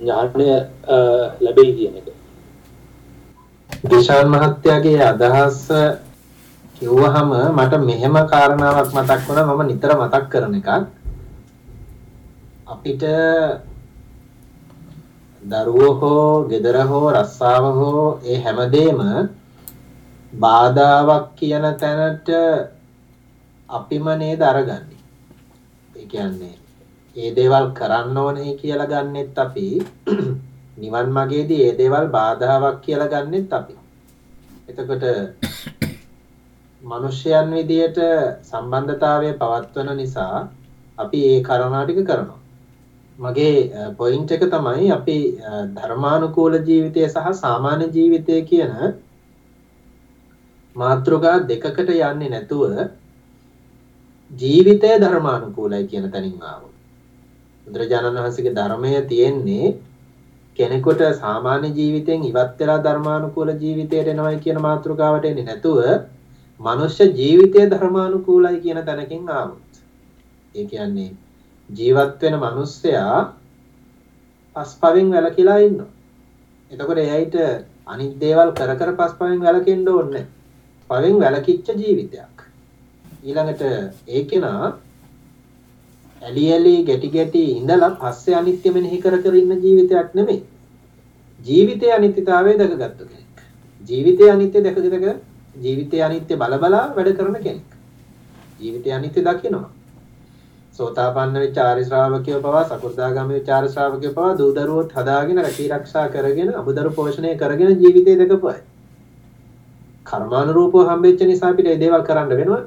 ඥානය ලැබෙයි කියන එක. දිශාන් මහත්තයාගේ අදහස කිව්වහම මට මෙහෙම කාරණාවක් මතක් වුණා මම නිතර මතක් කරන එකක්. අපිට දරුවෝ හෝ ගෙදර හෝ රස්සාව හෝ ඒ හැමදේම බාධාවක් කියන තැනට අපිම නේද අරගන්නේ. ඒ කියන්නේ ඒ දේවල් කරන්න ඕනේ කියලා ගන්නෙත් අපි නිවන් මාගේදී ඒ දේවල් බාධාවක් කියලා ගන්නෙත් අපි. එතකොට මිනිස්යන් විදියට සම්බන්ධතාවය පවත්වන නිසා අපි ඒ කරුණා ටික කරනවා. මගේ පොයින්ට් එක තමයි අපි ධර්මානුකූල ජීවිතය සහ සාමාන්‍ය ජීවිතය කියන මාතෘකා දෙකකට යන්නේ නැතුව ජීවිතය ධර්මානුකූලයි කියන තැනින් ආවොත් බුදුරජාණන් වහන්සේගේ ධර්මය තියෙන්නේ කෙනෙකුට සාමාන්‍ය ජීවිතෙන් ඉවත් වෙලා ධර්මානුකූල ජීවිතයට එනවයි කියන මාතෘකාවට එන්නේ නැතුව මනුෂ්‍ය ජීවිතය ධර්මානුකූලයි කියන තැනකින් ආවොත් ඒ කියන්නේ ජීවත් වෙන මිනිස්සයා පස්පවෙන් වැළකීලා ඉන්නවා. එතකොට එයාට අනිත් දේවල් කර කර පස්පවෙන් වැළකෙන්න ඕනේ පවෙන් වැළකිච්ච ජීවිතයක්. ඊළඟට ඒ කෙනා ඇලි ඇලි ගැටි ගැටි ඉඳලා පස්සේ අනිත්‍ය මෙනෙහි කර කර ඉන්න ජීවිතයක් නෙමෙයි. ජීවිතයේ අනිත්‍යතාවය දැකගත්තු කෙනෙක්. ජීවිතයේ අනිත්‍ය දැක දැක ජීවිතයේ අනිත්‍ය බල බලා වැඩ කරන කෙනෙක්. ජීවිතයේ අනිත්‍ය දකිනවා. සෝතාපන්න වෙච්ච ආර්ය ශ්‍රාවකයෝ පවා සකෘදාගාමී වෙච්ච ආර්ය ශ්‍රාවකයෝ පවා දූදරුවොත් හදාගෙන රැකී ආරක්ෂා කරගෙන අමුදරු පෝෂණය කරගෙන ජීවිතේ දකපු අය. කර්මානුරූපව හම්බෙච්ච නිසා අපිට මේ දේවල් කරන්න වෙනවනේ.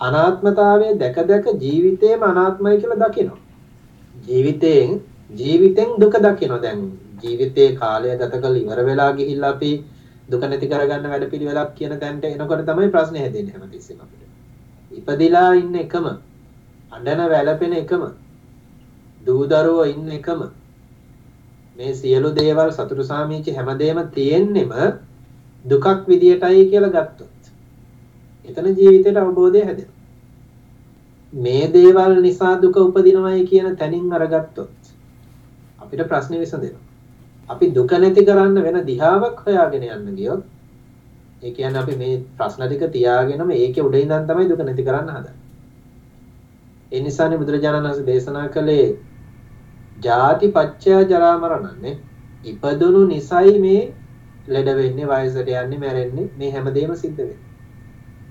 අනාත්මතාවය දැක දැක ජීවිතේම අනාත්මයි කියලා දකිනවා. ජීවිතයෙන් ජීවිතෙන් දුක දකිනවා. දැන් ජීවිතේ කාලය ගත කරලා ඉවර වෙලා ගිහිල්ලා අපි දුක නැති කරගන්න වැඩපිළිවෙලක් කියන තැනට එනකොට තමයි ප්‍රශ්නේ හැදෙන්නේ හැමතිස්සෙම අපිට. ඉපදිලා ඉන්න එකම අඬන වැළපෙන එකම දූදරුවෝ ඉන්න එකම මේ සියලු දේවල් සතුටු සාමීච හැමදේම තියෙන්නෙම දුකක් විදියටයි කියලා ගත්තොත්. එතන ජීවිතේට අවබෝධය හැදෙනවා. මේ දේවල් නිසා දුක උපදිනවයි කියන තැනින් අරගත්තොත් අපිට ප්‍රශ්නේ විසඳෙනවා. අපි දුක නැති කරන්න වෙන දිහාවක් හොයාගෙන යන්න ගියොත් ඒ කියන්නේ අපි මේ ප්‍රශ්න ටික තියාගෙනම ඒකේ උඩ ඉඳන් තමයි දුක නැති කරන්න හදන්නේ. ඒ නිසානේ බුදුරජාණන් වහන්සේ දේශනා කළේ ජාති පච්චය ජරා මරණන්නේ. ඉපදුණු නිසයි මේ ලෙඩ වෙන්නේ වයසට යන්නේ මැරෙන්නේ මේ හැමදේම සිද්ධ වෙන්නේ.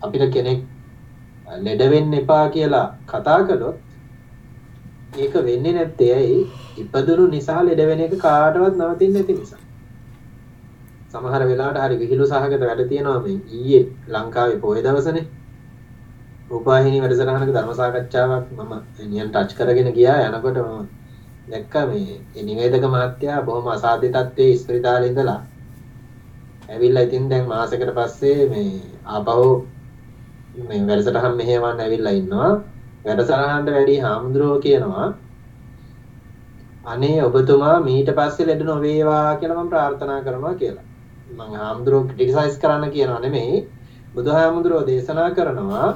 අපිට කෙනෙක් ලෙඩ වෙන්න එපා කියලා කතා කළොත් ඒක වෙන්නේ නැත්තේ ඇයි? ඉපදුණු නිසා ලෙඩ වෙන එක කාටවත් නවතින්නේ නැති නිසා. සමහර වෙලාවට හරි විහිළු සහගත වැඩ තියෙනවා මේ ඊයේ ලංකාවේ පොය දවසනේ රූපවාහිනී වැඩසටහනක ධර්ම සාකච්ඡාවක් මම නියම් ටච් කරගෙන ගියා යනකොට මම දැක්කා මේ ඒ නිවේදක මහත්තයා බොහොම අසාධ්‍ය තත්ත්වයේ ඉස්පිරිතාලේ ඉඳලා ඇවිල්ලා ඉතින් දැන් මාසෙකට පස්සේ මේ ආපහු මේ වැඩසටහන් මෙහෙවන්න ඇවිල්ලා ඉන්නවා. වැඩසටහනට වැඩි හාමුදුරුවෝ කියනවා අනේ ඔබතුමා මීට පස්සේ ලෙඩ නොවේවා කියලා මම ප්‍රාර්ථනා කරනවා කියලා. මම හාමුදුරුවෝ ක්‍රිටිසයිස් කරන්න කියනවා නෙමෙයි. බුදුහාමුදුරුවෝ දේශනා කරනවා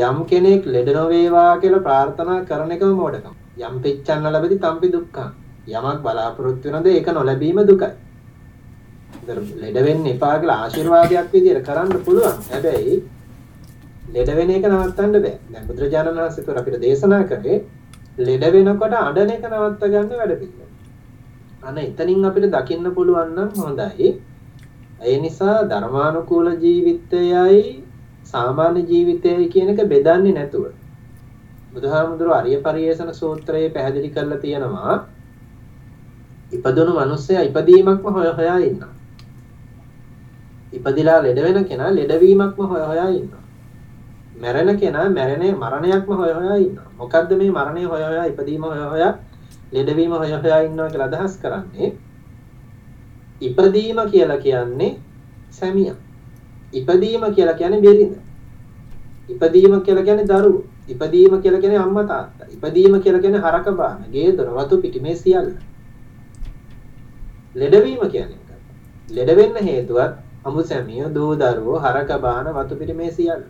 යම් කෙනෙක් ලෙඩ නොවේවා කියලා ප්‍රාර්ථනා කරන එකම මොඩකම. යම් පිච්ඡන්න ලැබෙති තම්පි දුක්ඛං. යමක් බලාපොරොත්තු වෙනද ඒක නොලැබීම දුකයි. ලෙඩ වෙන්න එපා කියලා ආශිර්වාදයක් විදියට කරන්න පුළුවන්. හැබැයි ලෙඩ වෙන එක නවත්තන්න බෑ. දැන් බුදුරජාණන් වහන්සේ තුර අපිට දේශනා කරේ ලෙඩ වෙනකොට අඬන එක නවත්ත ගන්න වැඩ පිළිවෙල. අන්න එතනින් අපිට දකින්න පුළුවන් නම් හොඳයි. ඒ නිසා ධර්මානුකූල ජීවිතයයි සාමාන්‍ය ජීවිතයයි කියන එක බෙදන්නේ නැතුව බුදුහාමුදුරුවෝ අරිය පරියේෂණ සූත්‍රයේ පැහැදිලි කරලා තියෙනවා ඉපදුණු මිනිස්සයා ඉපදීමක්ම හොය හොයා ඉන්නවා. ඉපදිලා ලෙඩ වෙන කෙනා ලෙඩවීමක්ම හොය හොයා ඉන්නවා. මැරෙන කෙනා මැරෙන මරණයක්ම හොය හොයා ඉන්නවා. මොකද්ද මේ මරණය හොය හොයා ඉපදීම හොය හොයා ලෙඩවීම හොය හොයා ඉන්නවා කියලා අදහස් කරන්නේ? ඉපදීම කියලා කියන්නේ සැමියා. ඉපදීම කියලා කියන්නේ බෙරිඳ. ඉපදීම කියලා කියන්නේ දරුවෝ. ඉපදීම කියලා කියන්නේ අම්මා තාත්තා. ඉපදීම කියලා කියන්නේ හරක බාන, ගේ දොර, වතු පිටි මේ සියල්ල. ලෙඩවීම කියන්නේ ලෙඩ වෙන්න හේතුවත් අමු සැමිය, දූ දරුවෝ, හරක බාන, වතු පිටි මේ සියල්ල.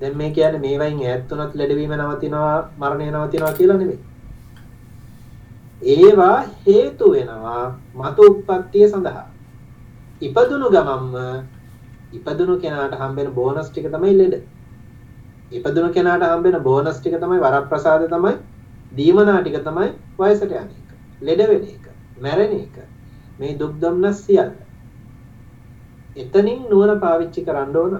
දැන් මේ කියන්නේ මේවයින් ඈත් වුණත් ලෙඩවීම නවතිනවා, මරණය නවතිනවා කියලා නෙමෙයි. ඒවා හේතු වෙනවා මතු උප්පත්තිය සඳහා. ඉපදුණු ගමම්ම ඉපදුණු කෙනාට හම්බෙන බෝනස් ටික තමයි ලෙඩ. ඉපදුණු කෙනාට හම්බෙන බෝනස් ටික තමයි වරප්‍රසාද තමයි දීමනා ටික තමයි වයසට යන එක. ලෙඩ වෙන එක, මැරෙන එක. මේ දුක් දුම්නස් සියල්ල. එතනින් නුවණ පාවිච්චි කරන්න ඕන.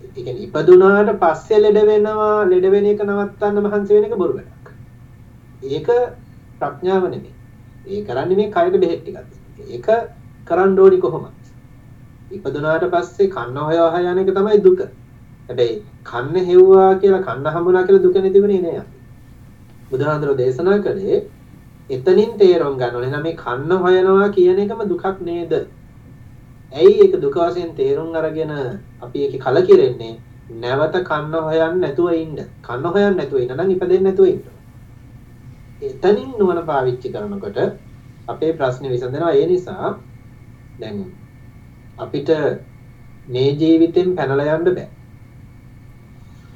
ඒ කියන්නේ ඉපදුනාට පස්සේ ලෙඩ වෙනවා, ලෙඩ වෙන එක නවත්තන්න මහන්සි වෙන එක බොරු වැඩක්. ඒක ප්‍රඥාව නෙමෙයි. ඒ කරන්නේ මේ කයට බෙහෙත් ටිකක්. ඒක කරන්න ඕනි කොහොමද? ඉපදුනාට පස්සේ කන්න හොය හොය යන එක තමයි දුක. හැබැයි කන්න හෙව්වා කියලා කන්න හම්බුණා කියලා දුක නැතිවෙන්නේ නෑ. බුදුහාඳුර දේශනා කළේ එතනින් තේරුම් ගන්න ඕනේ නම් මේ කන්න හොයනවා කියන එකම දුකක් නේද? ඇයි ඒක දුක වශයෙන් තේරුම් අරගෙන අපි ඒකේ කලකිරෙන්නේ? නැවත කන්න හොයන්න නැතුව ඉන්න. කන්න හොයන්න නැතුව ඉන්න නම් ඉපදෙන්නේ නැතුව ඉන්න. එතනින් නුවණ පාවිච්චි කරනකොට අපේ ප්‍රශ්නේ විසඳෙනවා. ඒ නිසා දැන් අපිට මේ ජීවිතෙන් පැනලා යන්න බෑ.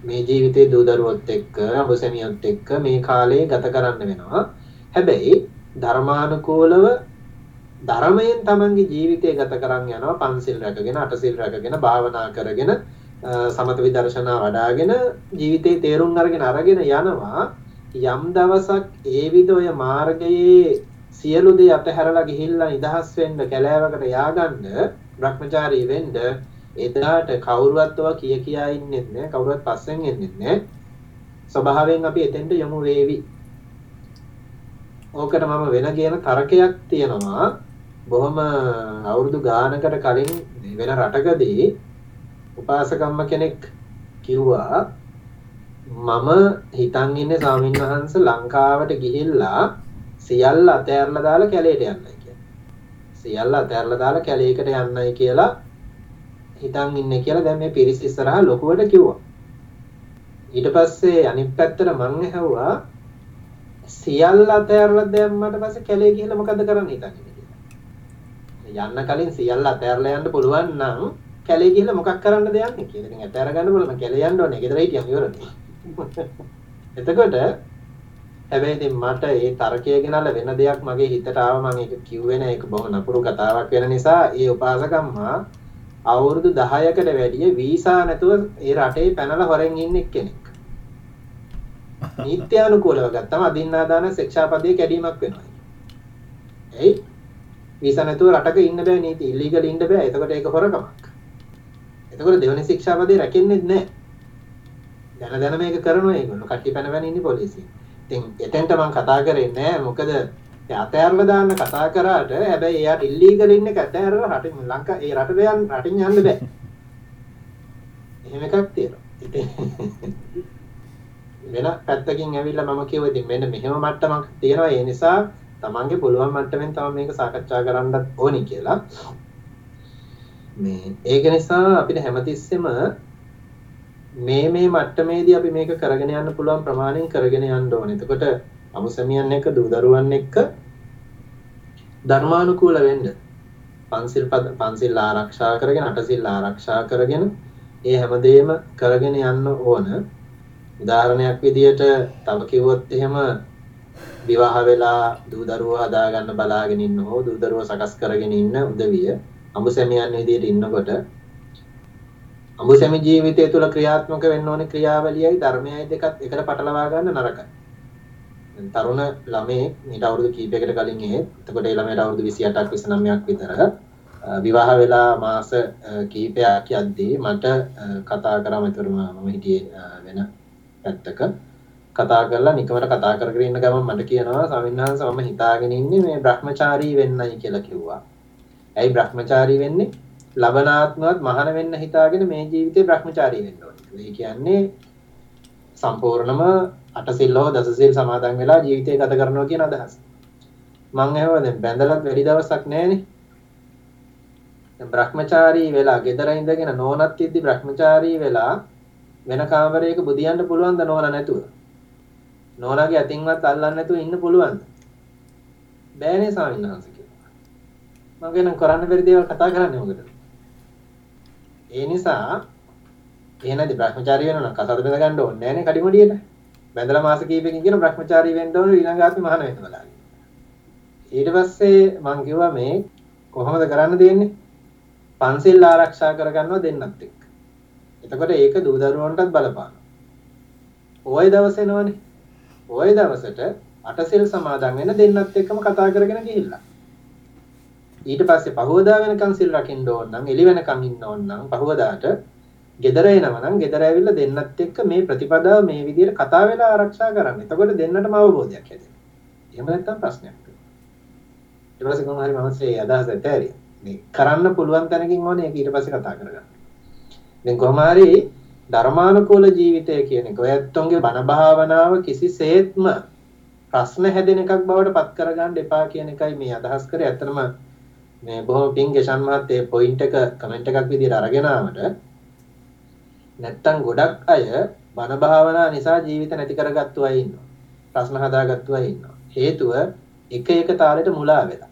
මේ ජීවිතේ දූ දරුවොත් එක්ක, අඹසැමියොත් එක්ක මේ කාලේ ගත කරන්න වෙනවා. හැබැයි ධර්මානුකූලව ධර්මයෙන් තමන්ගේ ජීවිතය ගත කරන් යනවා පන්සිල් රැකගෙන අටසිල් රැකගෙන භාවනා කරගෙන සමත විදර්ශනා වඩාගෙන ජීවිතේ තේරුම් අරගෙන අරගෙන යනවා. යම් දවසක් ඒ විද ඔය මාර්ගයේ සියලු දේ අතහැරලා ගිහිල්ලා නිදහස් වෙන්න කැලෑවකට ය아가න්න භ්‍රමචාරී වෙන්න එදාට කවුරුවත් ඔවා කිය කියා ඉන්නෙත් නෑ කවුරුවත් පස්සෙන් එන්නෙත් නෑ. ස්වභාවයෙන් අපි එතෙන්ට යමු වේවි. ඕකට මම වෙන කියන තර්කයක් තියෙනවා. බොහොම අවුරුදු ගානකට කලින් වෙන රටකදී උපාසකම්ම කෙනෙක් කිව්වා මම හිතන් ඉන්නේ ස්වාමීන් වහන්සේ ලංකාවට ගිහිල්ලා සියල්ල අතෑරලා දාලා කැලේට යන්නයි කියලා. සියල්ල අතෑරලා දාලා කැලේකට යන්නයි කියලා හිතන් ඉන්නේ කියලා දැන් මේ පිරිස් ඉස්සරහා ලොකුවට කිව්වා. ඊට පස්සේ අනිත් පැත්තට මං ඇහුවා සියල්ල අතෑරලා දැම්මට පස්සේ කැලේ ගිහලා මොකද කරන්න හිතන්නේ කියලා. යන්න කලින් සියල්ල අතෑරලා යන්න පුළුවන් නම් කැලේ ගිහලා මොකක් කරන්නද යන්නේ කියලා. ඉතින් අතෑර ගන්න බලන්න කැලේ යන්න ඕනේ. ගෙදර හිටියම ඉවරනේ. එතකොට හැබැයි ඉතින් මට ඒ තර්කය ගෙනල්ලා වෙන දෙයක් මගේ හිතට ආව මම ඒක කිව්වේ නෑ ඒක බොහොම නපුරු කතාවක් වෙන නිසා ඒ උපාසකම්මා අවුරුදු 10කට වැඩිය වීසා නැතුව ඒ රටේ පැනලා හොරෙන් ඉන්න කෙනෙක්. නීත්‍යානුකූලව ගත්තම අදින්නාදාන ශික්ෂාපදයේ කැඩීමක් වෙනවා. එයි වීසා නැතුව රටක ඉන්න බෑ නීති ඉල්ලීගල් ඉන්න බෑ. එතකොට ඒක හොරකමක්. එතකොට දෙවෙනි ශික්ෂාපදේ රැකෙන්නේ නැහැ. දැන දැන මේක කරනවා ඒගොල්ලෝ. කට්ටි පැන පැන ඉන්නේ පොලිසිය. ඉතින් එතෙන්ට මම කතා කරේ නෑ මොකද අතෑරලා දාන්න කතා කරාට හැබැයි එයාට ඉල්ලීගල් ඉන්න එක අතෑරලා රටින් ලංකා ඒ රටට යන්න රටින් යන්න බෑ. එහෙම එකක් තියෙනවා. ඉතින් වෙන පැත්තකින් ඇවිල්ලා මම කිව්වා ඉතින් මෙන්න මෙහෙම මට්ටමක් තියෙනවා ඒ නිසා තමන්ගේ පුළුවන් මට්ටමින් තම මේක සාකච්ඡා කරන්නත් ඕනි කියලා මේ ඒක නිසා අපිට හැමතිස්සෙම මේ මේ මට්ටමේදී අපි මේක කරගෙන යන්න පුළුවන් ප්‍රමාණයෙන් කරගෙන යන්න ඕනේ. එතකොට අමුසැමියන් එක්ක දූ දරුවන් එක්ක ධර්මානුකූල වෙන්න. පන්සිල් පන්සිල් ආරක්ෂා කරගෙන අටසිල් ආරක්ෂා කරගෙන ඒ හැමදේම කරගෙන යන්න ඕන. උදාහරණයක් විදියට තව කිව්වොත් එහෙම විවාහ වෙලා දූ දරුවෝ හදාගන්න බලාගෙන ඉන්න හෝ දූ දරුවෝ සකස් කරගෙන ඉන්න උදවිය අඹසැමියන් විදියට ඉන්නකොට අඹසැමි ජීවිතය තුළ ක්‍රියාත්මක වෙන්න ඕනේ ක්‍රියාවලියයි ධර්මයයි දෙකත් එකට පටලවා ගන්න නරකයි. තරුණ ළමේ මීට අවුරුදු කීපයකට කලින් එහෙත් එතකොට ඒ ළමයට අවුරුදු 28ක් 29ක් විතර විවාහ වෙලා මාස කීපයක් යද්දී මට කතා කරා මෙතරම මම හිටියේ වෙන පැත්තක කතා කරලා නිකමට කතා කරගෙන ඉන්න ගමන් මට කියනවා ස්වාමීන් වහන්සේ මම හිතාගෙන ඉන්නේ මේ Brahmachari වෙන්නයි කියලා කිව්වා. ඇයි Brahmachari වෙන්නේ? ලබනාත්මවත් මහාන වෙන්න හිතාගෙන මේ ජීවිතේ Brahmachari වෙන්න ඕනේ. ඒ කියන්නේ සම්පූර්ණම අටසිල් හෝ දසසිල් සමාදන් වෙලා ජීවිතය ගත කරනවා කියන අදහස. මං එහෙම දැන් බැඳලත් වැඩි දවසක් නැහැනේ. දැන් Brahmachari වෙලා ගෙදර ඉඳගෙන නෝනත් ඉද්දි Brahmachari වෙලා වෙන කාමරයක බුදියන්න පුළුවන් ද නෝන නැතුව? නෝනාගේ අතින්වත් අල්ලන්න නැතුව ඉන්න පුළුවන්ද? බෑනේ ස්වාමීන් වහන්සේ කිව්වා. මම ගැන කරන්න බැරි දේවල් කතා කරන්නේ මොකටද? ඒ නිසා එහෙනම් බ්‍රහ්මචාරී වෙනවා නම් කසාද බඳ ගන්න ඕනේ නෑනේ කඩිමුඩියට. බැඳලා මාස කීපකින් කියන බ්‍රහ්මචාරී වෙන්න ඕනේ ඊළඟ ආත්මෙ මහාන වෙන්න බලන්න. ඊට පස්සේ මං කිව්වා මේ කොහොමද කරන්න දෙන්නේ? පන්සිල් ආරක්ෂා කරගන්නවා දෙන්නත් එක්ක. එතකොට ඒක දූ දරුවන්ටත් බලපානවා. ওই දවස් එනවනේ. ওই දවසට අටසිල් සමාදන් වෙන දෙන්නත් එක්කම කතා කරගෙන ගිහිල්ලා. ඊට පස්සේ පහවදා වෙනකන් සිල් රකින්න ඕන නම් එළි වෙනකන් ඉන්න ඕන නම් පහවදාට ගෙදර එනවා නම් ගෙදර ඇවිල්ලා දෙන්නත් එක්ක මේ ප්‍රතිපදාව මේ විදිහට කතා වෙලා ආරක්ෂා කරන්න. එතකොට දෙන්නටම අවබෝධයක් හැදෙනවා. එහෙම නැත්නම් ප්‍රශ්නයක් වෙනවා. ඊට පස්සේ කොහොම හරි මම ඒ අදහස ඇතෑරියා. මේ කරන්න පුළුවන් තැනකින් ඕනේ ඒක ඊට පස්සේ කතා කරගන්න. දැන් කොහොම හරි ධර්මානුකූල ජීවිතය කියන එක ඔය ඇත්තොන්ගේ බණ භාවනාව කිසිසේත්ම ප්‍රශ්න හැදෙන එකක් බවට පත් කරගන්න එපා කියන එකයි මේ අදහස් කරේ. ඇත්තටම මේ බොහොම පිං ගෙෂන් මහත්තයා පොයින්ට් එක කමෙන්ට් එකක් විදිහට අරගෙන ආවට නැත්තම් ගොඩක් අය බණ භාවනා නිසා ජීවිත නැති කරගත්තු අය ඉන්නවා. ප්‍රශ්න හදාගත්තු අය ඉන්නවා. හේතුව එක එක තාලෙට මුලා වෙලා.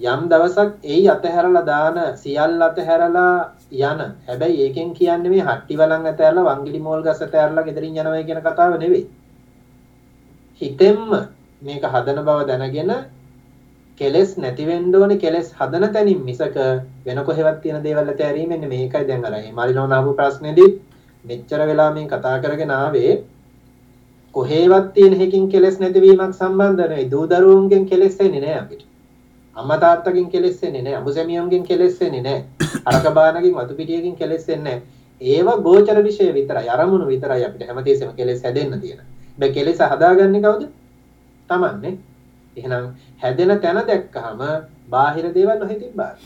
යම් දවසක් එයි අතහැරලා දාන සියල්ල අතහැරලා යන. හැබැයි ඒකෙන් කියන්නේ මේ හට්ටි වලන් අතහැරලා වංගිලි මෝල් ගස් අතහැරලා ගෙදරින් යනවා කියන කතාව නෙවෙයි. හිතෙන්ම මේක හදන බව දැනගෙන කෙලස් නැති වෙන්න ඕනේ කෙලස් හදන තැනින් මිසක වෙන කොහෙවත් තියෙන දේවල් ඇතෑරීමෙන් මේකයි දැන් අර හිමාලිනෝන ආපු ප්‍රශ්නේදී මෙච්චර වෙලා මේ කතා කරගෙන ආවේ කොහේවත් තියෙන එකකින් කෙලස් නැතිවීමක් සම්බන්ධ නෙවෙයි දූ දරුවන්ගෙන් කෙලස් එන්නේ නැහැ අපිට අම්මා තාත්තගෙන් කෙලස් එන්නේ නැහැ අඹසැමියන්ගෙන් කෙලස් එන්නේ නැහැ <coughs> අරක බානකින් වතු පිටියකින් කෙලස් එන්නේ නැහැ ඒව ගෝචර විෂය විතරයි අරමුණු විතරයි අපිට හැමතිස්සෙම කෙලස් හැදෙන්න තියෙන. මේ කෙලස් හදාගන්නේ කවුද? Tamanne. එහෙනම් හැදෙන තැන දැක්කහම බාහිර දේවල් නොහිතින් බාර.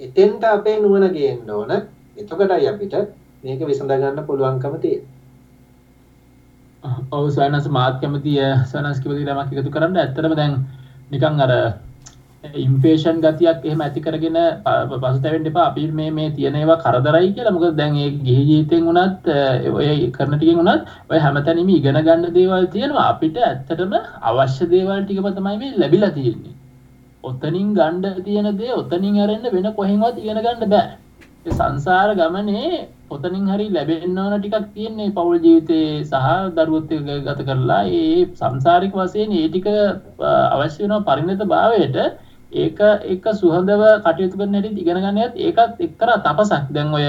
එතෙන්ට අපේ නුවණ ගේන්න ඕන. එතකොටයි අපිට මේක විසඳ ගන්න පුළුවන්කම තියෙන්නේ. ඔව් සයනස් මාත් කැමති සයනස් කිව්ව දේ ළමක් එකතු කරන්න ඇත්තටම දැන් නිකන් අර ඉම්පේෂන් ගතියක් එහෙම ඇති කරගෙන පසුතැවෙන්න එපා. අපි මේ මේ තියෙන ඒවා කරදරයි කියලා. මොකද දැන් ඒ ගිහි ජීවිතෙන් උනත් ඔය කරන ටිකෙන් උනත් ඔය හැමතැනම ඉගෙන ගන්න දේවල් තියෙනවා. අපිට ඇත්තටම අවශ්‍ය දේවල් ටිකම තමයි මේ ලැබිලා තියෙන්නේ. ඔතනින් ගණ්ඩ තියෙන දේ ඔතනින් අරන්න වෙන කොහෙන්වත් ඉගෙන ගන්න බෑ. සංසාර ගමනේ ඔතනින් හරි ලැබෙන්න ඕන ටිකක් තියෙන්නේ පවුල් ජීවිතේ සහ දරුවොත් ගත කරලා. ඒ සංසාරික වශයෙන් ඒ ටික අවශ්‍ය වෙන පරිණත භාවයට. ඒක එක සුහඳව කටයුතු කරන හැටි ඉගෙන ගන්නත් ඒකත් එක්තරා තපසක් දැන් ඔය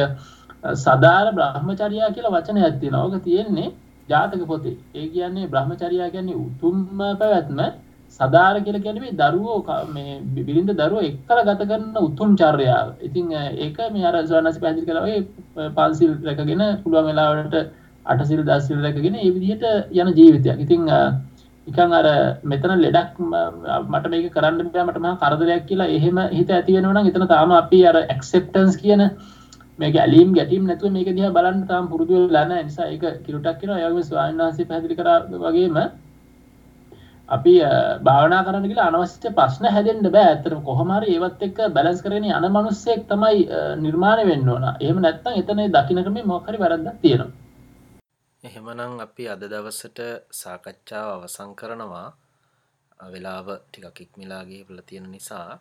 සදාර බ්‍රහ්මචර්යා කියලා වචනයක් තියෙනවා. ඕක තියෙන්නේ ජාතක පොතේ. ඒ කියන්නේ බ්‍රහ්මචර්යා කියන්නේ උතුම්ම පැවැත්ම සදාර කියලා කියන්නේ මේ දරුවෝ මේ බිරිඳ දරුවෝ එක්කලා ගත කරන උතුම් චර්යාව. ඉතින් ඒක මේ අර සවනසි පැහැදිලි කළා ඔය පන්සිල් රැකගෙන පුළුවන් වෙලාවට අටසිල් දසසිල් රැකගෙන ඒ විදිහට යන ජීවිතයක්. ඉතින් නිකන් අර මෙතන ලෙඩක් මට මේක කරන්න බෑ මට මහා කරදරයක් කියලා එහෙම හිත ඇති වෙනවා නම් එතන තාම අපි අර ඇක්සෙප්ටන්ස් කියන මේක ඇලීම් ගැටීම් නැතුව මේක දිහා බලන්න තාම පුරුදු වෙලා නැහැ. නිසා ඒක කිරුටක් කියනවා ඒ වගේම ස්වාමීන් වහන්සේ පැහැදිලි කරා වගේම අපි භාවනා කරන්න කියලා අනවශ්‍ය ප්‍රශ්න හැදෙන්ට බෑ. ඇතරම කොහමරි ඒවත් එක්ක බැලස් කරන අන මනුස්සෙක් තමයි නිර්මාණය වෙන්න ඕන. එහෙම නැත්තම් එතන දකිනකම මොකරි වැරද්දක් තියෙනවා. එහෙමනම් අපි අද දවසට සාකච්ඡාව අවසං කරනවා වෙලාව ටිකක් ඉක්මිලාගේ පල තියෙන නිසා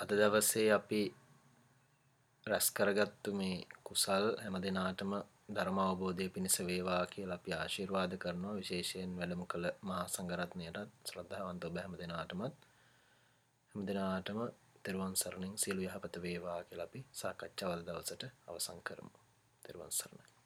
අද දවසේ අපි රැස් කරගත්තු මේ කුසල් හැම දෙනාටම ධර්ම අවබෝධය පිණිස වේවා කියලා අපි ආශිර්වාද කරනවා විශේෂයෙන් වැඩම කළ මහා සංඝරත්නයටත් ශ්‍රද්ධාවන්ත ඔබ හැම දෙනාටමත් හැම දෙනාටම තෙරුවන් සරණින් සියලු යහපත වේවා කියලා අපි සාකච්ඡාවල් දවසට අවසන් කරමු. තෙරුවන් සරණයි.